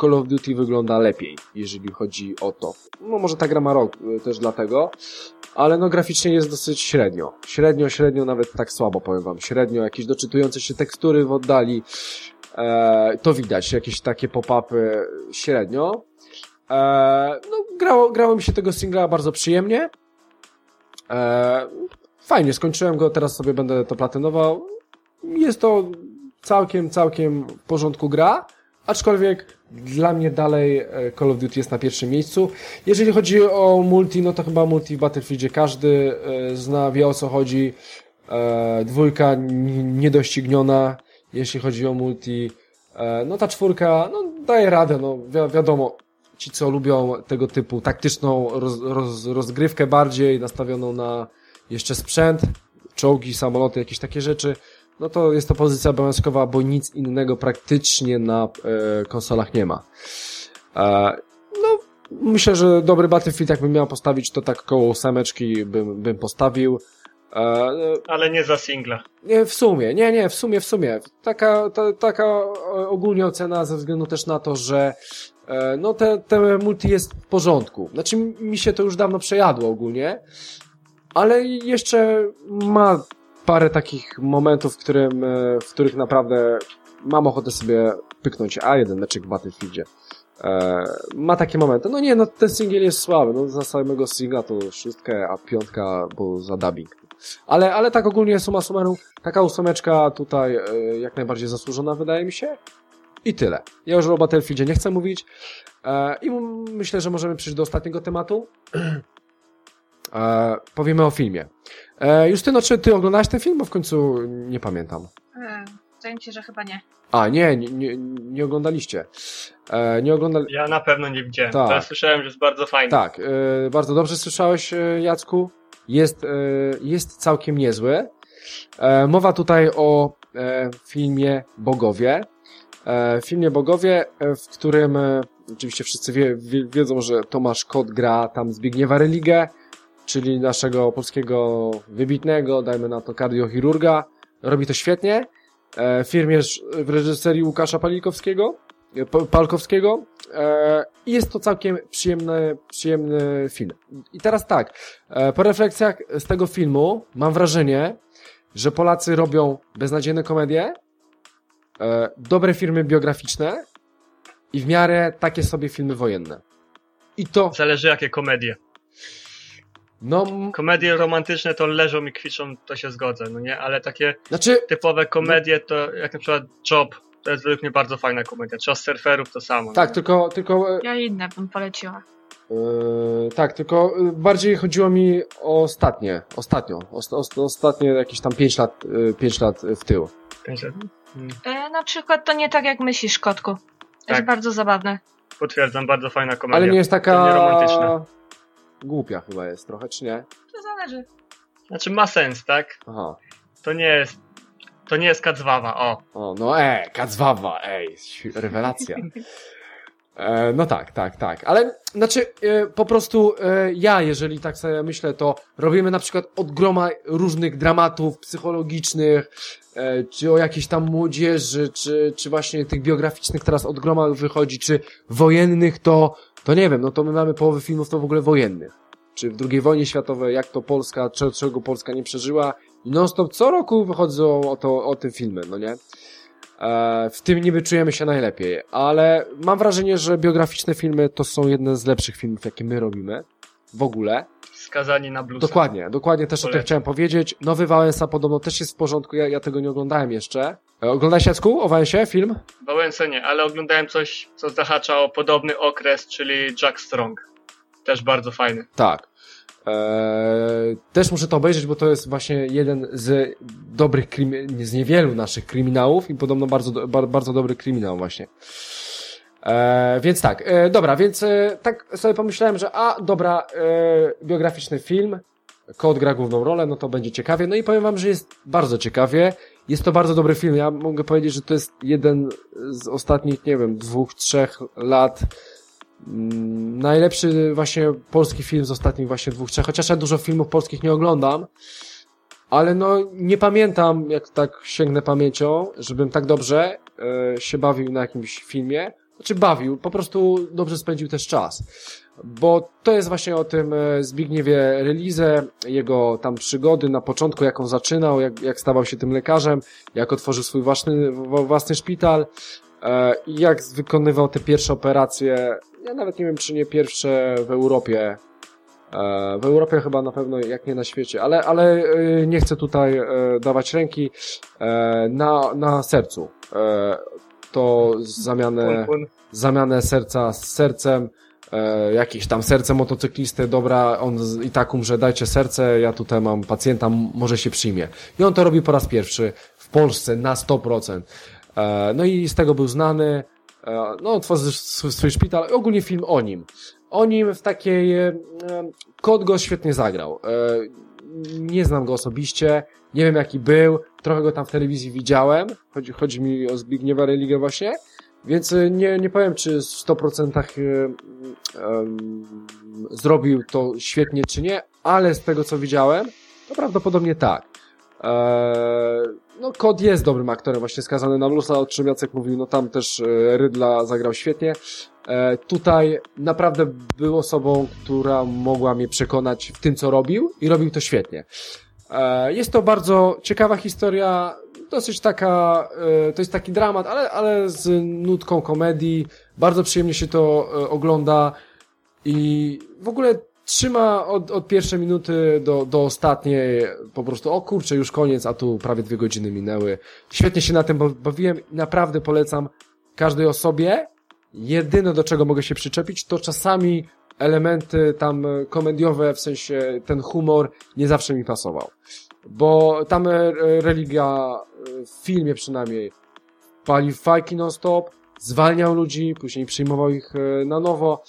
[SPEAKER 2] Call, of Duty wygląda lepiej, jeżeli chodzi o to. No może ta gra ma rok y, też dlatego, ale no graficznie jest dosyć średnio. Średnio, średnio, nawet tak słabo powiem wam. Średnio, jakieś doczytujące się tekstury w oddali, e, to widać, jakieś takie pop-upy średnio. E, no grało, grało mi się tego singla bardzo przyjemnie. E, fajnie, skończyłem go, teraz sobie będę to platynował. Jest to całkiem, całkiem w porządku gra, aczkolwiek dla mnie dalej e, Call of Duty jest na pierwszym miejscu. Jeżeli chodzi o multi, no to chyba multi w Battlefieldzie każdy e, zna, wie o co chodzi. E, dwójka niedościgniona, jeśli chodzi o multi. No ta czwórka, no daje radę, no wi wiadomo, ci co lubią tego typu taktyczną roz, roz, rozgrywkę bardziej, nastawioną na jeszcze sprzęt, czołgi, samoloty, jakieś takie rzeczy, no to jest to pozycja obowiązkowa, bo nic innego praktycznie na e, konsolach nie ma. E, no, myślę, że dobry Battlefield, jakbym miał postawić, to tak koło ósemeczki bym, bym postawił. E,
[SPEAKER 3] Ale nie za singla.
[SPEAKER 2] nie, w sumie, nie, nie, w sumie, w sumie. Taka, ta, taka ogólnie ocena ze względu też na to, że e, no te, te multi jest w porządku. Znaczy mi się to już dawno przejadło ogólnie, ale jeszcze ma parę takich momentów, w, którym, e, w których naprawdę mam ochotę sobie pyknąć A1 meczek w Battlefieldzie. E, ma takie momenty. No nie, no ten singiel jest słaby. No za samego singla to szóstkę, a piątka, bo za dubbing. Ale, ale tak ogólnie suma summarum, taka ósemeczka tutaj e, jak najbardziej zasłużona wydaje mi się. I tyle. Ja już o Battlefieldzie nie chcę mówić. E, I myślę, że możemy przejść do ostatniego tematu. E, powiemy o filmie. E, Justyno, czy ty oglądałeś ten film? Bo w końcu nie pamiętam.
[SPEAKER 4] E, Wydaje mi się, że chyba nie.
[SPEAKER 2] A, nie, nie, nie, nie oglądaliście. E, nie oglądali...
[SPEAKER 3] Ja na pewno nie widziałem,
[SPEAKER 2] Tak.
[SPEAKER 3] ale słyszałem, że jest bardzo fajny.
[SPEAKER 2] Tak, e, bardzo dobrze słyszałeś, e, Jacku. Jest, e, jest całkiem niezły. E, mowa tutaj o e, filmie Bogowie. E, filmie Bogowie, w którym e, oczywiście wszyscy wie, wie, wiedzą, że Tomasz Kot gra tam Zbigniewa Religę, czyli naszego polskiego wybitnego, dajmy na to kardiochirurga. Robi to świetnie. E, film jest w reżyserii Łukasza Palikowskiego, e, Pa- Palkowskiego. E, I jest to całkiem przyjemny, przyjemny film. I teraz tak, e, po refleksjach z tego filmu mam wrażenie, że Polacy robią beznadziejne komedie, dobre filmy biograficzne i w miarę takie sobie filmy wojenne. I to,
[SPEAKER 3] Zależy jakie komedie.
[SPEAKER 2] No,
[SPEAKER 3] Komedie romantyczne to leżą i kwiczą, to się zgodzę, no nie? Ale takie
[SPEAKER 2] znaczy,
[SPEAKER 3] typowe komedie to jak na przykład Job, to jest według mnie bardzo fajna komedia. Czas surferów to samo.
[SPEAKER 2] tak,
[SPEAKER 3] no.
[SPEAKER 2] tylko, tylko e,
[SPEAKER 4] Ja inne bym poleciła.
[SPEAKER 2] Yy, tak, tylko yy, bardziej chodziło mi o ostatnie, ostatnio, ost, ost, ostatnie jakieś tam 5 lat, 5 lat w tył.
[SPEAKER 3] Pięć lat. Mm,
[SPEAKER 4] E, na przykład to nie tak jak myślisz, kotku. Jest
[SPEAKER 3] Tak.
[SPEAKER 4] bardzo zabawne.
[SPEAKER 3] Potwierdzam, bardzo fajna komedia.
[SPEAKER 2] Ale nie jest
[SPEAKER 3] To nie
[SPEAKER 2] taka
[SPEAKER 3] romantyczna.
[SPEAKER 2] Głupia chyba jest trochę, czy nie?
[SPEAKER 4] To zależy.
[SPEAKER 3] Znaczy ma sens, tak?
[SPEAKER 2] Aha.
[SPEAKER 3] To nie jest. To nie jest kacwawa, o.
[SPEAKER 2] O, no e, kacwawa, ej, rewelacja. E, no tak, tak, tak. Ale znaczy, e, po prostu e, ja, jeżeli tak sobie myślę, to robimy na przykład od groma różnych dramatów psychologicznych, czy o jakiejś tam młodzieży, czy, czy właśnie tych biograficznych teraz od groma wychodzi, czy wojennych, to, to nie wiem, no to my mamy połowę filmów to w ogóle wojennych. Czy w II wojnie światowej, jak to Polska, czego Polska nie przeżyła. I non stop co roku wychodzą o, to, o tym filmy, no nie? E, w tym niby czujemy się najlepiej, ale mam wrażenie, że biograficzne filmy to są jedne z lepszych filmów, jakie my robimy. W ogóle.
[SPEAKER 3] Skazani na blues.
[SPEAKER 2] Dokładnie, dokładnie też Polecam. o tym chciałem powiedzieć. Nowy Wałęsa podobno też jest w porządku, ja, ja tego nie oglądałem jeszcze. E, oglądałeś Jacku o Wałęsie film?
[SPEAKER 3] Wałęsę nie, ale oglądałem coś, co zahacza o podobny okres, czyli Jack Strong. Też bardzo fajny.
[SPEAKER 2] Tak. Eee, też muszę to obejrzeć, bo to jest właśnie jeden z dobrych, z niewielu naszych kryminałów i podobno bardzo, bardzo dobry kryminał właśnie. E, więc tak, e, dobra, więc e, tak sobie pomyślałem, że a, dobra, e, biograficzny film, Kod gra główną rolę, no to będzie ciekawie. No i powiem wam, że jest bardzo ciekawie. Jest to bardzo dobry film. Ja mogę powiedzieć, że to jest jeden z ostatnich, nie wiem, dwóch, trzech lat najlepszy właśnie polski film z ostatnich właśnie dwóch, trzech, chociaż ja dużo filmów polskich nie oglądam, ale no nie pamiętam, jak tak sięgnę pamięcią, żebym tak dobrze e, się bawił na jakimś filmie, znaczy bawił, po prostu dobrze spędził też czas. Bo to jest właśnie o tym e, Zbigniewie Relize, jego tam przygody na początku, jak on zaczynał, jak, jak stawał się tym lekarzem, jak otworzył swój własny, własny szpital, jak wykonywał te pierwsze operacje, ja nawet nie wiem, czy nie pierwsze w Europie, e, w Europie chyba na pewno, jak nie na świecie, ale, ale nie chcę tutaj dawać ręki. Na, na sercu. To zamianę, zamianę serca z sercem, e, jakieś tam serce motocyklisty, dobra, on i tak umrze, dajcie serce, ja tutaj mam pacjenta, może się przyjmie. I on to robi po raz pierwszy w Polsce na 100%. E, no i z tego był znany, e, no otworzył swój szpital, ogólnie film o nim. O nim w takiej, e, Kot go świetnie zagrał. Nie znam go osobiście, nie wiem jaki był, trochę go tam w telewizji widziałem, chodzi, chodzi mi o Zbigniewa Religę właśnie, więc nie, nie powiem, czy w 100% y, zrobił to świetnie, czy nie, ale z tego, co widziałem, to prawdopodobnie tak. E, no, Kod jest dobrym aktorem, właśnie skazany na blusa, o czym Jacek mówił, no tam też e, Rydla zagrał świetnie. E, tutaj naprawdę był osobą, która mogła mnie przekonać w tym, co robił i robił to świetnie. E, jest to bardzo ciekawa historia, dosyć taka, e, to jest taki dramat, ale, ale z nutką komedii. Bardzo przyjemnie się to e, ogląda i w ogóle trzyma od, od pierwszej minuty do, do ostatniej po prostu, o kurczę, już koniec, a tu prawie dwie godziny minęły. Świetnie się na tym bawiłem naprawdę polecam każdej osobie. Jedyne, do czego mogę się przyczepić, to czasami elementy tam komediowe, w sensie ten humor nie zawsze mi pasował. Bo tam e, religia e, w filmie przynajmniej palił fajki non-stop, zwalniał ludzi, później przyjmował ich e, na nowo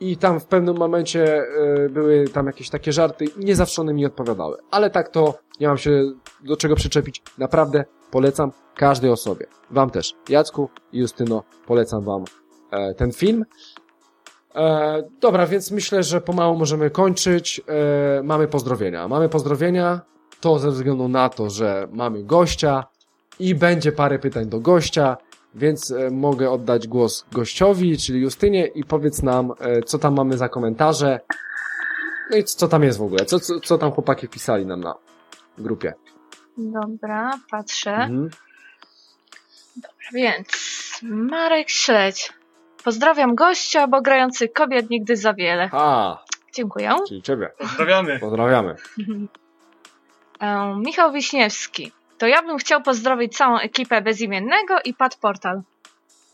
[SPEAKER 2] i tam w pewnym momencie były tam jakieś takie żarty i nie zawsze one mi odpowiadały. Ale tak to nie mam się do czego przyczepić. Naprawdę polecam każdej osobie. Wam też. Jacku i Justyno, polecam wam ten film. E, dobra, więc myślę, że pomału możemy kończyć. E, mamy pozdrowienia. Mamy pozdrowienia, to ze względu na to, że mamy gościa i będzie parę pytań do gościa, więc e, mogę oddać głos gościowi, czyli Justynie i powiedz nam, e, co tam mamy za komentarze. No i co tam jest w ogóle? Co, co, co tam chłopaki wpisali nam na grupie?
[SPEAKER 4] Dobra, patrzę. Mhm. Dobra, więc Marek Śledź. Pozdrawiam gościa, bo grających kobiet nigdy za wiele.
[SPEAKER 2] A.
[SPEAKER 4] Dziękuję.
[SPEAKER 2] Czyli ciebie.
[SPEAKER 3] Pozdrawiamy.
[SPEAKER 2] Pozdrawiamy.
[SPEAKER 4] um, Michał Wiśniewski. To ja bym chciał pozdrowić całą ekipę bezimiennego i Pad Portal.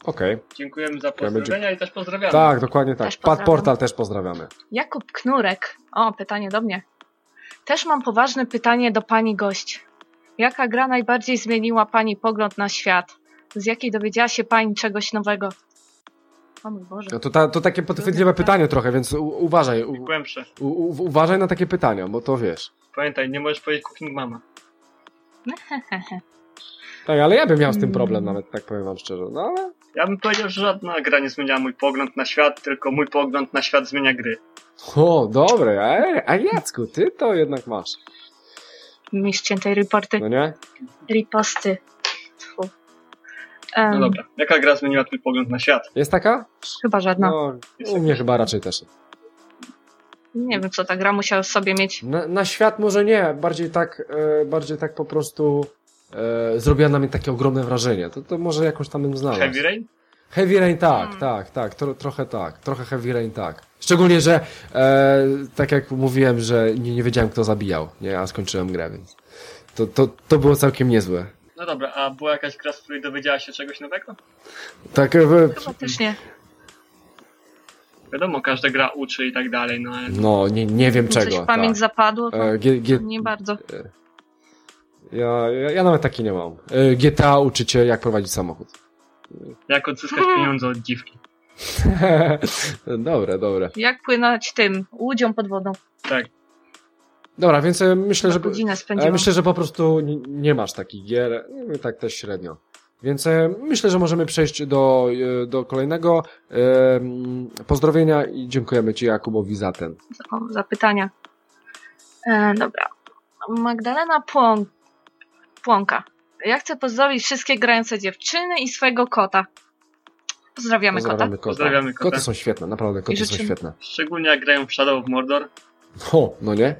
[SPEAKER 2] Okej. Okay.
[SPEAKER 3] Dziękujemy za pozdrowienia i też pozdrawiamy.
[SPEAKER 2] Tak, dokładnie tak. Pad Portal też pozdrawiamy.
[SPEAKER 4] Jakub Knurek. O, pytanie do mnie. Też mam poważne pytanie do pani gość. Jaka gra najbardziej zmieniła pani pogląd na świat? Z jakiej dowiedziała się pani czegoś nowego? O mój Boże.
[SPEAKER 2] No to, ta, to takie podchwytliwe pytanie trochę, więc u, uważaj. U,
[SPEAKER 3] Głębsze.
[SPEAKER 2] U, u, uważaj na takie pytania, bo to wiesz.
[SPEAKER 3] Pamiętaj, nie możesz powiedzieć Cooking Mama.
[SPEAKER 2] tak, ale ja bym miał z tym problem nawet, tak powiem wam szczerze. No ale...
[SPEAKER 3] Ja bym powiedział, że żadna gra nie zmieniała mój pogląd na świat, tylko mój pogląd na świat zmienia gry.
[SPEAKER 2] O, dobre. A, a Jacku, ty to jednak masz.
[SPEAKER 4] Mistrz ciętej reporty.
[SPEAKER 2] No nie?
[SPEAKER 4] Riposty. Tfu.
[SPEAKER 3] No dobra. Jaka gra zmieniła twój pogląd na świat?
[SPEAKER 2] Jest taka?
[SPEAKER 4] Chyba żadna.
[SPEAKER 2] No, u mnie chyba raczej też.
[SPEAKER 4] Nie wiem, co ta gra musiała w sobie mieć.
[SPEAKER 2] Na, na świat może nie, bardziej tak, e, bardziej tak po prostu e, zrobiła na mnie takie ogromne wrażenie. To, to może jakąś tam bym znalazł.
[SPEAKER 3] Heavy Rain?
[SPEAKER 2] Heavy Rain tak,
[SPEAKER 4] Hmm.
[SPEAKER 2] tak, tak, tro, trochę tak, trochę Heavy Rain tak. Szczególnie, że e, tak jak mówiłem, że nie, nie wiedziałem kto zabijał, nie, a skończyłem grę, więc to, to, to było całkiem niezłe.
[SPEAKER 3] No dobra, a była jakaś gra, z której dowiedziałaś się czegoś nowego?
[SPEAKER 2] Tak, e,
[SPEAKER 4] Chyba też nie.
[SPEAKER 3] Wiadomo, każda gra uczy i tak dalej, no ale
[SPEAKER 2] no nie, nie wiem
[SPEAKER 4] Coś
[SPEAKER 2] czego.
[SPEAKER 4] w pamięć
[SPEAKER 2] tak.
[SPEAKER 4] zapadło, to
[SPEAKER 2] E, G, G,
[SPEAKER 4] nie bardzo.
[SPEAKER 2] ja, ja, ja nawet taki nie mam. E, GTA uczycie jak prowadzić samochód.
[SPEAKER 3] jak odzyskać pieniądze od dziwki.
[SPEAKER 2] dobre, dobre.
[SPEAKER 4] Jak płynąć tym łudzią pod wodą?
[SPEAKER 3] Tak.
[SPEAKER 2] Dobra, więc e, myślę, że...
[SPEAKER 4] Godzinę
[SPEAKER 2] Ale
[SPEAKER 4] spędziłam.
[SPEAKER 2] myślę, że po prostu nie, nie masz takich gier, tak też średnio. Więc e, myślę, że możemy przejść do, e, do kolejnego e, pozdrowienia i dziękujemy Ci Jakubowi za ten.
[SPEAKER 4] O, zapytania. E, dobra. Magdalena Płon... Płonka. Ja chcę pozdrowić wszystkie grające dziewczyny i swojego kota. Pozdrawiamy,
[SPEAKER 2] Pozdrawiamy
[SPEAKER 4] kota.
[SPEAKER 2] kota.
[SPEAKER 3] Pozdrawiamy kota.
[SPEAKER 2] Koty są świetne, naprawdę koty są świetne.
[SPEAKER 3] Szczególnie jak grają w Shadow of Mordor.
[SPEAKER 2] O, no nie?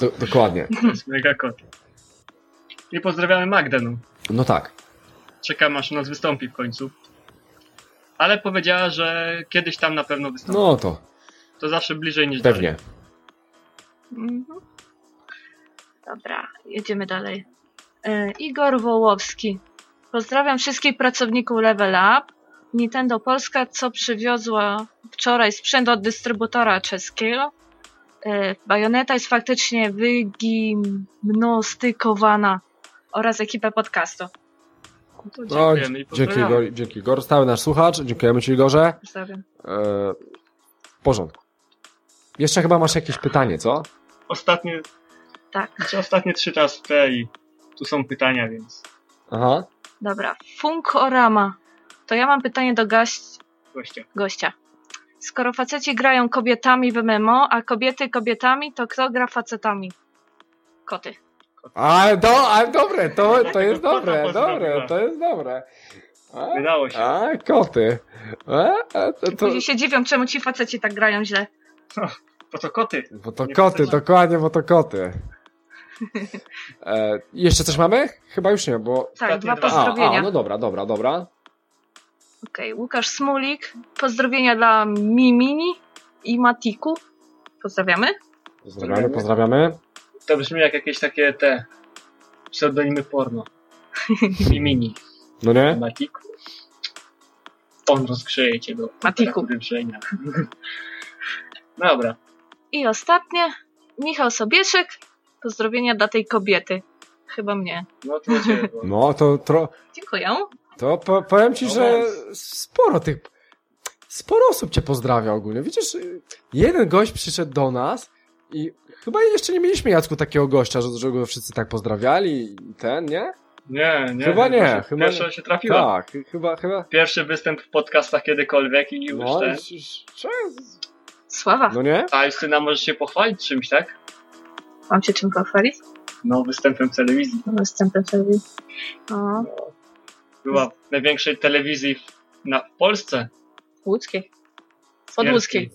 [SPEAKER 2] Do, dokładnie.
[SPEAKER 3] To jest mega kot. I pozdrawiamy Magdę. No
[SPEAKER 2] tak.
[SPEAKER 3] Czekam aż u nas wystąpi w końcu. Ale powiedziała, że kiedyś tam na pewno wystąpi.
[SPEAKER 2] No to
[SPEAKER 3] To zawsze bliżej niż
[SPEAKER 2] pewnie.
[SPEAKER 4] Mhm. Dobra, jedziemy dalej. E, Igor Wołowski. Pozdrawiam wszystkich pracowników Level Up. Nintendo Polska, co przywiozła wczoraj sprzęt od dystrybutora czeskiego. E, Bajoneta jest faktycznie wygimnostykowana oraz ekipę podcastu.
[SPEAKER 3] To
[SPEAKER 2] No,
[SPEAKER 3] dziękujemy i
[SPEAKER 2] dzięki. Igor, dzięki Igor. Stały nasz słuchacz. Dziękujemy Ci Igorze.
[SPEAKER 4] Pozdrawiam.
[SPEAKER 2] E, w porządku. Jeszcze chyba masz jakieś pytanie, co?
[SPEAKER 3] Ostatnie,
[SPEAKER 4] Tak,
[SPEAKER 3] znaczy ostatnie trzy czas te i tu są pytania, więc
[SPEAKER 2] Aha.
[SPEAKER 4] dobra. Funkorama. To ja mam pytanie do gość,
[SPEAKER 3] gościa.
[SPEAKER 4] gościa. Skoro faceci grają kobietami w MMO, a kobiety kobietami, to kto gra facetami? Koty.
[SPEAKER 2] A, do, a dobre, to, to jest dobre, dobre, to jest dobre. A,
[SPEAKER 3] Wydało się.
[SPEAKER 2] a koty. A, a, to, to,
[SPEAKER 4] Później się dziwią, czemu ci faceci tak grają źle.
[SPEAKER 3] Po co koty?
[SPEAKER 2] bo to
[SPEAKER 3] Nie
[SPEAKER 2] koty,
[SPEAKER 3] faceci.
[SPEAKER 2] dokładnie, bo to koty. E, jeszcze coś mamy? Chyba już nie, bo...
[SPEAKER 4] Tak, dwa
[SPEAKER 3] dwa.
[SPEAKER 2] A,
[SPEAKER 4] pozdrowienia.
[SPEAKER 2] a, no dobra, dobra, dobra.
[SPEAKER 4] Okej, Łukasz Smulik. Pozdrowienia dla Mimini i Matiku. Pozdrawiamy.
[SPEAKER 2] Pozdrawiamy, pozdrawiamy.
[SPEAKER 3] To brzmi jak jakieś takie te pseudonimy porno. I mini.
[SPEAKER 2] No nie?
[SPEAKER 3] Matiku. On rozgrzeje cię do
[SPEAKER 4] Matiku.
[SPEAKER 3] Dobra.
[SPEAKER 4] I ostatnie, Michał Sobieszek. Pozdrowienia dla tej kobiety. Chyba mnie.
[SPEAKER 3] No to cię było.
[SPEAKER 2] No, to, tro,
[SPEAKER 4] Dziękuję.
[SPEAKER 2] to po, powiem ci,
[SPEAKER 3] No
[SPEAKER 2] że sporo tych... Sporo osób cię pozdrawia ogólnie. Widzisz, jeden gość przyszedł do nas i chyba jeszcze nie mieliśmy, Jacku, takiego gościa, że, że go wszyscy tak pozdrawiali i ten, nie?
[SPEAKER 3] Nie, nie.
[SPEAKER 2] Chyba nie,
[SPEAKER 3] Pierwsza-
[SPEAKER 2] chyba
[SPEAKER 3] Pierwsza
[SPEAKER 2] nie.
[SPEAKER 3] się trafiła.
[SPEAKER 2] Tak, chyba, chyba.
[SPEAKER 3] Pierwszy występ w podcastach kiedykolwiek i już
[SPEAKER 2] No,
[SPEAKER 3] ten.
[SPEAKER 4] Sława.
[SPEAKER 2] no nie?
[SPEAKER 3] A Justyna możesz się pochwalić czymś, tak?
[SPEAKER 4] Mam cię czym pochwalić?
[SPEAKER 3] No, występem w telewizji.
[SPEAKER 4] Występem sobie. O,
[SPEAKER 3] Była w największej telewizji w, na, w Polsce.
[SPEAKER 4] łódzkiej. Podłódzkiej.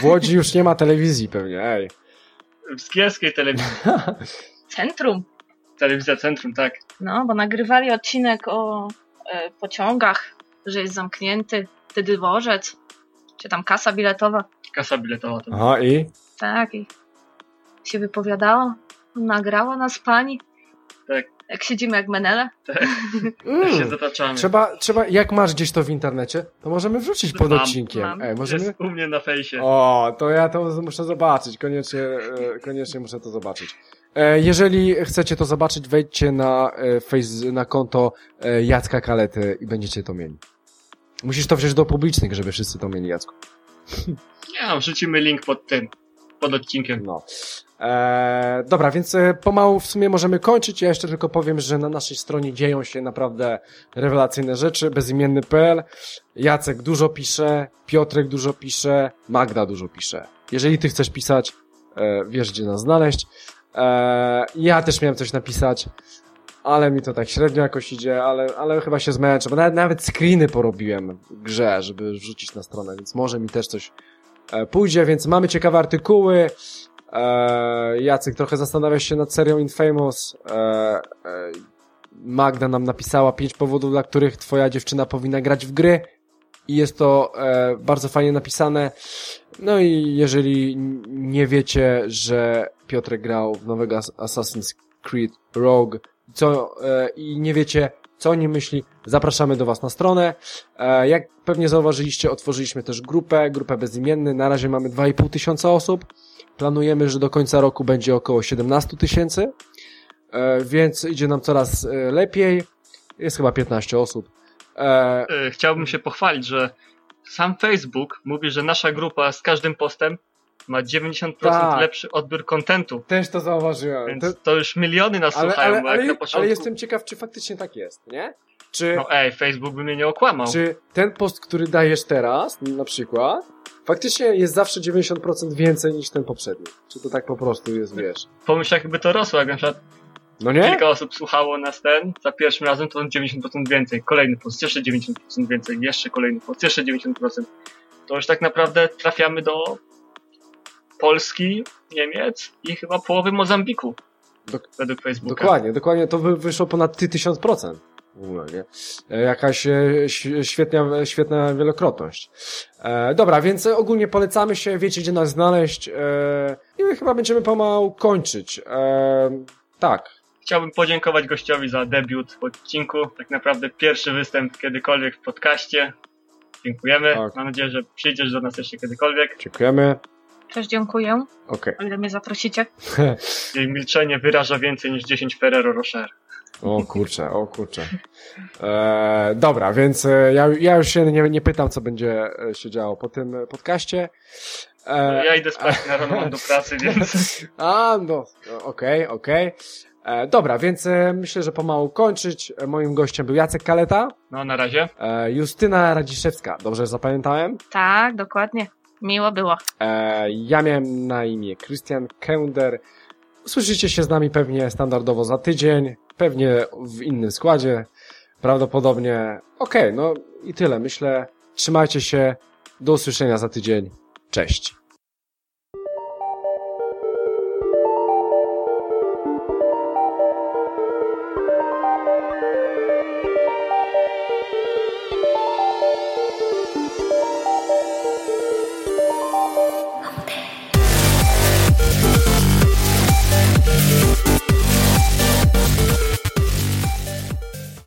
[SPEAKER 2] W Łodzi już nie ma telewizji pewnie, ej.
[SPEAKER 3] W Skierskiej telewizji.
[SPEAKER 4] Centrum.
[SPEAKER 3] Telewizja Centrum, tak.
[SPEAKER 4] No, bo nagrywali odcinek o e, pociągach, że jest zamknięty wtedy dworzec, czy tam kasa biletowa.
[SPEAKER 3] Kasa biletowa to
[SPEAKER 2] Aha, i?
[SPEAKER 4] Tak, i się wypowiadała, nagrała nas pani.
[SPEAKER 3] Tak.
[SPEAKER 4] Jak siedzimy jak menele.
[SPEAKER 3] tak się
[SPEAKER 2] Mm.
[SPEAKER 3] zataczamy.
[SPEAKER 2] Trzeba, trzeba, jak masz gdzieś to w internecie, to możemy wrzucić pod
[SPEAKER 3] Mam,
[SPEAKER 2] odcinkiem.
[SPEAKER 4] mam.
[SPEAKER 2] Ej, możemy...
[SPEAKER 3] Jest u mnie na fejsie.
[SPEAKER 2] O, to ja to muszę zobaczyć, koniecznie, e, koniecznie muszę to zobaczyć. E, Jeżeli chcecie to zobaczyć, wejdźcie na, e, face, na konto Jacka Kalety i będziecie to mieli. Musisz to wziąć do publicznych, żeby wszyscy to mieli, Jacku.
[SPEAKER 3] Nie wiem, wrzucimy link pod tym, pod odcinkiem.
[SPEAKER 2] No. E, dobra, więc e, pomału w sumie możemy kończyć. Ja jeszcze tylko powiem, że na naszej stronie dzieją się naprawdę rewelacyjne rzeczy. Bezimienny.pl Jacek dużo pisze, Piotrek dużo pisze, Magda dużo pisze. Jeżeli ty chcesz pisać, e, wiesz gdzie nas znaleźć. E, ja też miałem coś napisać, ale mi to tak średnio jakoś idzie, ale, ale chyba się zmęczę, bo nawet, nawet screeny porobiłem w grze, żeby wrzucić na stronę, więc może mi też coś e, pójdzie, więc mamy ciekawe artykuły. E, Jacek trochę zastanawia się nad serią Infamous. E, e, Magda nam napisała pięć powodów, dla których twoja dziewczyna powinna grać w gry i jest to e, bardzo fajnie napisane. No i jeżeli nie wiecie, że Piotr grał w nowego Assassin's Creed Rogue co, e, i nie wiecie, co o nim myśli, zapraszamy do Was na stronę. E, jak pewnie zauważyliście, otworzyliśmy też grupę, grupę bezimienny. Na razie mamy 2,5 tysiąca osób. Planujemy, że do końca roku będzie około 17 tysięcy, e, więc idzie nam coraz e, lepiej. Jest chyba 15 osób. E,
[SPEAKER 3] Chciałbym się pochwalić, że sam Facebook mówi, że nasza grupa z każdym postem ma 90%
[SPEAKER 2] Tak.
[SPEAKER 3] lepszy odbiór kontentu.
[SPEAKER 2] też to zauważyłem.
[SPEAKER 3] Więc
[SPEAKER 2] To,
[SPEAKER 3] to już miliony nas
[SPEAKER 2] ale,
[SPEAKER 3] słuchają,
[SPEAKER 2] ale,
[SPEAKER 3] bo jak
[SPEAKER 2] ale,
[SPEAKER 3] na początku...
[SPEAKER 2] ale jestem ciekaw, czy faktycznie tak jest, nie? Czy,
[SPEAKER 3] No ej, Facebook by mnie nie okłamał.
[SPEAKER 2] czy ten post, który dajesz teraz, na przykład, faktycznie jest zawsze 90% więcej niż ten poprzedni? Czy to tak po prostu jest, wiesz?
[SPEAKER 3] Pomyśl jakby to rosło, jak na przykład
[SPEAKER 2] No nie?
[SPEAKER 3] kilka osób słuchało nas ten, za pierwszym razem to 90% więcej, kolejny post, jeszcze 90% więcej, jeszcze kolejny post, jeszcze 90%. To już tak naprawdę trafiamy do Polski, Niemiec i chyba połowy Mozambiku.
[SPEAKER 2] Dok-
[SPEAKER 3] według Facebooka.
[SPEAKER 2] Dokładnie, dokładnie, to by wyszło ponad ty tysiąc procent. W ogóle, nie? E, Jakaś e, świetna, świetna wielokrotność. E, dobra, więc ogólnie polecamy się, wiecie gdzie nas znaleźć e, i my chyba będziemy pomału kończyć. E, tak,
[SPEAKER 3] Chciałbym podziękować gościowi za debiut w odcinku. Tak naprawdę pierwszy występ kiedykolwiek w podcaście. Dziękujemy.
[SPEAKER 2] Tak.
[SPEAKER 3] Mam nadzieję, że przyjdziesz do nas jeszcze kiedykolwiek.
[SPEAKER 2] dziękujemy.
[SPEAKER 4] Też dziękuję,
[SPEAKER 2] Okej.
[SPEAKER 4] o ile mnie zaprosicie.
[SPEAKER 3] Jej milczenie wyraża więcej niż 10 Ferrero Rocher.
[SPEAKER 2] O kurczę, o kurczę. E, dobra, więc e, ja, ja już się nie, nie pytam, co będzie e, się działo po tym e, podcaście. E,
[SPEAKER 3] Ja idę spać na rano mam do pracy, więc
[SPEAKER 2] A, no, okej, okej. E, Dobra, więc myślę, że pomału kończyć. Moim gościem był Jacek Kaleta,
[SPEAKER 3] no na razie.
[SPEAKER 2] e, Justyna Radziszewska, dobrze zapamiętałem?
[SPEAKER 4] Tak, dokładnie. Miło było.
[SPEAKER 2] E, Ja miałem na imię Christian Kender. Słyszycie się z nami pewnie standardowo za tydzień, pewnie w innym składzie, prawdopodobnie. Okej, no i tyle. Myślę, trzymajcie się, do usłyszenia za tydzień. Cześć.